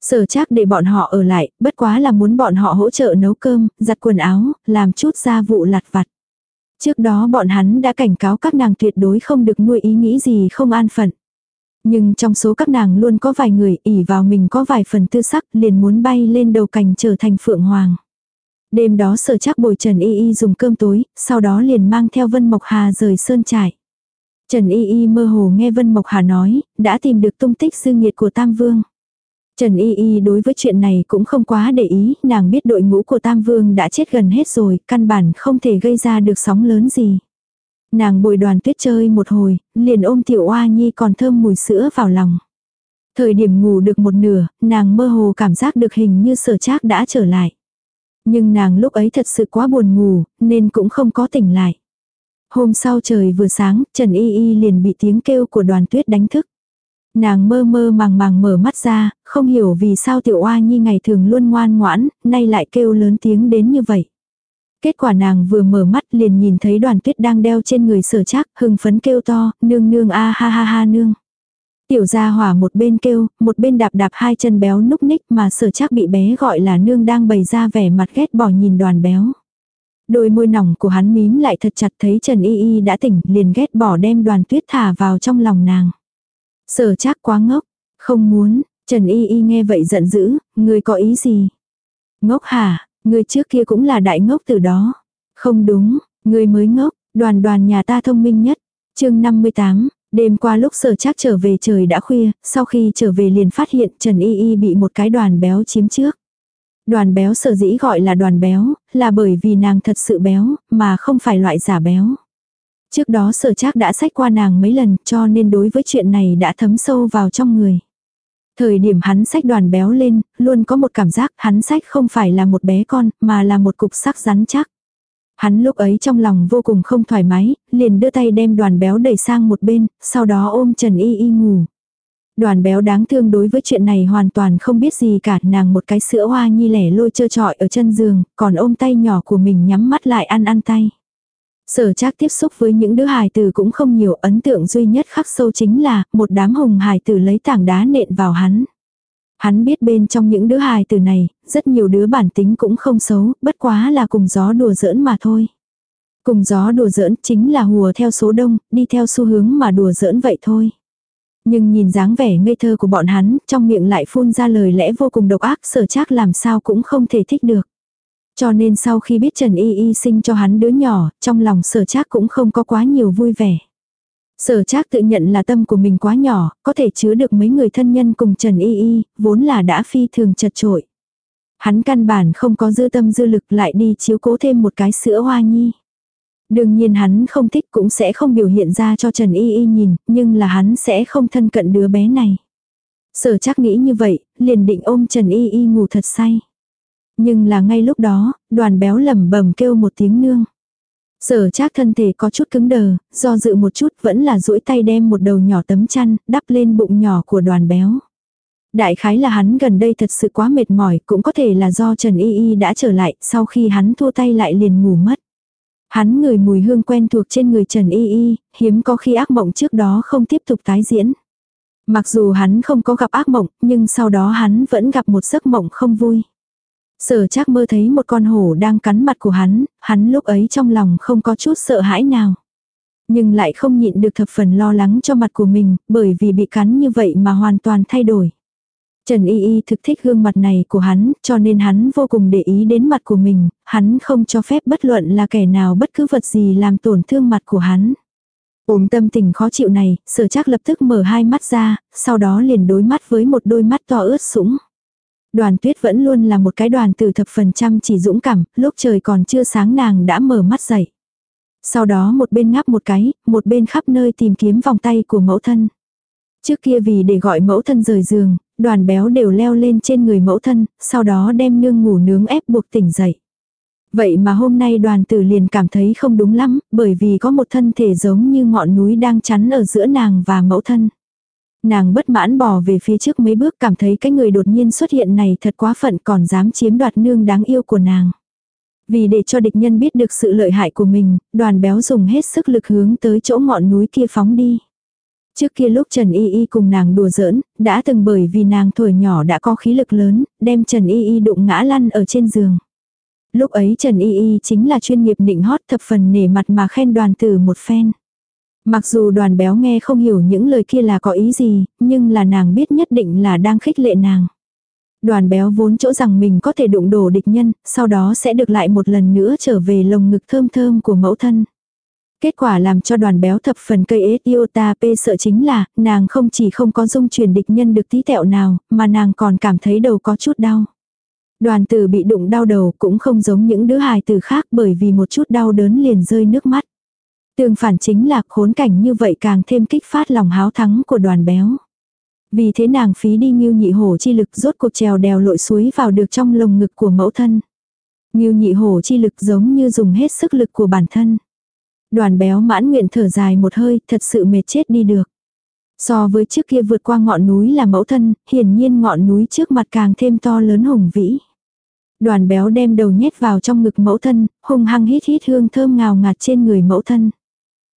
Sở chắc để bọn họ ở lại, bất quá là muốn bọn họ hỗ trợ nấu cơm, giặt quần áo, làm chút gia vụ lặt vặt. Trước đó bọn hắn đã cảnh cáo các nàng tuyệt đối không được nuôi ý nghĩ gì không an phận. Nhưng trong số các nàng luôn có vài người ỉ vào mình có vài phần tư sắc liền muốn bay lên đầu cành trở thành phượng hoàng. Đêm đó sở chắc bồi Trần Y Y dùng cơm tối, sau đó liền mang theo Vân Mộc Hà rời sơn trại. Trần Y Y mơ hồ nghe Vân Mộc Hà nói, đã tìm được tung tích sư nghiệt của Tam Vương. Trần Y Y đối với chuyện này cũng không quá để ý, nàng biết đội ngũ của Tam Vương đã chết gần hết rồi, căn bản không thể gây ra được sóng lớn gì. Nàng bồi đoàn tuyết chơi một hồi, liền ôm tiểu oa nhi còn thơm mùi sữa vào lòng. Thời điểm ngủ được một nửa, nàng mơ hồ cảm giác được hình như sở trác đã trở lại. Nhưng nàng lúc ấy thật sự quá buồn ngủ, nên cũng không có tỉnh lại. Hôm sau trời vừa sáng, Trần Y Y liền bị tiếng kêu của đoàn tuyết đánh thức. Nàng mơ mơ màng màng mở mắt ra, không hiểu vì sao tiểu oa nhi ngày thường luôn ngoan ngoãn, nay lại kêu lớn tiếng đến như vậy. Kết quả nàng vừa mở mắt liền nhìn thấy đoàn tuyết đang đeo trên người sở chắc, hưng phấn kêu to, nương nương a ha ha ha nương. Tiểu gia hỏa một bên kêu, một bên đạp đạp hai chân béo núc ních mà sở chắc bị bé gọi là nương đang bày ra vẻ mặt ghét bỏ nhìn đoàn béo. Đôi môi nỏng của hắn mím lại thật chặt thấy Trần Y Y đã tỉnh liền ghét bỏ đem đoàn tuyết thả vào trong lòng nàng. Sở chắc quá ngốc, không muốn, Trần Y Y nghe vậy giận dữ, người có ý gì? Ngốc hả, người trước kia cũng là đại ngốc từ đó. Không đúng, người mới ngốc, đoàn đoàn nhà ta thông minh nhất. chương 58, đêm qua lúc sở chắc trở về trời đã khuya, sau khi trở về liền phát hiện Trần Y Y bị một cái đoàn béo chiếm trước. Đoàn béo sở dĩ gọi là đoàn béo, là bởi vì nàng thật sự béo, mà không phải loại giả béo. Trước đó sở trác đã sách qua nàng mấy lần cho nên đối với chuyện này đã thấm sâu vào trong người. Thời điểm hắn sách đoàn béo lên, luôn có một cảm giác hắn sách không phải là một bé con, mà là một cục sắc rắn chắc. Hắn lúc ấy trong lòng vô cùng không thoải mái, liền đưa tay đem đoàn béo đẩy sang một bên, sau đó ôm Trần Y Y ngủ. Đoàn béo đáng thương đối với chuyện này hoàn toàn không biết gì cả, nàng một cái sữa hoa nhi lẻ lôi trơ trọi ở chân giường, còn ôm tay nhỏ của mình nhắm mắt lại ăn ăn tay. Sở trác tiếp xúc với những đứa hài tử cũng không nhiều, ấn tượng duy nhất khắc sâu chính là, một đám hùng hài tử lấy tảng đá nện vào hắn. Hắn biết bên trong những đứa hài tử này, rất nhiều đứa bản tính cũng không xấu, bất quá là cùng gió đùa giỡn mà thôi. Cùng gió đùa giỡn chính là hùa theo số đông, đi theo xu hướng mà đùa giỡn vậy thôi. Nhưng nhìn dáng vẻ ngây thơ của bọn hắn, trong miệng lại phun ra lời lẽ vô cùng độc ác sở trác làm sao cũng không thể thích được. Cho nên sau khi biết Trần Y Y sinh cho hắn đứa nhỏ, trong lòng sở trác cũng không có quá nhiều vui vẻ. Sở trác tự nhận là tâm của mình quá nhỏ, có thể chứa được mấy người thân nhân cùng Trần Y Y, vốn là đã phi thường chật trội. Hắn căn bản không có dư tâm dư lực lại đi chiếu cố thêm một cái sữa hoa nhi. Đương nhiên hắn không thích cũng sẽ không biểu hiện ra cho Trần Y Y nhìn, nhưng là hắn sẽ không thân cận đứa bé này. Sở chắc nghĩ như vậy, liền định ôm Trần Y Y ngủ thật say. Nhưng là ngay lúc đó, đoàn béo lẩm bẩm kêu một tiếng nương. Sở trác thân thể có chút cứng đờ, do dự một chút vẫn là duỗi tay đem một đầu nhỏ tấm chăn, đắp lên bụng nhỏ của đoàn béo. Đại khái là hắn gần đây thật sự quá mệt mỏi, cũng có thể là do Trần Y Y đã trở lại, sau khi hắn thua tay lại liền ngủ mất. Hắn ngửi mùi hương quen thuộc trên người Trần Y Y, hiếm có khi ác mộng trước đó không tiếp tục tái diễn. Mặc dù hắn không có gặp ác mộng, nhưng sau đó hắn vẫn gặp một giấc mộng không vui. Sở chắc mơ thấy một con hổ đang cắn mặt của hắn, hắn lúc ấy trong lòng không có chút sợ hãi nào. Nhưng lại không nhịn được thập phần lo lắng cho mặt của mình, bởi vì bị cắn như vậy mà hoàn toàn thay đổi. Trần Y Y thực thích gương mặt này của hắn, cho nên hắn vô cùng để ý đến mặt của mình, hắn không cho phép bất luận là kẻ nào bất cứ vật gì làm tổn thương mặt của hắn. Ôm tâm tình khó chịu này, sở chắc lập tức mở hai mắt ra, sau đó liền đối mắt với một đôi mắt to ướt sũng. Đoàn tuyết vẫn luôn là một cái đoàn từ thập phần trăm chỉ dũng cảm, lúc trời còn chưa sáng nàng đã mở mắt dậy. Sau đó một bên ngáp một cái, một bên khắp nơi tìm kiếm vòng tay của mẫu thân. Trước kia vì để gọi mẫu thân rời giường, đoàn béo đều leo lên trên người mẫu thân, sau đó đem nương ngủ nướng ép buộc tỉnh dậy. Vậy mà hôm nay đoàn tử liền cảm thấy không đúng lắm, bởi vì có một thân thể giống như ngọn núi đang chắn ở giữa nàng và mẫu thân. Nàng bất mãn bò về phía trước mấy bước cảm thấy cái người đột nhiên xuất hiện này thật quá phận còn dám chiếm đoạt nương đáng yêu của nàng. Vì để cho địch nhân biết được sự lợi hại của mình, đoàn béo dùng hết sức lực hướng tới chỗ ngọn núi kia phóng đi. Trước kia lúc Trần Y Y cùng nàng đùa giỡn, đã từng bởi vì nàng tuổi nhỏ đã có khí lực lớn, đem Trần Y Y đụng ngã lăn ở trên giường. Lúc ấy Trần Y Y chính là chuyên nghiệp nịnh hót thập phần nể mặt mà khen đoàn tử một phen. Mặc dù đoàn béo nghe không hiểu những lời kia là có ý gì, nhưng là nàng biết nhất định là đang khích lệ nàng. Đoàn béo vốn chỗ rằng mình có thể đụng đổ địch nhân, sau đó sẽ được lại một lần nữa trở về lồng ngực thơm thơm của mẫu thân. Kết quả làm cho đoàn béo thập phần cây ế iota p sợ chính là, nàng không chỉ không có dung truyền địch nhân được tí tẹo nào, mà nàng còn cảm thấy đầu có chút đau. Đoàn tử bị đụng đau đầu cũng không giống những đứa hài tử khác bởi vì một chút đau đớn liền rơi nước mắt. Tương phản chính là khốn cảnh như vậy càng thêm kích phát lòng háo thắng của đoàn béo. Vì thế nàng phí đi nghiêu nhị hổ chi lực rốt cuộc trèo đèo lội suối vào được trong lồng ngực của mẫu thân. Nghiêu nhị hổ chi lực giống như dùng hết sức lực của bản thân. Đoàn béo mãn nguyện thở dài một hơi, thật sự mệt chết đi được. So với trước kia vượt qua ngọn núi là mẫu thân, hiển nhiên ngọn núi trước mặt càng thêm to lớn hùng vĩ. Đoàn béo đem đầu nhét vào trong ngực mẫu thân, hung hăng hít hít hương thơm ngào ngạt trên người mẫu thân.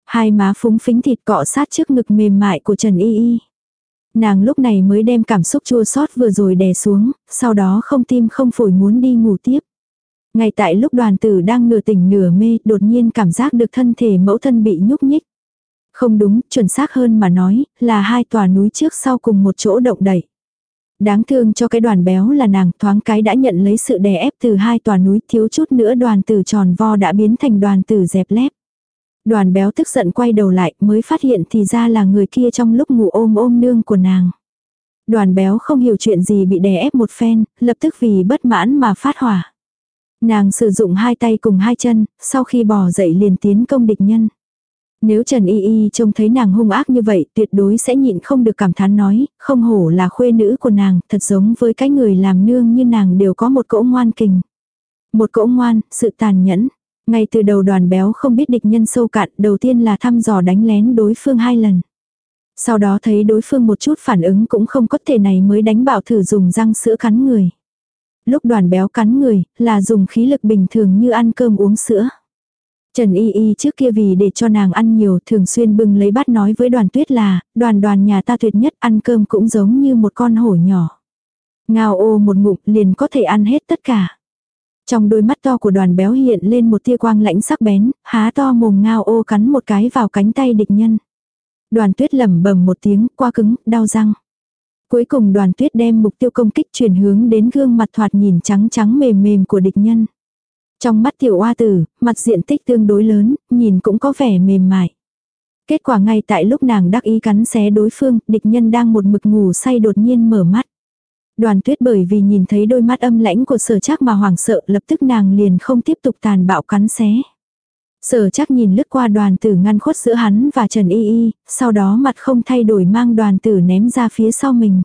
Hai má phúng phính thịt cọ sát trước ngực mềm mại của Trần Y Y. Nàng lúc này mới đem cảm xúc chua xót vừa rồi đè xuống, sau đó không tim không phổi muốn đi ngủ tiếp. Ngay tại lúc đoàn tử đang nửa tỉnh nửa mê, đột nhiên cảm giác được thân thể mẫu thân bị nhúc nhích. Không đúng, chuẩn xác hơn mà nói, là hai tòa núi trước sau cùng một chỗ động đẩy. Đáng thương cho cái đoàn béo là nàng thoáng cái đã nhận lấy sự đè ép từ hai tòa núi thiếu chút nữa đoàn tử tròn vo đã biến thành đoàn tử dẹp lép. Đoàn béo tức giận quay đầu lại mới phát hiện thì ra là người kia trong lúc ngủ ôm ôm nương của nàng. Đoàn béo không hiểu chuyện gì bị đè ép một phen, lập tức vì bất mãn mà phát hỏa. Nàng sử dụng hai tay cùng hai chân, sau khi bò dậy liền tiến công địch nhân. Nếu Trần Y Y trông thấy nàng hung ác như vậy tuyệt đối sẽ nhịn không được cảm thán nói, không hổ là khuê nữ của nàng, thật giống với cái người làm nương như nàng đều có một cỗ ngoan kình. Một cỗ ngoan, sự tàn nhẫn. Ngay từ đầu đoàn béo không biết địch nhân sâu cạn, đầu tiên là thăm dò đánh lén đối phương hai lần. Sau đó thấy đối phương một chút phản ứng cũng không có thể này mới đánh bảo thử dùng răng sữa cắn người. Lúc đoàn béo cắn người, là dùng khí lực bình thường như ăn cơm uống sữa. Trần Y Y trước kia vì để cho nàng ăn nhiều thường xuyên bưng lấy bát nói với đoàn tuyết là, đoàn đoàn nhà ta tuyệt nhất ăn cơm cũng giống như một con hổ nhỏ. Ngao ô một ngụm liền có thể ăn hết tất cả. Trong đôi mắt to của đoàn béo hiện lên một tia quang lãnh sắc bén, há to mồm ngao ô cắn một cái vào cánh tay địch nhân. Đoàn tuyết lẩm bẩm một tiếng, qua cứng, đau răng. Cuối cùng đoàn tuyết đem mục tiêu công kích chuyển hướng đến gương mặt thoạt nhìn trắng trắng mềm mềm của địch nhân. Trong mắt tiểu oa tử, mặt diện tích tương đối lớn, nhìn cũng có vẻ mềm mại. Kết quả ngay tại lúc nàng đắc ý cắn xé đối phương, địch nhân đang một mực ngủ say đột nhiên mở mắt. Đoàn tuyết bởi vì nhìn thấy đôi mắt âm lãnh của sở chắc mà hoảng sợ lập tức nàng liền không tiếp tục tàn bạo cắn xé. Sở chắc nhìn lướt qua đoàn tử ngăn khuất giữa hắn và Trần Y Y, sau đó mặt không thay đổi mang đoàn tử ném ra phía sau mình.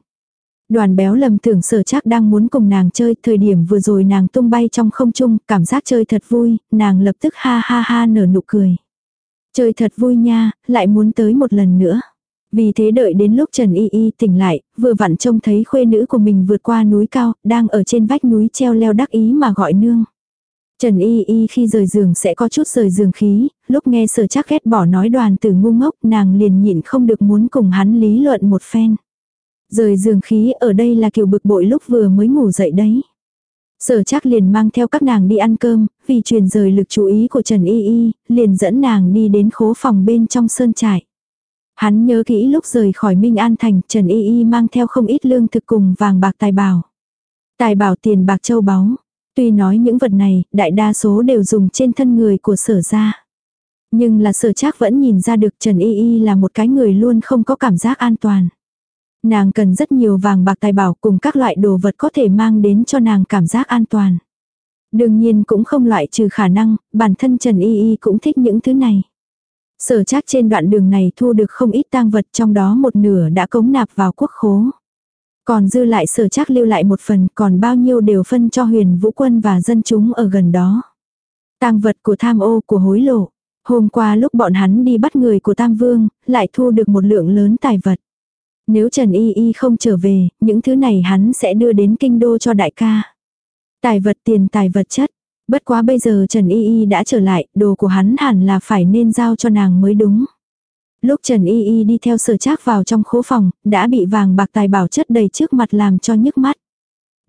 Đoàn béo lầm tưởng sở chắc đang muốn cùng nàng chơi, thời điểm vừa rồi nàng tung bay trong không trung, cảm giác chơi thật vui, nàng lập tức ha ha ha nở nụ cười. Chơi thật vui nha, lại muốn tới một lần nữa. Vì thế đợi đến lúc Trần Y Y tỉnh lại, vừa vặn trông thấy khuê nữ của mình vượt qua núi cao, đang ở trên vách núi treo leo đắc ý mà gọi nương. Trần Y Y khi rời giường sẽ có chút rời giường khí, lúc nghe sở chắc ghét bỏ nói đoàn từ ngu ngốc nàng liền nhịn không được muốn cùng hắn lý luận một phen. Rời giường khí ở đây là kiểu bực bội lúc vừa mới ngủ dậy đấy. Sở chắc liền mang theo các nàng đi ăn cơm, vì truyền rời lực chú ý của Trần Y Y, liền dẫn nàng đi đến khố phòng bên trong sơn trại. Hắn nhớ kỹ lúc rời khỏi Minh An Thành, Trần Y Y mang theo không ít lương thực cùng vàng bạc tài bảo. Tài bảo tiền bạc châu báu. Tuy nói những vật này, đại đa số đều dùng trên thân người của sở gia. Nhưng là sở chắc vẫn nhìn ra được Trần Y Y là một cái người luôn không có cảm giác an toàn. Nàng cần rất nhiều vàng bạc tài bảo cùng các loại đồ vật có thể mang đến cho nàng cảm giác an toàn. Đương nhiên cũng không loại trừ khả năng, bản thân Trần Y Y cũng thích những thứ này. Sở chắc trên đoạn đường này thu được không ít tang vật trong đó một nửa đã cống nạp vào quốc khố. Còn dư lại sở chắc lưu lại một phần còn bao nhiêu đều phân cho huyền vũ quân và dân chúng ở gần đó. tang vật của tham ô của hối lộ. Hôm qua lúc bọn hắn đi bắt người của Tam Vương, lại thu được một lượng lớn tài vật. Nếu Trần Y Y không trở về, những thứ này hắn sẽ đưa đến kinh đô cho đại ca. Tài vật tiền tài vật chất. Bất quá bây giờ Trần Y Y đã trở lại, đồ của hắn hẳn là phải nên giao cho nàng mới đúng. Lúc Trần Y Y đi theo sở trác vào trong khố phòng, đã bị vàng bạc tài bảo chất đầy trước mặt làm cho nhức mắt.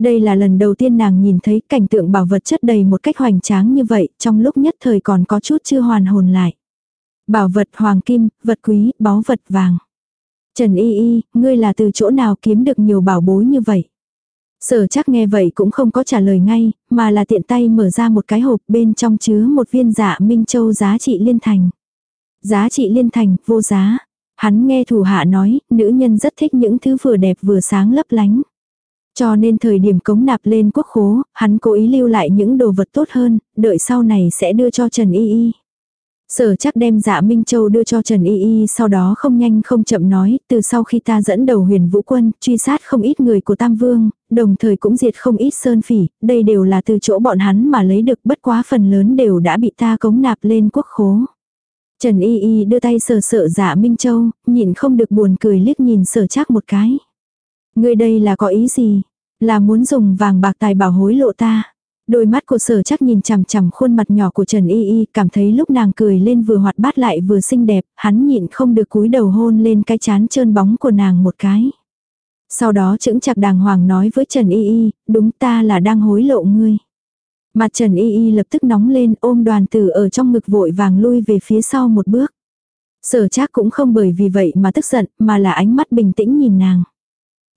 Đây là lần đầu tiên nàng nhìn thấy cảnh tượng bảo vật chất đầy một cách hoành tráng như vậy, trong lúc nhất thời còn có chút chưa hoàn hồn lại. Bảo vật hoàng kim, vật quý, báu vật vàng. Trần Y Y, ngươi là từ chỗ nào kiếm được nhiều bảo bối như vậy? Sở chắc nghe vậy cũng không có trả lời ngay, mà là tiện tay mở ra một cái hộp bên trong chứa một viên dạ minh châu giá trị liên thành. Giá trị liên thành, vô giá. Hắn nghe thủ hạ nói, nữ nhân rất thích những thứ vừa đẹp vừa sáng lấp lánh. Cho nên thời điểm cống nạp lên quốc khố, hắn cố ý lưu lại những đồ vật tốt hơn, đợi sau này sẽ đưa cho Trần Y Y. Sở chắc đem dạ Minh Châu đưa cho Trần Y Y sau đó không nhanh không chậm nói, từ sau khi ta dẫn đầu huyền vũ quân, truy sát không ít người của Tam Vương, đồng thời cũng diệt không ít sơn phỉ, đây đều là từ chỗ bọn hắn mà lấy được bất quá phần lớn đều đã bị ta cống nạp lên quốc khố. Trần Y Y đưa tay sờ sợ dạ Minh Châu, nhìn không được buồn cười liếc nhìn sở chắc một cái. Người đây là có ý gì? Là muốn dùng vàng bạc tài bảo hối lộ ta. Đôi mắt của sở chắc nhìn chằm chằm khuôn mặt nhỏ của Trần Y Y, cảm thấy lúc nàng cười lên vừa hoạt bát lại vừa xinh đẹp, hắn nhịn không được cúi đầu hôn lên cái chán trơn bóng của nàng một cái. Sau đó chững chặt đàng hoàng nói với Trần Y Y, đúng ta là đang hối lộ ngươi. Mặt Trần Y Y lập tức nóng lên ôm đoàn tử ở trong ngực vội vàng lui về phía sau một bước. Sở chắc cũng không bởi vì vậy mà tức giận, mà là ánh mắt bình tĩnh nhìn nàng.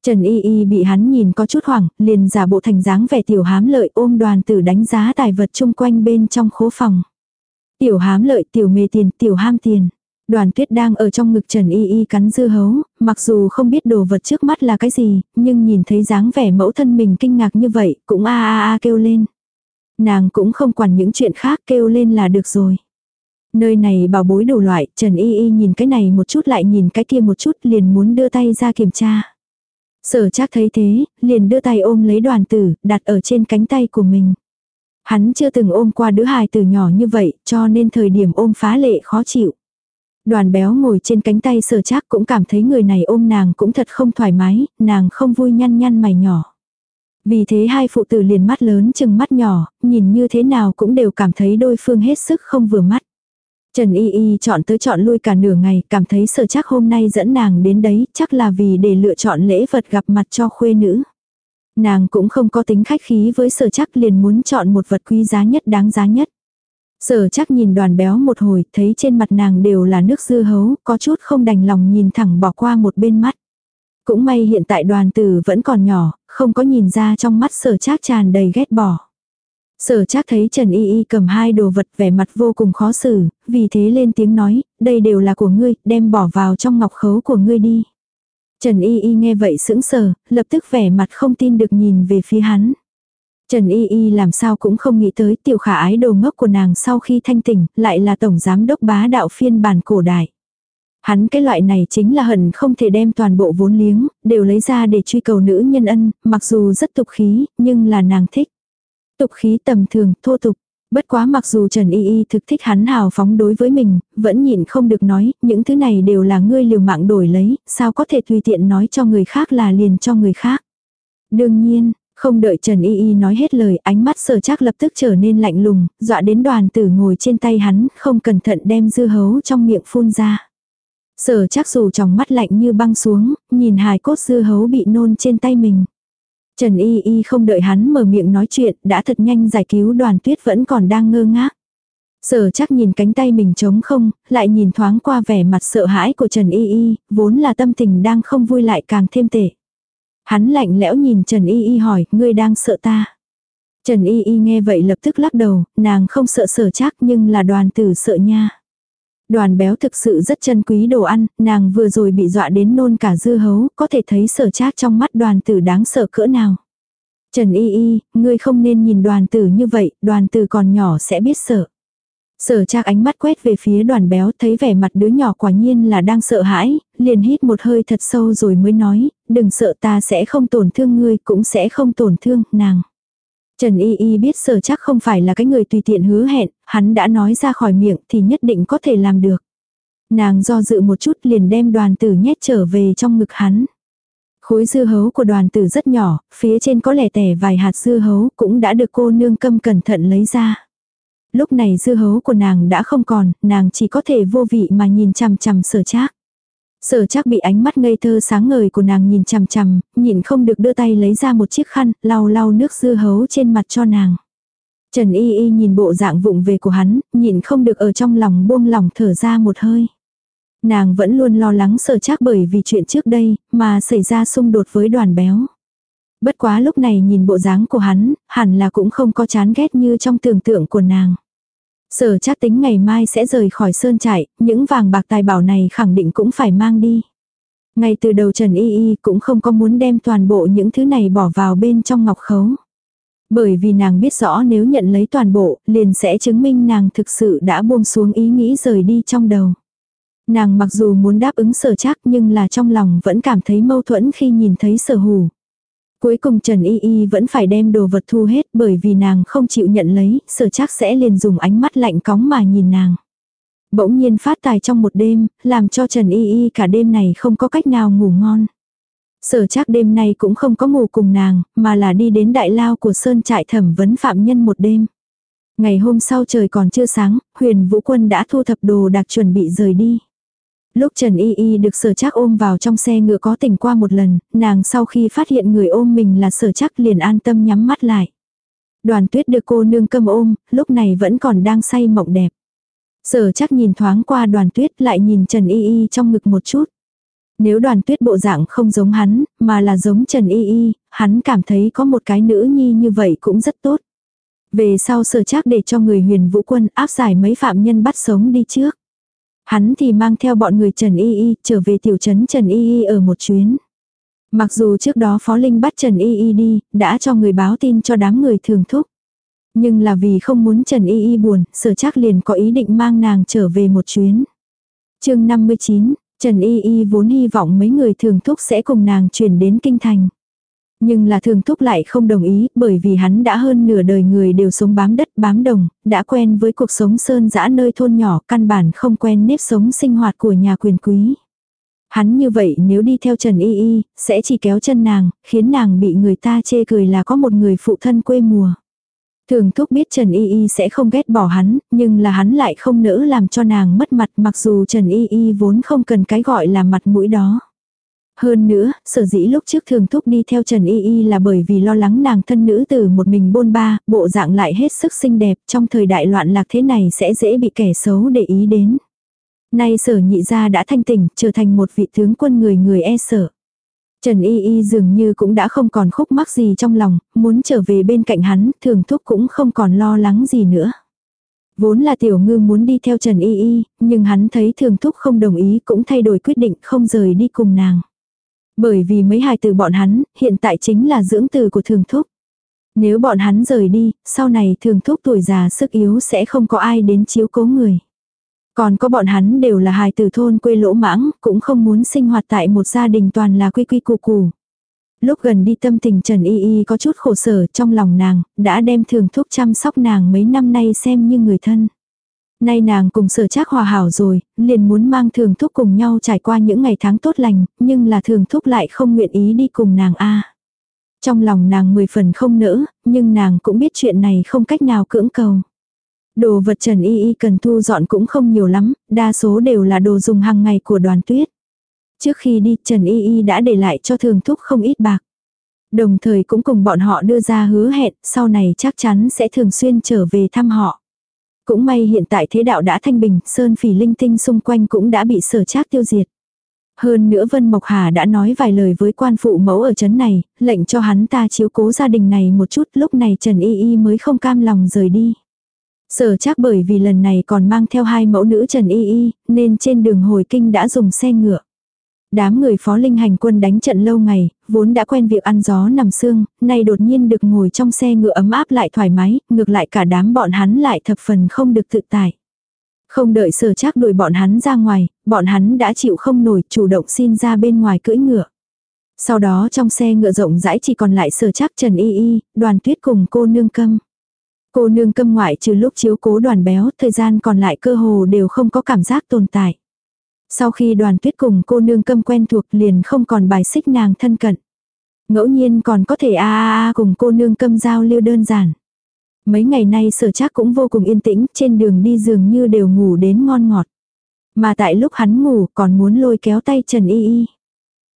Trần Y Y bị hắn nhìn có chút hoảng, liền giả bộ thành dáng vẻ tiểu hám lợi ôm đoàn tử đánh giá tài vật chung quanh bên trong khố phòng. Tiểu hám lợi, tiểu mê tiền, tiểu ham tiền. Đoàn tuyết đang ở trong ngực Trần Y Y cắn dưa hấu, mặc dù không biết đồ vật trước mắt là cái gì, nhưng nhìn thấy dáng vẻ mẫu thân mình kinh ngạc như vậy, cũng a a a kêu lên. Nàng cũng không quản những chuyện khác kêu lên là được rồi. Nơi này bảo bối đủ loại, Trần Y Y nhìn cái này một chút lại nhìn cái kia một chút liền muốn đưa tay ra kiểm tra. Sở chắc thấy thế, liền đưa tay ôm lấy đoàn tử, đặt ở trên cánh tay của mình. Hắn chưa từng ôm qua đứa hài tử nhỏ như vậy, cho nên thời điểm ôm phá lệ khó chịu. Đoàn béo ngồi trên cánh tay sở chắc cũng cảm thấy người này ôm nàng cũng thật không thoải mái, nàng không vui nhăn nhăn mày nhỏ. Vì thế hai phụ tử liền mắt lớn chừng mắt nhỏ, nhìn như thế nào cũng đều cảm thấy đôi phương hết sức không vừa mắt. Trần Y Y chọn tới chọn lui cả nửa ngày, cảm thấy sợ chắc hôm nay dẫn nàng đến đấy, chắc là vì để lựa chọn lễ vật gặp mặt cho khuê nữ. Nàng cũng không có tính khách khí với sở chắc liền muốn chọn một vật quý giá nhất đáng giá nhất. Sở chắc nhìn đoàn béo một hồi, thấy trên mặt nàng đều là nước dưa hấu, có chút không đành lòng nhìn thẳng bỏ qua một bên mắt. Cũng may hiện tại đoàn tử vẫn còn nhỏ, không có nhìn ra trong mắt sở chắc tràn đầy ghét bỏ. Sở chắc thấy Trần Y Y cầm hai đồ vật vẻ mặt vô cùng khó xử, vì thế lên tiếng nói, đây đều là của ngươi, đem bỏ vào trong ngọc khấu của ngươi đi. Trần Y Y nghe vậy sững sờ, lập tức vẻ mặt không tin được nhìn về phía hắn. Trần Y Y làm sao cũng không nghĩ tới tiểu khả ái đồ ngốc của nàng sau khi thanh tỉnh, lại là tổng giám đốc bá đạo phiên bản cổ đại. Hắn cái loại này chính là hận không thể đem toàn bộ vốn liếng, đều lấy ra để truy cầu nữ nhân ân, mặc dù rất tục khí, nhưng là nàng thích. Tục khí tầm thường, thô tục. Bất quá mặc dù Trần Y Y thực thích hắn hào phóng đối với mình, vẫn nhịn không được nói, những thứ này đều là ngươi liều mạng đổi lấy, sao có thể tùy tiện nói cho người khác là liền cho người khác. Đương nhiên, không đợi Trần Y Y nói hết lời, ánh mắt sở chắc lập tức trở nên lạnh lùng, dọa đến đoàn tử ngồi trên tay hắn, không cẩn thận đem dư hấu trong miệng phun ra. Sở chắc dù trong mắt lạnh như băng xuống, nhìn hài cốt dư hấu bị nôn trên tay mình. Trần Y Y không đợi hắn mở miệng nói chuyện, đã thật nhanh giải cứu đoàn tuyết vẫn còn đang ngơ ngác. Sở chắc nhìn cánh tay mình trống không, lại nhìn thoáng qua vẻ mặt sợ hãi của Trần Y Y, vốn là tâm tình đang không vui lại càng thêm tệ. Hắn lạnh lẽo nhìn Trần Y Y hỏi, ngươi đang sợ ta. Trần Y Y nghe vậy lập tức lắc đầu, nàng không sợ sở chắc nhưng là đoàn tử sợ nha. Đoàn béo thực sự rất chân quý đồ ăn, nàng vừa rồi bị dọa đến nôn cả dư hấu, có thể thấy sở trác trong mắt đoàn tử đáng sợ cỡ nào. Trần Y Y, ngươi không nên nhìn đoàn tử như vậy, đoàn tử còn nhỏ sẽ biết sợ. Sở trác ánh mắt quét về phía đoàn béo thấy vẻ mặt đứa nhỏ quả nhiên là đang sợ hãi, liền hít một hơi thật sâu rồi mới nói, đừng sợ ta sẽ không tổn thương ngươi cũng sẽ không tổn thương nàng. Trần Y Y biết sở chắc không phải là cái người tùy tiện hứa hẹn, hắn đã nói ra khỏi miệng thì nhất định có thể làm được. Nàng do dự một chút liền đem đoàn tử nhét trở về trong ngực hắn. Khối dưa hấu của đoàn tử rất nhỏ, phía trên có lẻ tẻ vài hạt dưa hấu cũng đã được cô nương câm cẩn thận lấy ra. Lúc này dưa hấu của nàng đã không còn, nàng chỉ có thể vô vị mà nhìn chằm chằm sở trác. Sở chắc bị ánh mắt ngây thơ sáng ngời của nàng nhìn chằm chằm, nhìn không được đưa tay lấy ra một chiếc khăn, lau lau nước dưa hấu trên mặt cho nàng. Trần Y Y nhìn bộ dạng vụng về của hắn, nhìn không được ở trong lòng buông lòng thở ra một hơi. Nàng vẫn luôn lo lắng sở chắc bởi vì chuyện trước đây, mà xảy ra xung đột với đoàn béo. Bất quá lúc này nhìn bộ dáng của hắn, hẳn là cũng không có chán ghét như trong tưởng tượng của nàng. Sở chắc tính ngày mai sẽ rời khỏi sơn trại, những vàng bạc tài bảo này khẳng định cũng phải mang đi. Ngay từ đầu Trần Y Y cũng không có muốn đem toàn bộ những thứ này bỏ vào bên trong ngọc khấu. Bởi vì nàng biết rõ nếu nhận lấy toàn bộ, liền sẽ chứng minh nàng thực sự đã buông xuống ý nghĩ rời đi trong đầu. Nàng mặc dù muốn đáp ứng sở chắc nhưng là trong lòng vẫn cảm thấy mâu thuẫn khi nhìn thấy sở hủ. Cuối cùng Trần Y Y vẫn phải đem đồ vật thu hết bởi vì nàng không chịu nhận lấy, sở chắc sẽ liền dùng ánh mắt lạnh cóng mà nhìn nàng. Bỗng nhiên phát tài trong một đêm, làm cho Trần Y Y cả đêm này không có cách nào ngủ ngon. Sở chắc đêm nay cũng không có ngủ cùng nàng, mà là đi đến đại lao của Sơn trại thẩm vấn phạm nhân một đêm. Ngày hôm sau trời còn chưa sáng, huyền vũ quân đã thu thập đồ đạc chuẩn bị rời đi. Lúc Trần Y Y được sở chắc ôm vào trong xe ngựa có tỉnh qua một lần, nàng sau khi phát hiện người ôm mình là sở chắc liền an tâm nhắm mắt lại. Đoàn tuyết được cô nương câm ôm, lúc này vẫn còn đang say mộng đẹp. Sở chắc nhìn thoáng qua đoàn tuyết lại nhìn Trần Y Y trong ngực một chút. Nếu đoàn tuyết bộ dạng không giống hắn, mà là giống Trần Y Y, hắn cảm thấy có một cái nữ nhi như vậy cũng rất tốt. Về sau sở chắc để cho người huyền vũ quân áp giải mấy phạm nhân bắt sống đi trước. Hắn thì mang theo bọn người Trần Y Y trở về tiểu trấn Trần Y Y ở một chuyến. Mặc dù trước đó Phó Linh bắt Trần Y Y đi, đã cho người báo tin cho đám người thường thúc. Nhưng là vì không muốn Trần Y Y buồn, sở chắc liền có ý định mang nàng trở về một chuyến. chương 59, Trần Y Y vốn hy vọng mấy người thường thúc sẽ cùng nàng chuyển đến kinh thành. Nhưng là thường thúc lại không đồng ý bởi vì hắn đã hơn nửa đời người đều sống bám đất bám đồng, đã quen với cuộc sống sơn dã nơi thôn nhỏ căn bản không quen nếp sống sinh hoạt của nhà quyền quý. Hắn như vậy nếu đi theo Trần Y Y, sẽ chỉ kéo chân nàng, khiến nàng bị người ta chê cười là có một người phụ thân quê mùa. Thường thúc biết Trần Y Y sẽ không ghét bỏ hắn, nhưng là hắn lại không nỡ làm cho nàng mất mặt mặc dù Trần Y Y vốn không cần cái gọi là mặt mũi đó. Hơn nữa, sở dĩ lúc trước thường thúc đi theo Trần Y Y là bởi vì lo lắng nàng thân nữ từ một mình bôn ba, bộ dạng lại hết sức xinh đẹp, trong thời đại loạn lạc thế này sẽ dễ bị kẻ xấu để ý đến. Nay sở nhị gia đã thanh tỉnh, trở thành một vị tướng quân người người e sợ. Trần Y Y dường như cũng đã không còn khúc mắc gì trong lòng, muốn trở về bên cạnh hắn, thường thúc cũng không còn lo lắng gì nữa. Vốn là tiểu ngư muốn đi theo Trần Y Y, nhưng hắn thấy thường thúc không đồng ý cũng thay đổi quyết định không rời đi cùng nàng. Bởi vì mấy hài từ bọn hắn, hiện tại chính là dưỡng từ của thường thúc. Nếu bọn hắn rời đi, sau này thường thúc tuổi già sức yếu sẽ không có ai đến chiếu cố người. Còn có bọn hắn đều là hài từ thôn quê lỗ mãng, cũng không muốn sinh hoạt tại một gia đình toàn là quy quy củ củ. Lúc gần đi tâm tình Trần Y Y có chút khổ sở trong lòng nàng, đã đem thường thúc chăm sóc nàng mấy năm nay xem như người thân. Nay nàng cùng sở trác hòa hảo rồi, liền muốn mang thường thúc cùng nhau trải qua những ngày tháng tốt lành, nhưng là thường thúc lại không nguyện ý đi cùng nàng a Trong lòng nàng mười phần không nỡ, nhưng nàng cũng biết chuyện này không cách nào cưỡng cầu. Đồ vật Trần Y Y cần thu dọn cũng không nhiều lắm, đa số đều là đồ dùng hàng ngày của đoàn tuyết. Trước khi đi Trần Y Y đã để lại cho thường thúc không ít bạc. Đồng thời cũng cùng bọn họ đưa ra hứa hẹn sau này chắc chắn sẽ thường xuyên trở về thăm họ. Cũng may hiện tại thế đạo đã thanh bình, sơn phỉ linh tinh xung quanh cũng đã bị sở trác tiêu diệt. Hơn nữa Vân Mộc Hà đã nói vài lời với quan phụ mẫu ở chấn này, lệnh cho hắn ta chiếu cố gia đình này một chút lúc này Trần Y Y mới không cam lòng rời đi. Sở chắc bởi vì lần này còn mang theo hai mẫu nữ Trần Y Y, nên trên đường hồi kinh đã dùng xe ngựa. Đám người phó linh hành quân đánh trận lâu ngày, vốn đã quen việc ăn gió nằm sương nay đột nhiên được ngồi trong xe ngựa ấm áp lại thoải mái, ngược lại cả đám bọn hắn lại thập phần không được tự tại. Không đợi sở chắc đuổi bọn hắn ra ngoài, bọn hắn đã chịu không nổi chủ động xin ra bên ngoài cưỡi ngựa. Sau đó trong xe ngựa rộng rãi chỉ còn lại sở chắc Trần Y Y, đoàn tuyết cùng cô nương câm. Cô nương câm ngoại trừ lúc chiếu cố đoàn béo, thời gian còn lại cơ hồ đều không có cảm giác tồn tại. Sau khi đoàn tuyết cùng cô nương câm quen thuộc liền không còn bài xích nàng thân cận. Ngẫu nhiên còn có thể a a a cùng cô nương câm giao lưu đơn giản. Mấy ngày nay sở chắc cũng vô cùng yên tĩnh, trên đường đi dường như đều ngủ đến ngon ngọt. Mà tại lúc hắn ngủ còn muốn lôi kéo tay Trần Y Y.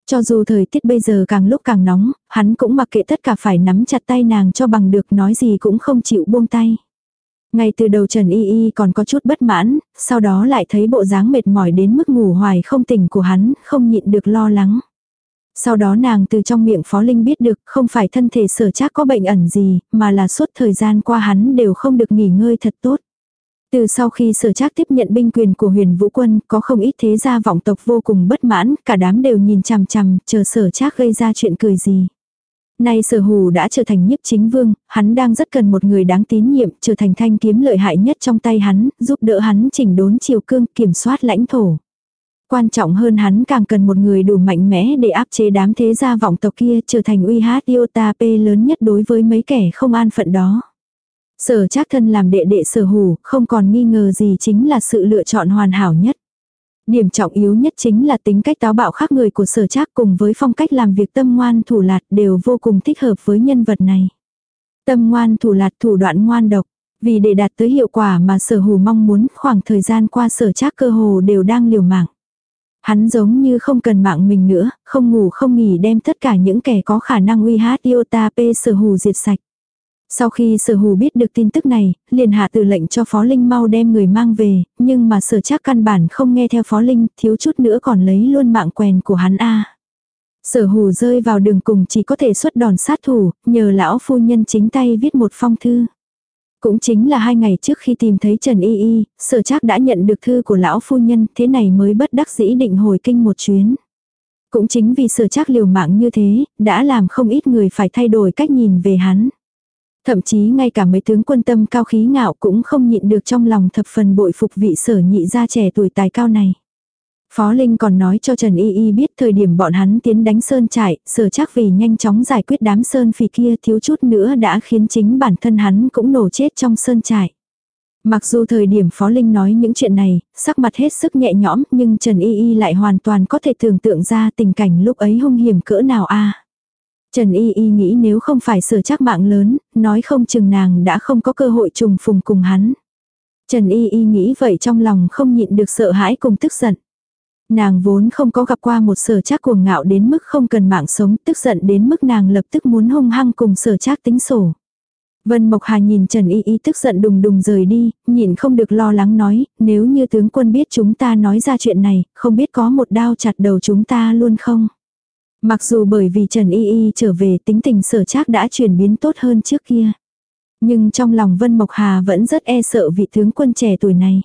Cho dù thời tiết bây giờ càng lúc càng nóng, hắn cũng mặc kệ tất cả phải nắm chặt tay nàng cho bằng được nói gì cũng không chịu buông tay. Ngay từ đầu Trần Y Y còn có chút bất mãn, sau đó lại thấy bộ dáng mệt mỏi đến mức ngủ hoài không tỉnh của hắn, không nhịn được lo lắng. Sau đó nàng từ trong miệng Phó Linh biết được không phải thân thể sở chắc có bệnh ẩn gì, mà là suốt thời gian qua hắn đều không được nghỉ ngơi thật tốt. Từ sau khi sở trác tiếp nhận binh quyền của huyền vũ quân, có không ít thế gia vọng tộc vô cùng bất mãn, cả đám đều nhìn chằm chằm, chờ sở trác gây ra chuyện cười gì. Nay sở hù đã trở thành nhiếp chính vương, hắn đang rất cần một người đáng tín nhiệm, trở thành thanh kiếm lợi hại nhất trong tay hắn, giúp đỡ hắn chỉnh đốn triều cương, kiểm soát lãnh thổ. Quan trọng hơn hắn càng cần một người đủ mạnh mẽ để áp chế đám thế gia vọng tộc kia trở thành uy hát iota p lớn nhất đối với mấy kẻ không an phận đó. Sở trác thân làm đệ đệ sở hủ, không còn nghi ngờ gì chính là sự lựa chọn hoàn hảo nhất. Điểm trọng yếu nhất chính là tính cách táo bạo khác người của sở trác cùng với phong cách làm việc tâm ngoan thủ lạt đều vô cùng thích hợp với nhân vật này. Tâm ngoan thủ lạt thủ đoạn ngoan độc. Vì để đạt tới hiệu quả mà sở hù mong muốn khoảng thời gian qua sở trác cơ hồ đều đang liều mạng. Hắn giống như không cần mạng mình nữa, không ngủ không nghỉ đem tất cả những kẻ có khả năng uy hát iota p sở hù diệt sạch. Sau khi sở hù biết được tin tức này, liền hạ từ lệnh cho Phó Linh mau đem người mang về, nhưng mà sở chắc căn bản không nghe theo Phó Linh, thiếu chút nữa còn lấy luôn mạng quèn của hắn a. Sở hù rơi vào đường cùng chỉ có thể xuất đòn sát thủ, nhờ lão phu nhân chính tay viết một phong thư. Cũng chính là hai ngày trước khi tìm thấy Trần Y Y, sở chắc đã nhận được thư của lão phu nhân, thế này mới bất đắc dĩ định hồi kinh một chuyến. Cũng chính vì sở chắc liều mạng như thế, đã làm không ít người phải thay đổi cách nhìn về hắn. Thậm chí ngay cả mấy tướng quân tâm cao khí ngạo cũng không nhịn được trong lòng thập phần bội phục vị sở nhị gia trẻ tuổi tài cao này. Phó Linh còn nói cho Trần Y Y biết thời điểm bọn hắn tiến đánh sơn trại, sở chắc vì nhanh chóng giải quyết đám sơn phì kia thiếu chút nữa đã khiến chính bản thân hắn cũng nổ chết trong sơn trại. Mặc dù thời điểm Phó Linh nói những chuyện này, sắc mặt hết sức nhẹ nhõm nhưng Trần Y Y lại hoàn toàn có thể tưởng tượng ra tình cảnh lúc ấy hung hiểm cỡ nào a Trần Y Y nghĩ nếu không phải sở chắc mạng lớn, nói không chừng nàng đã không có cơ hội trùng phùng cùng hắn. Trần Y Y nghĩ vậy trong lòng không nhịn được sợ hãi cùng tức giận. Nàng vốn không có gặp qua một sở chắc cuồng ngạo đến mức không cần mạng sống, tức giận đến mức nàng lập tức muốn hung hăng cùng sở chắc tính sổ. Vân Mộc Hà nhìn Trần Y Y tức giận đùng đùng rời đi, nhìn không được lo lắng nói, nếu như tướng quân biết chúng ta nói ra chuyện này, không biết có một đao chặt đầu chúng ta luôn không? Mặc dù bởi vì Trần Y Y trở về tính tình sở trác đã chuyển biến tốt hơn trước kia. Nhưng trong lòng Vân Mộc Hà vẫn rất e sợ vị tướng quân trẻ tuổi này.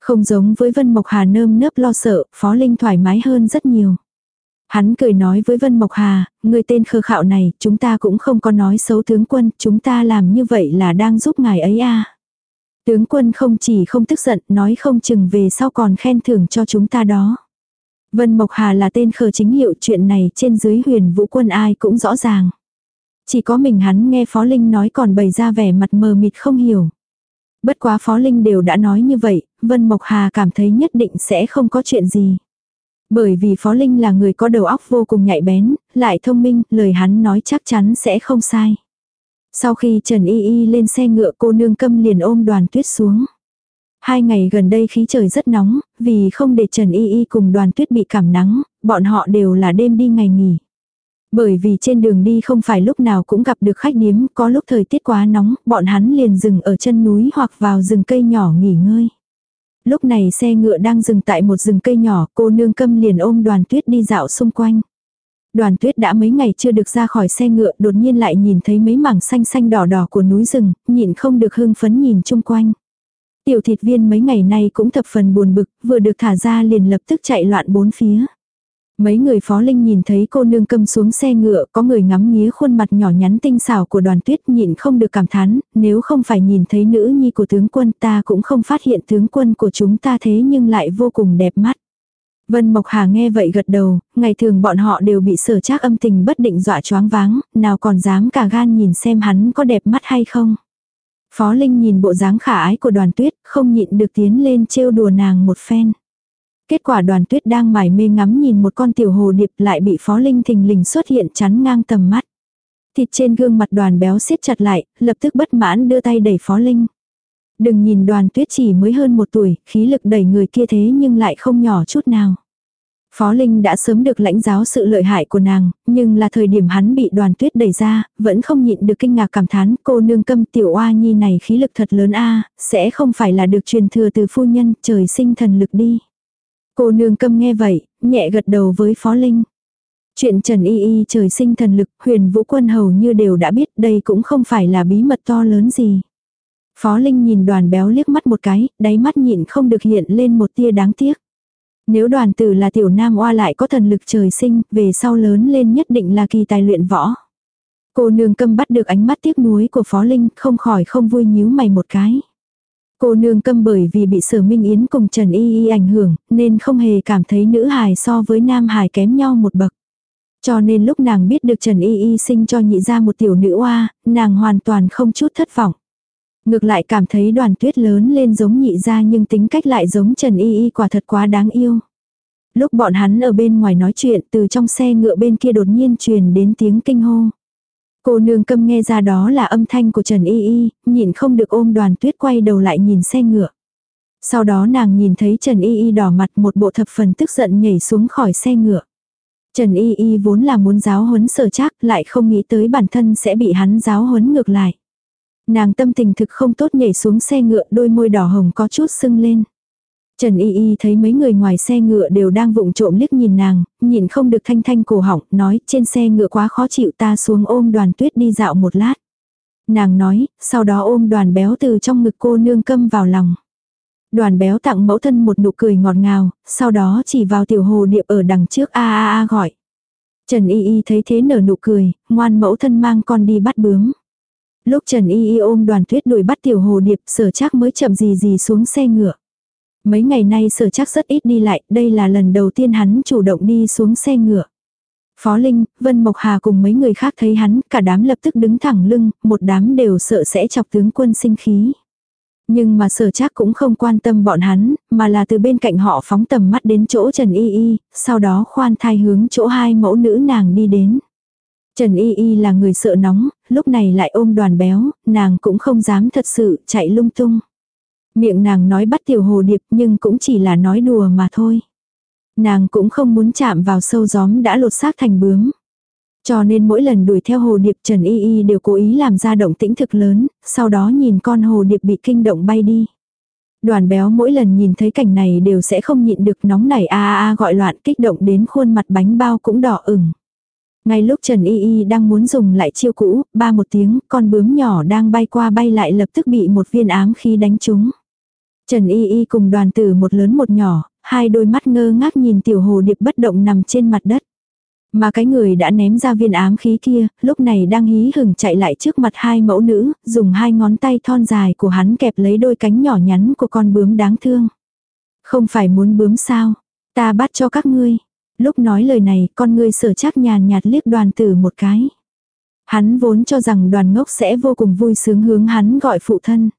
Không giống với Vân Mộc Hà nơm nớp lo sợ, Phó Linh thoải mái hơn rất nhiều. Hắn cười nói với Vân Mộc Hà, người tên khờ khạo này, chúng ta cũng không có nói xấu tướng quân, chúng ta làm như vậy là đang giúp ngài ấy à. Tướng quân không chỉ không tức giận, nói không chừng về sau còn khen thưởng cho chúng ta đó. Vân Mộc Hà là tên khờ chính hiệu chuyện này trên dưới huyền vũ quân ai cũng rõ ràng. Chỉ có mình hắn nghe Phó Linh nói còn bày ra vẻ mặt mờ mịt không hiểu. Bất quá Phó Linh đều đã nói như vậy, Vân Mộc Hà cảm thấy nhất định sẽ không có chuyện gì. Bởi vì Phó Linh là người có đầu óc vô cùng nhạy bén, lại thông minh, lời hắn nói chắc chắn sẽ không sai. Sau khi Trần Y Y lên xe ngựa cô nương câm liền ôm đoàn tuyết xuống. Hai ngày gần đây khí trời rất nóng, vì không để Trần Y Y cùng đoàn tuyết bị cảm nắng, bọn họ đều là đêm đi ngày nghỉ. Bởi vì trên đường đi không phải lúc nào cũng gặp được khách điếm, có lúc thời tiết quá nóng, bọn hắn liền dừng ở chân núi hoặc vào rừng cây nhỏ nghỉ ngơi. Lúc này xe ngựa đang dừng tại một rừng cây nhỏ, cô nương câm liền ôm đoàn tuyết đi dạo xung quanh. Đoàn tuyết đã mấy ngày chưa được ra khỏi xe ngựa, đột nhiên lại nhìn thấy mấy mảng xanh xanh đỏ đỏ của núi rừng, nhịn không được hưng phấn nhìn chung quanh. Tiểu thịt viên mấy ngày nay cũng thập phần buồn bực, vừa được thả ra liền lập tức chạy loạn bốn phía. Mấy người phó linh nhìn thấy cô nương câm xuống xe ngựa, có người ngắm nghía khuôn mặt nhỏ nhắn tinh xảo của đoàn tuyết nhịn không được cảm thán, nếu không phải nhìn thấy nữ nhi của tướng quân ta cũng không phát hiện tướng quân của chúng ta thế nhưng lại vô cùng đẹp mắt. Vân Mộc Hà nghe vậy gật đầu, ngày thường bọn họ đều bị sở trác âm tình bất định dọa choáng váng, nào còn dám cả gan nhìn xem hắn có đẹp mắt hay không. Phó Linh nhìn bộ dáng khả ái của đoàn tuyết, không nhịn được tiến lên trêu đùa nàng một phen. Kết quả đoàn tuyết đang mải mê ngắm nhìn một con tiểu hồ điệp lại bị Phó Linh thình lình xuất hiện chắn ngang tầm mắt. Thịt trên gương mặt đoàn béo siết chặt lại, lập tức bất mãn đưa tay đẩy Phó Linh. Đừng nhìn đoàn tuyết chỉ mới hơn một tuổi, khí lực đẩy người kia thế nhưng lại không nhỏ chút nào. Phó Linh đã sớm được lãnh giáo sự lợi hại của nàng, nhưng là thời điểm hắn bị đoàn tuyết đẩy ra, vẫn không nhịn được kinh ngạc cảm thán cô nương câm tiểu oa nhi này khí lực thật lớn a sẽ không phải là được truyền thừa từ phu nhân trời sinh thần lực đi. Cô nương câm nghe vậy, nhẹ gật đầu với Phó Linh. Chuyện Trần Y Y trời sinh thần lực, huyền vũ quân hầu như đều đã biết đây cũng không phải là bí mật to lớn gì. Phó Linh nhìn đoàn béo liếc mắt một cái, đáy mắt nhịn không được hiện lên một tia đáng tiếc. Nếu đoàn tử là tiểu nam oa lại có thần lực trời sinh, về sau lớn lên nhất định là kỳ tài luyện võ. Cô nương câm bắt được ánh mắt tiếc nuối của Phó Linh, không khỏi không vui nhíu mày một cái. Cô nương câm bởi vì bị sở minh yến cùng Trần Y Y ảnh hưởng, nên không hề cảm thấy nữ hài so với nam hài kém nhau một bậc. Cho nên lúc nàng biết được Trần Y Y sinh cho nhị ra một tiểu nữ oa, nàng hoàn toàn không chút thất vọng. Ngược lại cảm thấy đoàn tuyết lớn lên giống nhị ra nhưng tính cách lại giống Trần Y Y quả thật quá đáng yêu. Lúc bọn hắn ở bên ngoài nói chuyện từ trong xe ngựa bên kia đột nhiên truyền đến tiếng kinh hô. Cô nương câm nghe ra đó là âm thanh của Trần Y Y, nhìn không được ôm đoàn tuyết quay đầu lại nhìn xe ngựa. Sau đó nàng nhìn thấy Trần Y Y đỏ mặt một bộ thập phần tức giận nhảy xuống khỏi xe ngựa. Trần Y Y vốn là muốn giáo huấn sở chắc lại không nghĩ tới bản thân sẽ bị hắn giáo huấn ngược lại. Nàng tâm tình thực không tốt nhảy xuống xe ngựa đôi môi đỏ hồng có chút sưng lên. Trần Y Y thấy mấy người ngoài xe ngựa đều đang vụng trộm liếc nhìn nàng, nhìn không được thanh thanh cổ họng, nói trên xe ngựa quá khó chịu ta xuống ôm đoàn tuyết đi dạo một lát. Nàng nói, sau đó ôm đoàn béo từ trong ngực cô nương câm vào lòng. Đoàn béo tặng mẫu thân một nụ cười ngọt ngào, sau đó chỉ vào tiểu hồ điệp ở đằng trước a a a gọi. Trần Y Y thấy thế nở nụ cười, ngoan mẫu thân mang con đi bắt bướm. Lúc Trần Y Y ôm đoàn tuyết đuổi bắt tiểu hồ điệp sở chắc mới chậm gì gì xuống xe ngựa. Mấy ngày nay sở chắc rất ít đi lại, đây là lần đầu tiên hắn chủ động đi xuống xe ngựa. Phó Linh, Vân Mộc Hà cùng mấy người khác thấy hắn, cả đám lập tức đứng thẳng lưng, một đám đều sợ sẽ chọc tướng quân sinh khí. Nhưng mà sở chắc cũng không quan tâm bọn hắn, mà là từ bên cạnh họ phóng tầm mắt đến chỗ Trần Y Y, sau đó khoan thai hướng chỗ hai mẫu nữ nàng đi đến. Trần Y Y là người sợ nóng, lúc này lại ôm đoàn béo, nàng cũng không dám thật sự chạy lung tung. Miệng nàng nói bắt tiểu hồ điệp nhưng cũng chỉ là nói đùa mà thôi. Nàng cũng không muốn chạm vào sâu gióm đã lột xác thành bướm. Cho nên mỗi lần đuổi theo hồ điệp Trần Y Y đều cố ý làm ra động tĩnh thực lớn, sau đó nhìn con hồ điệp bị kinh động bay đi. Đoàn béo mỗi lần nhìn thấy cảnh này đều sẽ không nhịn được nóng nảy a a a gọi loạn kích động đến khuôn mặt bánh bao cũng đỏ ửng. Ngay lúc Trần Y Y đang muốn dùng lại chiêu cũ, ba một tiếng, con bướm nhỏ đang bay qua bay lại lập tức bị một viên ám khí đánh trúng. Trần Y Y cùng đoàn tử một lớn một nhỏ, hai đôi mắt ngơ ngác nhìn tiểu hồ điệp bất động nằm trên mặt đất. Mà cái người đã ném ra viên ám khí kia, lúc này đang hí hửng chạy lại trước mặt hai mẫu nữ, dùng hai ngón tay thon dài của hắn kẹp lấy đôi cánh nhỏ nhắn của con bướm đáng thương. Không phải muốn bướm sao, ta bắt cho các ngươi. Lúc nói lời này, con ngươi sở chắc nhàn nhạt liếc đoàn tử một cái. Hắn vốn cho rằng đoàn ngốc sẽ vô cùng vui sướng hướng hắn gọi phụ thân.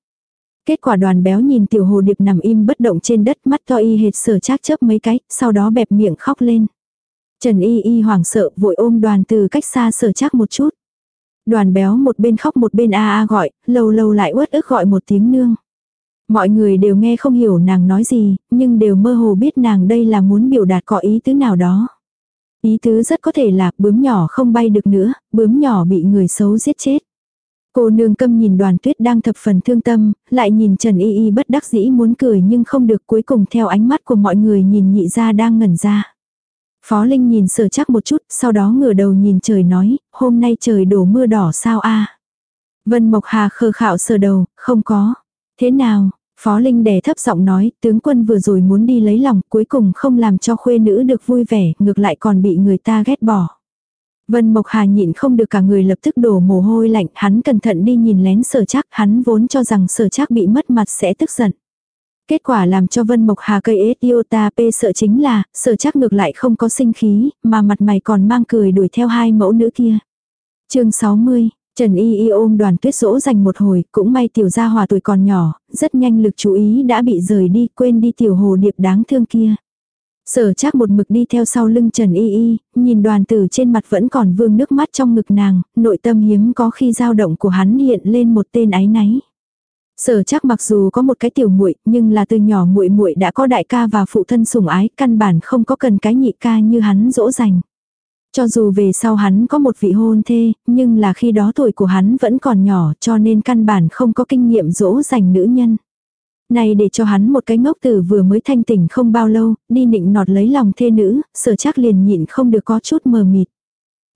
Kết quả đoàn béo nhìn tiểu hồ điệp nằm im bất động trên đất mắt to y hệt sở chắc chớp mấy cái, sau đó bẹp miệng khóc lên. Trần y y hoảng sợ vội ôm đoàn từ cách xa sở chắc một chút. Đoàn béo một bên khóc một bên a a gọi, lâu lâu lại uất ức gọi một tiếng nương. Mọi người đều nghe không hiểu nàng nói gì, nhưng đều mơ hồ biết nàng đây là muốn biểu đạt có ý tứ nào đó. Ý tứ rất có thể là bướm nhỏ không bay được nữa, bướm nhỏ bị người xấu giết chết. Cô nương câm nhìn đoàn tuyết đang thập phần thương tâm, lại nhìn Trần Y Y bất đắc dĩ muốn cười nhưng không được cuối cùng theo ánh mắt của mọi người nhìn nhị ra đang ngẩn ra. Phó Linh nhìn sở chắc một chút, sau đó ngửa đầu nhìn trời nói, hôm nay trời đổ mưa đỏ sao a Vân Mộc Hà khờ khạo sờ đầu, không có. Thế nào, Phó Linh đè thấp giọng nói, tướng quân vừa rồi muốn đi lấy lòng, cuối cùng không làm cho khuê nữ được vui vẻ, ngược lại còn bị người ta ghét bỏ. Vân Mộc Hà nhịn không được cả người lập tức đổ mồ hôi lạnh, hắn cẩn thận đi nhìn lén sở chắc, hắn vốn cho rằng sở chắc bị mất mặt sẽ tức giận. Kết quả làm cho Vân Mộc Hà cây ết p sợ chính là, sở chắc ngược lại không có sinh khí, mà mặt mày còn mang cười đuổi theo hai mẫu nữ kia. chương 60, Trần Y Y ôm đoàn tuyết dỗ dành một hồi, cũng may tiểu gia hòa tuổi còn nhỏ, rất nhanh lực chú ý đã bị rời đi, quên đi tiểu hồ điệp đáng thương kia. Sở chắc một mực đi theo sau lưng Trần Y Y, nhìn đoàn tử trên mặt vẫn còn vương nước mắt trong ngực nàng, nội tâm hiếm có khi dao động của hắn hiện lên một tên ái náy. Sở chắc mặc dù có một cái tiểu muội, nhưng là từ nhỏ muội muội đã có đại ca và phụ thân sủng ái, căn bản không có cần cái nhị ca như hắn dỗ dành. Cho dù về sau hắn có một vị hôn thê, nhưng là khi đó tuổi của hắn vẫn còn nhỏ cho nên căn bản không có kinh nghiệm dỗ dành nữ nhân. Này để cho hắn một cái ngốc tử vừa mới thanh tỉnh không bao lâu, đi nịnh nọt lấy lòng thê nữ, sở chắc liền nhịn không được có chút mờ mịt.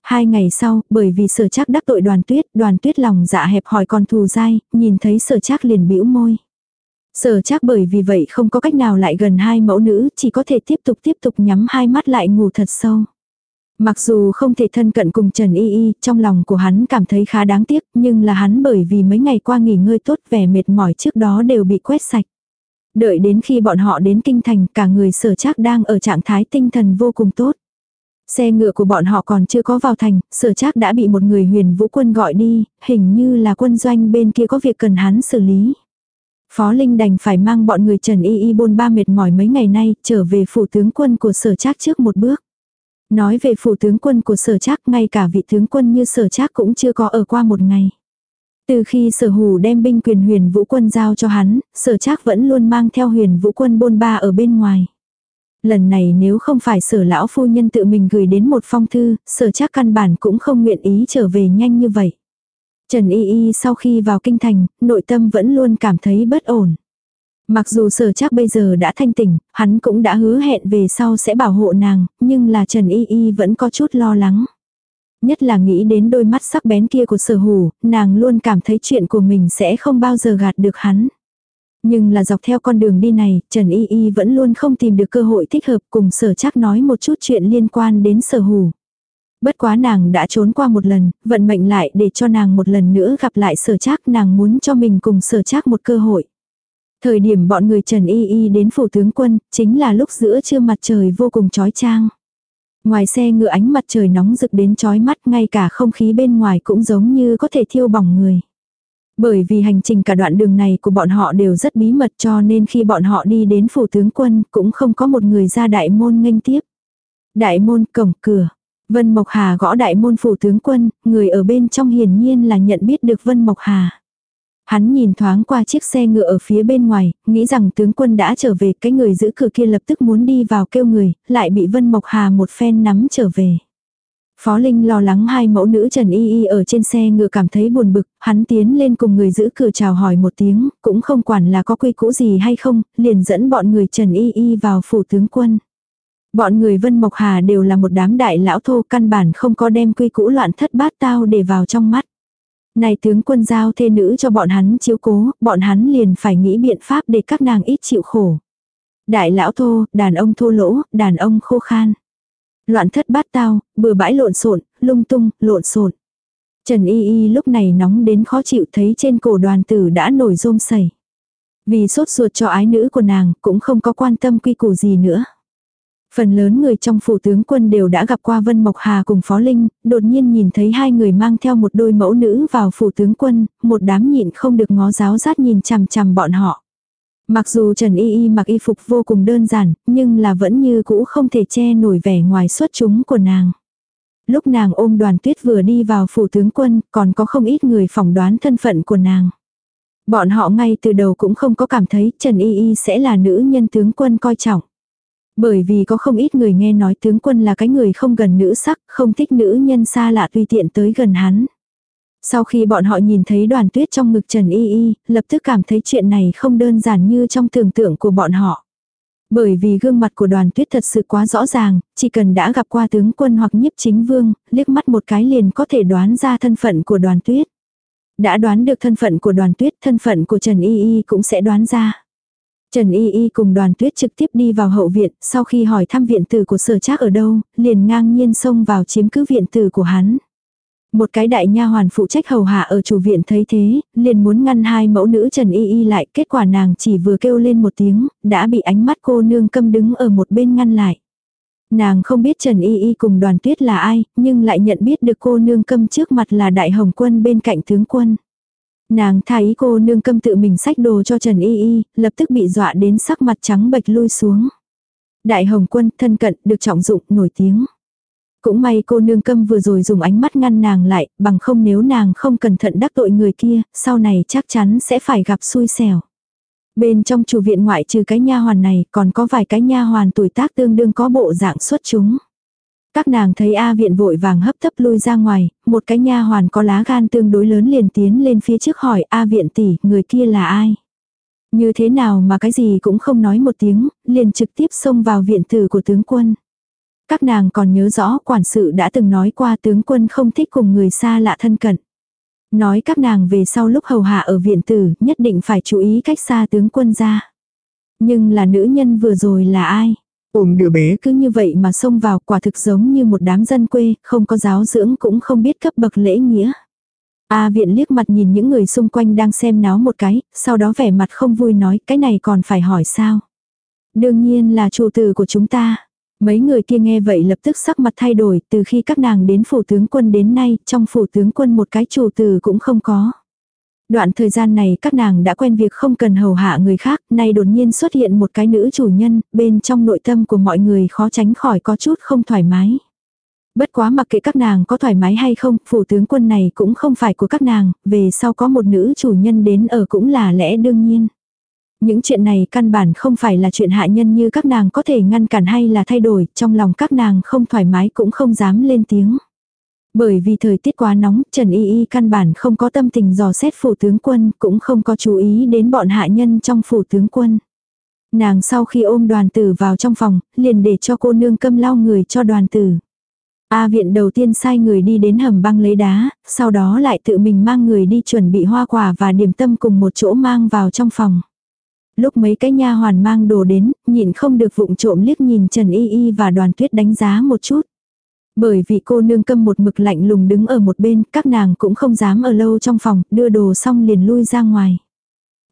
Hai ngày sau, bởi vì sở chắc đắc tội đoàn tuyết, đoàn tuyết lòng dạ hẹp hỏi con thù dai, nhìn thấy sở chắc liền bĩu môi. Sở chắc bởi vì vậy không có cách nào lại gần hai mẫu nữ, chỉ có thể tiếp tục tiếp tục nhắm hai mắt lại ngủ thật sâu. Mặc dù không thể thân cận cùng Trần Y Y, trong lòng của hắn cảm thấy khá đáng tiếc, nhưng là hắn bởi vì mấy ngày qua nghỉ ngơi tốt vẻ mệt mỏi trước đó đều bị quét sạch. Đợi đến khi bọn họ đến kinh thành, cả người sở chắc đang ở trạng thái tinh thần vô cùng tốt. Xe ngựa của bọn họ còn chưa có vào thành, sở chắc đã bị một người huyền vũ quân gọi đi, hình như là quân doanh bên kia có việc cần hắn xử lý. Phó Linh đành phải mang bọn người Trần Y Y bôn ba mệt mỏi mấy ngày nay, trở về phủ tướng quân của sở trác trước một bước. Nói về phủ tướng quân của sở trác ngay cả vị tướng quân như sở trác cũng chưa có ở qua một ngày. Từ khi sở hủ đem binh quyền huyền vũ quân giao cho hắn, sở trác vẫn luôn mang theo huyền vũ quân bôn ba ở bên ngoài. Lần này nếu không phải sở lão phu nhân tự mình gửi đến một phong thư, sở trác căn bản cũng không nguyện ý trở về nhanh như vậy. Trần Y Y sau khi vào kinh thành, nội tâm vẫn luôn cảm thấy bất ổn. Mặc dù sở chắc bây giờ đã thanh tỉnh, hắn cũng đã hứa hẹn về sau sẽ bảo hộ nàng, nhưng là Trần Y Y vẫn có chút lo lắng. Nhất là nghĩ đến đôi mắt sắc bén kia của sở hủ, nàng luôn cảm thấy chuyện của mình sẽ không bao giờ gạt được hắn. Nhưng là dọc theo con đường đi này, Trần Y Y vẫn luôn không tìm được cơ hội thích hợp cùng sở chắc nói một chút chuyện liên quan đến sở hủ. Bất quá nàng đã trốn qua một lần, vận mệnh lại để cho nàng một lần nữa gặp lại sở chắc nàng muốn cho mình cùng sở chắc một cơ hội. Thời điểm bọn người Trần Y Y đến phủ tướng quân, chính là lúc giữa trưa mặt trời vô cùng chói chang. Ngoài xe ngựa ánh mặt trời nóng rực đến chói mắt ngay cả không khí bên ngoài cũng giống như có thể thiêu bỏng người. Bởi vì hành trình cả đoạn đường này của bọn họ đều rất bí mật cho nên khi bọn họ đi đến phủ tướng quân cũng không có một người ra đại môn nghênh tiếp. Đại môn cổng cửa. Vân Mộc Hà gõ đại môn phủ tướng quân, người ở bên trong hiển nhiên là nhận biết được Vân Mộc Hà. Hắn nhìn thoáng qua chiếc xe ngựa ở phía bên ngoài, nghĩ rằng tướng quân đã trở về, cái người giữ cửa kia lập tức muốn đi vào kêu người, lại bị Vân Mộc Hà một phen nắm trở về. Phó Linh lo lắng hai mẫu nữ Trần Y Y ở trên xe ngựa cảm thấy buồn bực, hắn tiến lên cùng người giữ cửa chào hỏi một tiếng, cũng không quản là có quy cũ gì hay không, liền dẫn bọn người Trần Y Y vào phủ tướng quân. Bọn người Vân Mộc Hà đều là một đám đại lão thô căn bản không có đem quy cũ loạn thất bát tao để vào trong mắt. Này tướng quân giao thê nữ cho bọn hắn chiếu cố, bọn hắn liền phải nghĩ biện pháp để các nàng ít chịu khổ. Đại lão thô, đàn ông thô lỗ, đàn ông khô khan. Loạn thất bát tao, bừa bãi lộn xộn, lung tung, lộn xộn. Trần Y Y lúc này nóng đến khó chịu thấy trên cổ đoàn tử đã nổi rôm sẩy. Vì sốt ruột cho ái nữ của nàng cũng không có quan tâm quy củ gì nữa. Phần lớn người trong phủ tướng quân đều đã gặp qua Vân Mộc Hà cùng Phó Linh, đột nhiên nhìn thấy hai người mang theo một đôi mẫu nữ vào phủ tướng quân, một đám nhịn không được ngó giáo rát nhìn chằm chằm bọn họ. Mặc dù Trần Y Y mặc y phục vô cùng đơn giản, nhưng là vẫn như cũ không thể che nổi vẻ ngoài xuất chúng của nàng. Lúc nàng ôm đoàn tuyết vừa đi vào phủ tướng quân, còn có không ít người phỏng đoán thân phận của nàng. Bọn họ ngay từ đầu cũng không có cảm thấy Trần Y Y sẽ là nữ nhân tướng quân coi trọng. Bởi vì có không ít người nghe nói tướng quân là cái người không gần nữ sắc, không thích nữ nhân xa lạ tùy tiện tới gần hắn. Sau khi bọn họ nhìn thấy đoàn tuyết trong ngực Trần Y Y, lập tức cảm thấy chuyện này không đơn giản như trong tưởng tượng của bọn họ. Bởi vì gương mặt của đoàn tuyết thật sự quá rõ ràng, chỉ cần đã gặp qua tướng quân hoặc nhiếp chính vương, liếc mắt một cái liền có thể đoán ra thân phận của đoàn tuyết. Đã đoán được thân phận của đoàn tuyết, thân phận của Trần Y Y cũng sẽ đoán ra. Trần Y Y cùng đoàn tuyết trực tiếp đi vào hậu viện, sau khi hỏi thăm viện tử của sở trác ở đâu, liền ngang nhiên xông vào chiếm cứ viện tử của hắn. Một cái đại nha hoàn phụ trách hầu hạ ở chủ viện thấy thế, liền muốn ngăn hai mẫu nữ Trần Y Y lại, kết quả nàng chỉ vừa kêu lên một tiếng, đã bị ánh mắt cô nương câm đứng ở một bên ngăn lại. Nàng không biết Trần Y Y cùng đoàn tuyết là ai, nhưng lại nhận biết được cô nương câm trước mặt là đại hồng quân bên cạnh tướng quân. Nàng thấy cô nương câm tự mình xách đồ cho Trần Y Y, lập tức bị dọa đến sắc mặt trắng bệch lui xuống. Đại hồng quân thân cận được trọng dụng nổi tiếng. Cũng may cô nương câm vừa rồi dùng ánh mắt ngăn nàng lại, bằng không nếu nàng không cẩn thận đắc tội người kia, sau này chắc chắn sẽ phải gặp xui xẻo. Bên trong chủ viện ngoại trừ cái nha hoàn này, còn có vài cái nha hoàn tuổi tác tương đương có bộ dạng xuất chúng. Các nàng thấy A viện vội vàng hấp tấp lui ra ngoài, một cái nha hoàn có lá gan tương đối lớn liền tiến lên phía trước hỏi A viện tỷ, người kia là ai? Như thế nào mà cái gì cũng không nói một tiếng, liền trực tiếp xông vào viện tử của tướng quân. Các nàng còn nhớ rõ quản sự đã từng nói qua tướng quân không thích cùng người xa lạ thân cận. Nói các nàng về sau lúc hầu hạ ở viện tử nhất định phải chú ý cách xa tướng quân ra. Nhưng là nữ nhân vừa rồi là ai? Ôm đứa bé cứ như vậy mà xông vào quả thực giống như một đám dân quê, không có giáo dưỡng cũng không biết cấp bậc lễ nghĩa. A viện liếc mặt nhìn những người xung quanh đang xem náo một cái, sau đó vẻ mặt không vui nói cái này còn phải hỏi sao. Đương nhiên là chủ tử của chúng ta. Mấy người kia nghe vậy lập tức sắc mặt thay đổi, từ khi các nàng đến phủ tướng quân đến nay, trong phủ tướng quân một cái chủ tử cũng không có. Đoạn thời gian này các nàng đã quen việc không cần hầu hạ người khác, nay đột nhiên xuất hiện một cái nữ chủ nhân, bên trong nội tâm của mọi người khó tránh khỏi có chút không thoải mái. Bất quá mặc kệ các nàng có thoải mái hay không, phủ tướng quân này cũng không phải của các nàng, về sau có một nữ chủ nhân đến ở cũng là lẽ đương nhiên. Những chuyện này căn bản không phải là chuyện hạ nhân như các nàng có thể ngăn cản hay là thay đổi, trong lòng các nàng không thoải mái cũng không dám lên tiếng. Bởi vì thời tiết quá nóng, Trần Y Y căn bản không có tâm tình dò xét phủ tướng quân, cũng không có chú ý đến bọn hạ nhân trong phủ tướng quân. Nàng sau khi ôm đoàn tử vào trong phòng, liền để cho cô nương câm lau người cho đoàn tử. A viện đầu tiên sai người đi đến hầm băng lấy đá, sau đó lại tự mình mang người đi chuẩn bị hoa quả và điểm tâm cùng một chỗ mang vào trong phòng. Lúc mấy cái nha hoàn mang đồ đến, nhìn không được vụng trộm liếc nhìn Trần Y Y và đoàn tuyết đánh giá một chút. Bởi vì cô nương câm một mực lạnh lùng đứng ở một bên, các nàng cũng không dám ở lâu trong phòng, đưa đồ xong liền lui ra ngoài.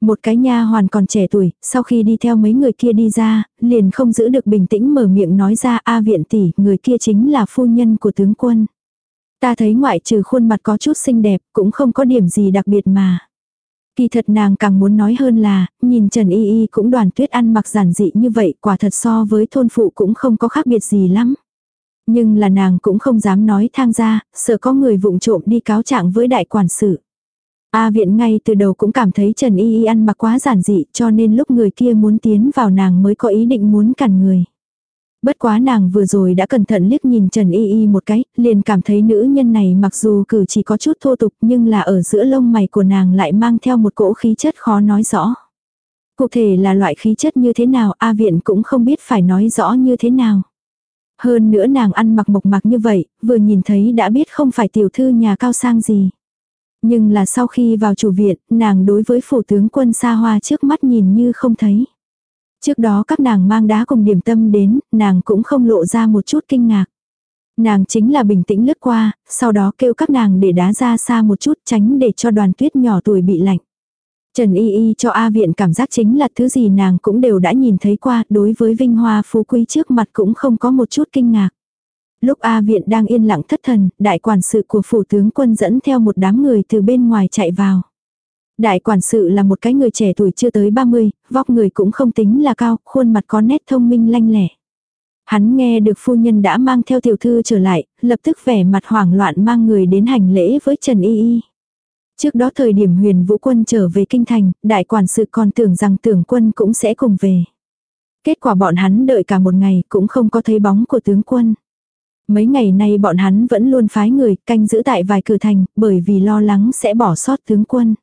Một cái nha hoàn còn trẻ tuổi, sau khi đi theo mấy người kia đi ra, liền không giữ được bình tĩnh mở miệng nói ra A viện tỷ, người kia chính là phu nhân của tướng quân. Ta thấy ngoại trừ khuôn mặt có chút xinh đẹp, cũng không có điểm gì đặc biệt mà. Kỳ thật nàng càng muốn nói hơn là, nhìn Trần Y Y cũng đoàn tuyết ăn mặc giản dị như vậy, quả thật so với thôn phụ cũng không có khác biệt gì lắm. Nhưng là nàng cũng không dám nói thang ra, sợ có người vụng trộm đi cáo trạng với đại quản sự. A viện ngay từ đầu cũng cảm thấy Trần Y Y ăn mặc quá giản dị cho nên lúc người kia muốn tiến vào nàng mới có ý định muốn cản người. Bất quá nàng vừa rồi đã cẩn thận liếc nhìn Trần Y Y một cái, liền cảm thấy nữ nhân này mặc dù cử chỉ có chút thô tục nhưng là ở giữa lông mày của nàng lại mang theo một cỗ khí chất khó nói rõ. Cụ thể là loại khí chất như thế nào A viện cũng không biết phải nói rõ như thế nào. Hơn nữa nàng ăn mặc mộc mạc như vậy, vừa nhìn thấy đã biết không phải tiểu thư nhà cao sang gì. Nhưng là sau khi vào chủ viện, nàng đối với phủ tướng quân xa hoa trước mắt nhìn như không thấy. Trước đó các nàng mang đá cùng điểm tâm đến, nàng cũng không lộ ra một chút kinh ngạc. Nàng chính là bình tĩnh lướt qua, sau đó kêu các nàng để đá ra xa một chút tránh để cho đoàn tuyết nhỏ tuổi bị lạnh. Trần Y Y cho A viện cảm giác chính là thứ gì nàng cũng đều đã nhìn thấy qua, đối với vinh hoa phú quý trước mặt cũng không có một chút kinh ngạc. Lúc A viện đang yên lặng thất thần, đại quản sự của phủ tướng quân dẫn theo một đám người từ bên ngoài chạy vào. Đại quản sự là một cái người trẻ tuổi chưa tới 30, vóc người cũng không tính là cao, khuôn mặt có nét thông minh lanh lẻ. Hắn nghe được phu nhân đã mang theo tiểu thư trở lại, lập tức vẻ mặt hoảng loạn mang người đến hành lễ với Trần Y Y. Trước đó thời điểm huyền vũ quân trở về kinh thành, đại quản sự còn tưởng rằng tưởng quân cũng sẽ cùng về. Kết quả bọn hắn đợi cả một ngày cũng không có thấy bóng của tướng quân. Mấy ngày nay bọn hắn vẫn luôn phái người canh giữ tại vài cửa thành bởi vì lo lắng sẽ bỏ sót tướng quân.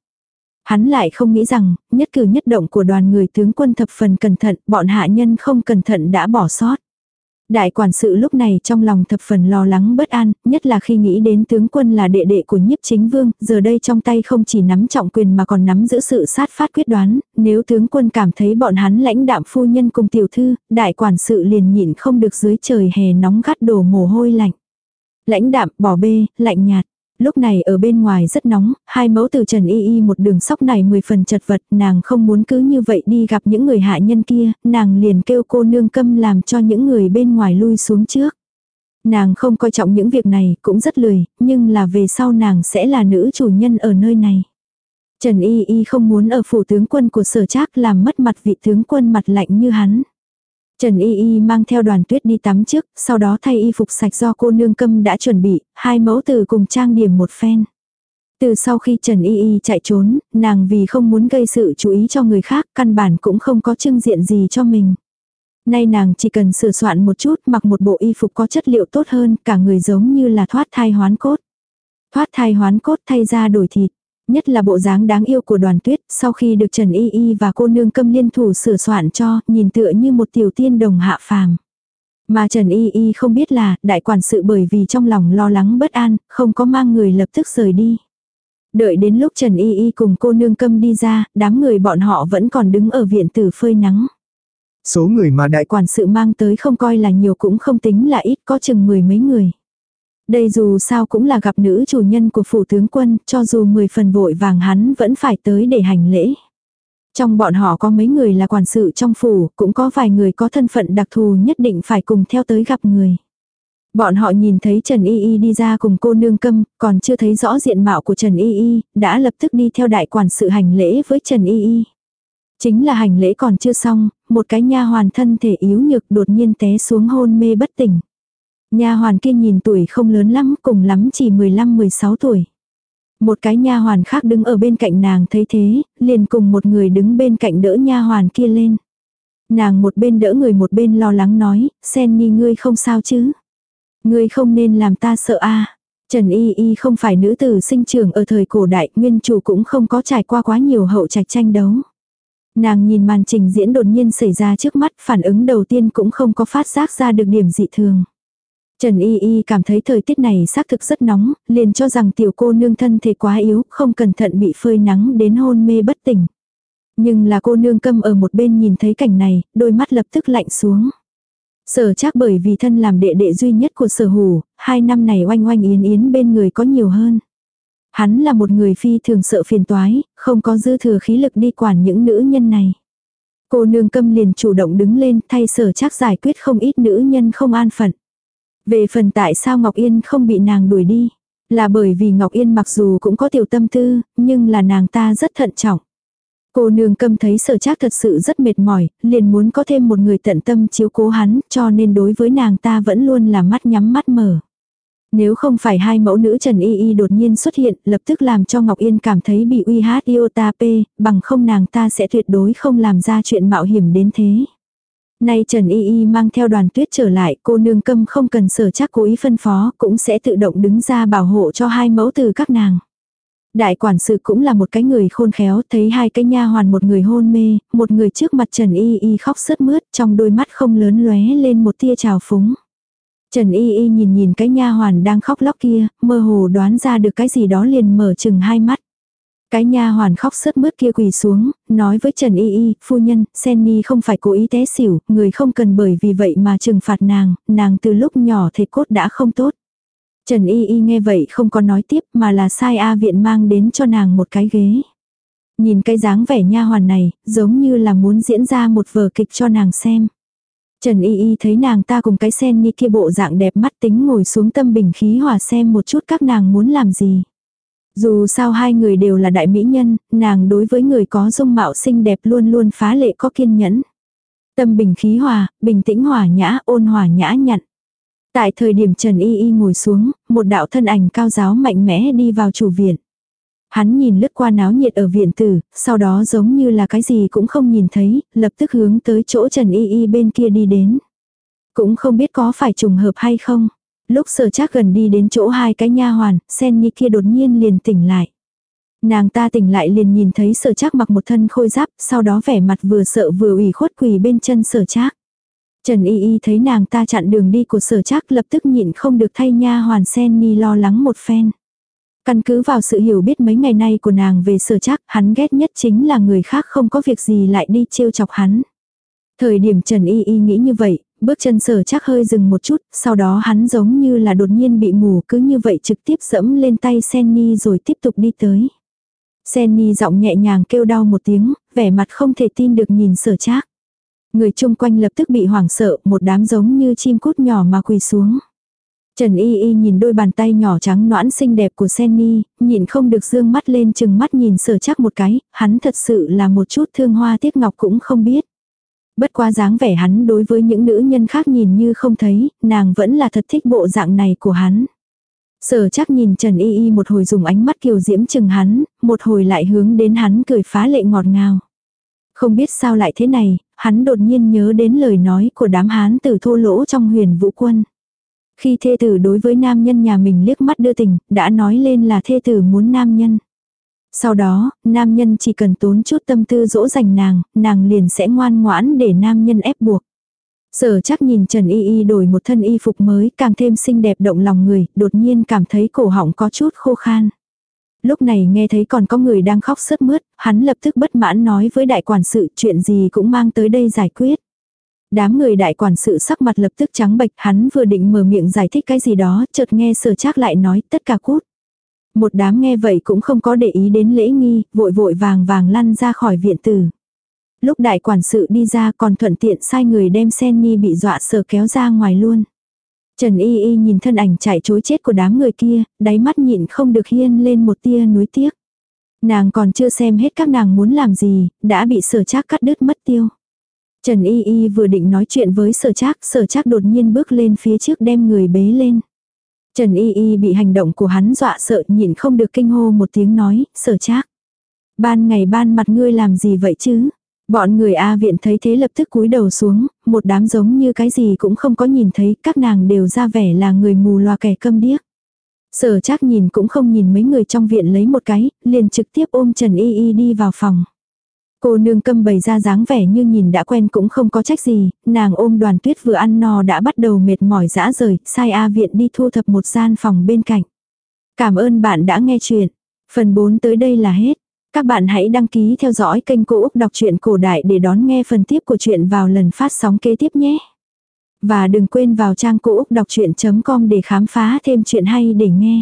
Hắn lại không nghĩ rằng, nhất cử nhất động của đoàn người tướng quân thập phần cẩn thận, bọn hạ nhân không cẩn thận đã bỏ sót. Đại quản sự lúc này trong lòng thập phần lo lắng bất an, nhất là khi nghĩ đến tướng quân là đệ đệ của nhiếp chính vương, giờ đây trong tay không chỉ nắm trọng quyền mà còn nắm giữ sự sát phát quyết đoán, nếu tướng quân cảm thấy bọn hắn lãnh đạm phu nhân cùng tiểu thư, đại quản sự liền nhịn không được dưới trời hè nóng gắt đổ mồ hôi lạnh. Lãnh đạm, bỏ bê, lạnh nhạt. Lúc này ở bên ngoài rất nóng, hai mẫu từ Trần Y Y một đường sóc này mười phần chật vật, nàng không muốn cứ như vậy đi gặp những người hạ nhân kia, nàng liền kêu cô nương câm làm cho những người bên ngoài lui xuống trước. Nàng không coi trọng những việc này, cũng rất lười, nhưng là về sau nàng sẽ là nữ chủ nhân ở nơi này. Trần Y Y không muốn ở phủ tướng quân của sở trác làm mất mặt vị tướng quân mặt lạnh như hắn. Trần Y Y mang theo đoàn tuyết đi tắm trước, sau đó thay y phục sạch do cô nương câm đã chuẩn bị, hai mẫu từ cùng trang điểm một phen. Từ sau khi Trần Y Y chạy trốn, nàng vì không muốn gây sự chú ý cho người khác, căn bản cũng không có trưng diện gì cho mình. Nay nàng chỉ cần sửa soạn một chút mặc một bộ y phục có chất liệu tốt hơn, cả người giống như là thoát thai hoán cốt. Thoát thai hoán cốt thay ra đổi thịt. Nhất là bộ dáng đáng yêu của đoàn tuyết, sau khi được Trần Y Y và cô nương câm liên thủ sửa soạn cho, nhìn tựa như một tiểu tiên đồng hạ phàm. Mà Trần Y Y không biết là, đại quản sự bởi vì trong lòng lo lắng bất an, không có mang người lập tức rời đi. Đợi đến lúc Trần Y Y cùng cô nương câm đi ra, đám người bọn họ vẫn còn đứng ở viện tử phơi nắng. Số người mà đại quản sự mang tới không coi là nhiều cũng không tính là ít có chừng mười mấy người. Đây dù sao cũng là gặp nữ chủ nhân của phủ tướng quân, cho dù mười phần vội vàng hắn vẫn phải tới để hành lễ. Trong bọn họ có mấy người là quản sự trong phủ, cũng có vài người có thân phận đặc thù nhất định phải cùng theo tới gặp người. Bọn họ nhìn thấy Trần Y Y đi ra cùng cô nương câm, còn chưa thấy rõ diện mạo của Trần Y Y, đã lập tức đi theo đại quản sự hành lễ với Trần Y Y. Chính là hành lễ còn chưa xong, một cái nha hoàn thân thể yếu nhược đột nhiên té xuống hôn mê bất tỉnh. Nha hoàn kia nhìn tuổi không lớn lắm, cùng lắm chỉ 15-16 tuổi. Một cái nha hoàn khác đứng ở bên cạnh nàng thấy thế, liền cùng một người đứng bên cạnh đỡ nha hoàn kia lên. Nàng một bên đỡ người một bên lo lắng nói, sen ni ngươi không sao chứ. Ngươi không nên làm ta sợ a Trần Y Y không phải nữ tử sinh trưởng ở thời cổ đại, nguyên chủ cũng không có trải qua quá nhiều hậu trạch tranh đấu. Nàng nhìn màn trình diễn đột nhiên xảy ra trước mắt, phản ứng đầu tiên cũng không có phát giác ra được điểm dị thường. Trần Y Y cảm thấy thời tiết này xác thực rất nóng, liền cho rằng tiểu cô nương thân thể quá yếu, không cẩn thận bị phơi nắng đến hôn mê bất tỉnh. Nhưng là cô nương câm ở một bên nhìn thấy cảnh này, đôi mắt lập tức lạnh xuống. Sở chắc bởi vì thân làm đệ đệ duy nhất của sở hủ, hai năm này oanh oanh yến yến bên người có nhiều hơn. Hắn là một người phi thường sợ phiền toái, không có dư thừa khí lực đi quản những nữ nhân này. Cô nương câm liền chủ động đứng lên thay sở chắc giải quyết không ít nữ nhân không an phận. Về phần tại sao Ngọc Yên không bị nàng đuổi đi, là bởi vì Ngọc Yên mặc dù cũng có tiểu tâm tư, nhưng là nàng ta rất thận trọng. Cô nương câm thấy sở trác thật sự rất mệt mỏi, liền muốn có thêm một người tận tâm chiếu cố hắn, cho nên đối với nàng ta vẫn luôn là mắt nhắm mắt mở. Nếu không phải hai mẫu nữ Trần Y Y đột nhiên xuất hiện, lập tức làm cho Ngọc Yên cảm thấy bị uy hát iota p, bằng không nàng ta sẽ tuyệt đối không làm ra chuyện mạo hiểm đến thế. Nay Trần Y Y mang theo đoàn tuyết trở lại, cô nương câm không cần sở chắc cố ý phân phó, cũng sẽ tự động đứng ra bảo hộ cho hai mẫu từ các nàng. Đại quản sự cũng là một cái người khôn khéo, thấy hai cái nha hoàn một người hôn mê, một người trước mặt Trần Y Y khóc sướt mướt, trong đôi mắt không lớn lóe lên một tia trào phúng. Trần Y Y nhìn nhìn cái nha hoàn đang khóc lóc kia, mơ hồ đoán ra được cái gì đó liền mở chừng hai mắt. Cái nha hoàn khóc sướt mướt kia quỳ xuống, nói với Trần Y Y, phu nhân, Senny không phải cố ý té xỉu, người không cần bởi vì vậy mà trừng phạt nàng, nàng từ lúc nhỏ thể cốt đã không tốt. Trần Y Y nghe vậy không có nói tiếp mà là sai A viện mang đến cho nàng một cái ghế. Nhìn cái dáng vẻ nha hoàn này, giống như là muốn diễn ra một vở kịch cho nàng xem. Trần Y Y thấy nàng ta cùng cái sen như kia bộ dạng đẹp mắt tính ngồi xuống tâm bình khí hòa xem một chút các nàng muốn làm gì. Dù sao hai người đều là đại mỹ nhân, nàng đối với người có dung mạo xinh đẹp luôn luôn phá lệ có kiên nhẫn. Tâm bình khí hòa, bình tĩnh hòa nhã, ôn hòa nhã nhặn. Tại thời điểm Trần Y Y ngồi xuống, một đạo thân ảnh cao giáo mạnh mẽ đi vào chủ viện. Hắn nhìn lướt qua náo nhiệt ở viện tử, sau đó giống như là cái gì cũng không nhìn thấy, lập tức hướng tới chỗ Trần Y Y bên kia đi đến. Cũng không biết có phải trùng hợp hay không. Lúc sở chắc gần đi đến chỗ hai cái nha hoàn, sen như kia đột nhiên liền tỉnh lại. Nàng ta tỉnh lại liền nhìn thấy sở chắc mặc một thân khôi giáp, sau đó vẻ mặt vừa sợ vừa ủy khuất quỳ bên chân sở chắc. Trần Y Y thấy nàng ta chặn đường đi của sở chắc lập tức nhịn không được thay nha hoàn sen ni lo lắng một phen. Căn cứ vào sự hiểu biết mấy ngày nay của nàng về sở chắc, hắn ghét nhất chính là người khác không có việc gì lại đi trêu chọc hắn. Thời điểm Trần Y Y nghĩ như vậy, bước chân sở chắc hơi dừng một chút, sau đó hắn giống như là đột nhiên bị mù cứ như vậy trực tiếp dẫm lên tay Senny rồi tiếp tục đi tới. Senny giọng nhẹ nhàng kêu đau một tiếng, vẻ mặt không thể tin được nhìn sở chắc. Người chung quanh lập tức bị hoảng sợ, một đám giống như chim cút nhỏ mà quỳ xuống. Trần Y Y nhìn đôi bàn tay nhỏ trắng noãn xinh đẹp của Senny, nhìn không được dương mắt lên chừng mắt nhìn sở chắc một cái, hắn thật sự là một chút thương hoa tiếc ngọc cũng không biết. Bất quá dáng vẻ hắn đối với những nữ nhân khác nhìn như không thấy, nàng vẫn là thật thích bộ dạng này của hắn. Sở chắc nhìn Trần Y Y một hồi dùng ánh mắt kiều diễm chừng hắn, một hồi lại hướng đến hắn cười phá lệ ngọt ngào. Không biết sao lại thế này, hắn đột nhiên nhớ đến lời nói của đám hán tử thô lỗ trong huyền vũ quân. Khi thê tử đối với nam nhân nhà mình liếc mắt đưa tình, đã nói lên là thê tử muốn nam nhân. Sau đó, nam nhân chỉ cần tốn chút tâm tư dỗ dành nàng, nàng liền sẽ ngoan ngoãn để nam nhân ép buộc. Sở chắc nhìn Trần Y Y đổi một thân y phục mới càng thêm xinh đẹp động lòng người, đột nhiên cảm thấy cổ họng có chút khô khan. Lúc này nghe thấy còn có người đang khóc sướt mướt, hắn lập tức bất mãn nói với đại quản sự chuyện gì cũng mang tới đây giải quyết. Đám người đại quản sự sắc mặt lập tức trắng bệch, hắn vừa định mở miệng giải thích cái gì đó, chợt nghe sở trác lại nói tất cả cút. Một đám nghe vậy cũng không có để ý đến lễ nghi, vội vội vàng vàng lăn ra khỏi viện tử. Lúc đại quản sự đi ra còn thuận tiện sai người đem sen nhi bị dọa sợ kéo ra ngoài luôn. Trần Y Y nhìn thân ảnh chạy chối chết của đám người kia, đáy mắt nhịn không được hiên lên một tia nuối tiếc. Nàng còn chưa xem hết các nàng muốn làm gì, đã bị sở trác cắt đứt mất tiêu. Trần Y Y vừa định nói chuyện với sở trác, sở trác đột nhiên bước lên phía trước đem người bế lên. Trần Y Y bị hành động của hắn dọa sợ nhìn không được kinh hô một tiếng nói, sở trác. Ban ngày ban mặt ngươi làm gì vậy chứ? Bọn người A viện thấy thế lập tức cúi đầu xuống, một đám giống như cái gì cũng không có nhìn thấy, các nàng đều ra vẻ là người mù loa kẻ câm điếc. Sở chắc nhìn cũng không nhìn mấy người trong viện lấy một cái, liền trực tiếp ôm Trần Y Y đi vào phòng. Cô nương câm bày ra dáng vẻ như nhìn đã quen cũng không có trách gì, nàng ôm đoàn tuyết vừa ăn no đã bắt đầu mệt mỏi dã rời, sai A viện đi thu thập một gian phòng bên cạnh. Cảm ơn bạn đã nghe chuyện. Phần 4 tới đây là hết. Các bạn hãy đăng ký theo dõi kênh Cô Úc Đọc truyện Cổ Đại để đón nghe phần tiếp của chuyện vào lần phát sóng kế tiếp nhé. Và đừng quên vào trang cô úc đọc chuyện.com để khám phá thêm chuyện hay để nghe.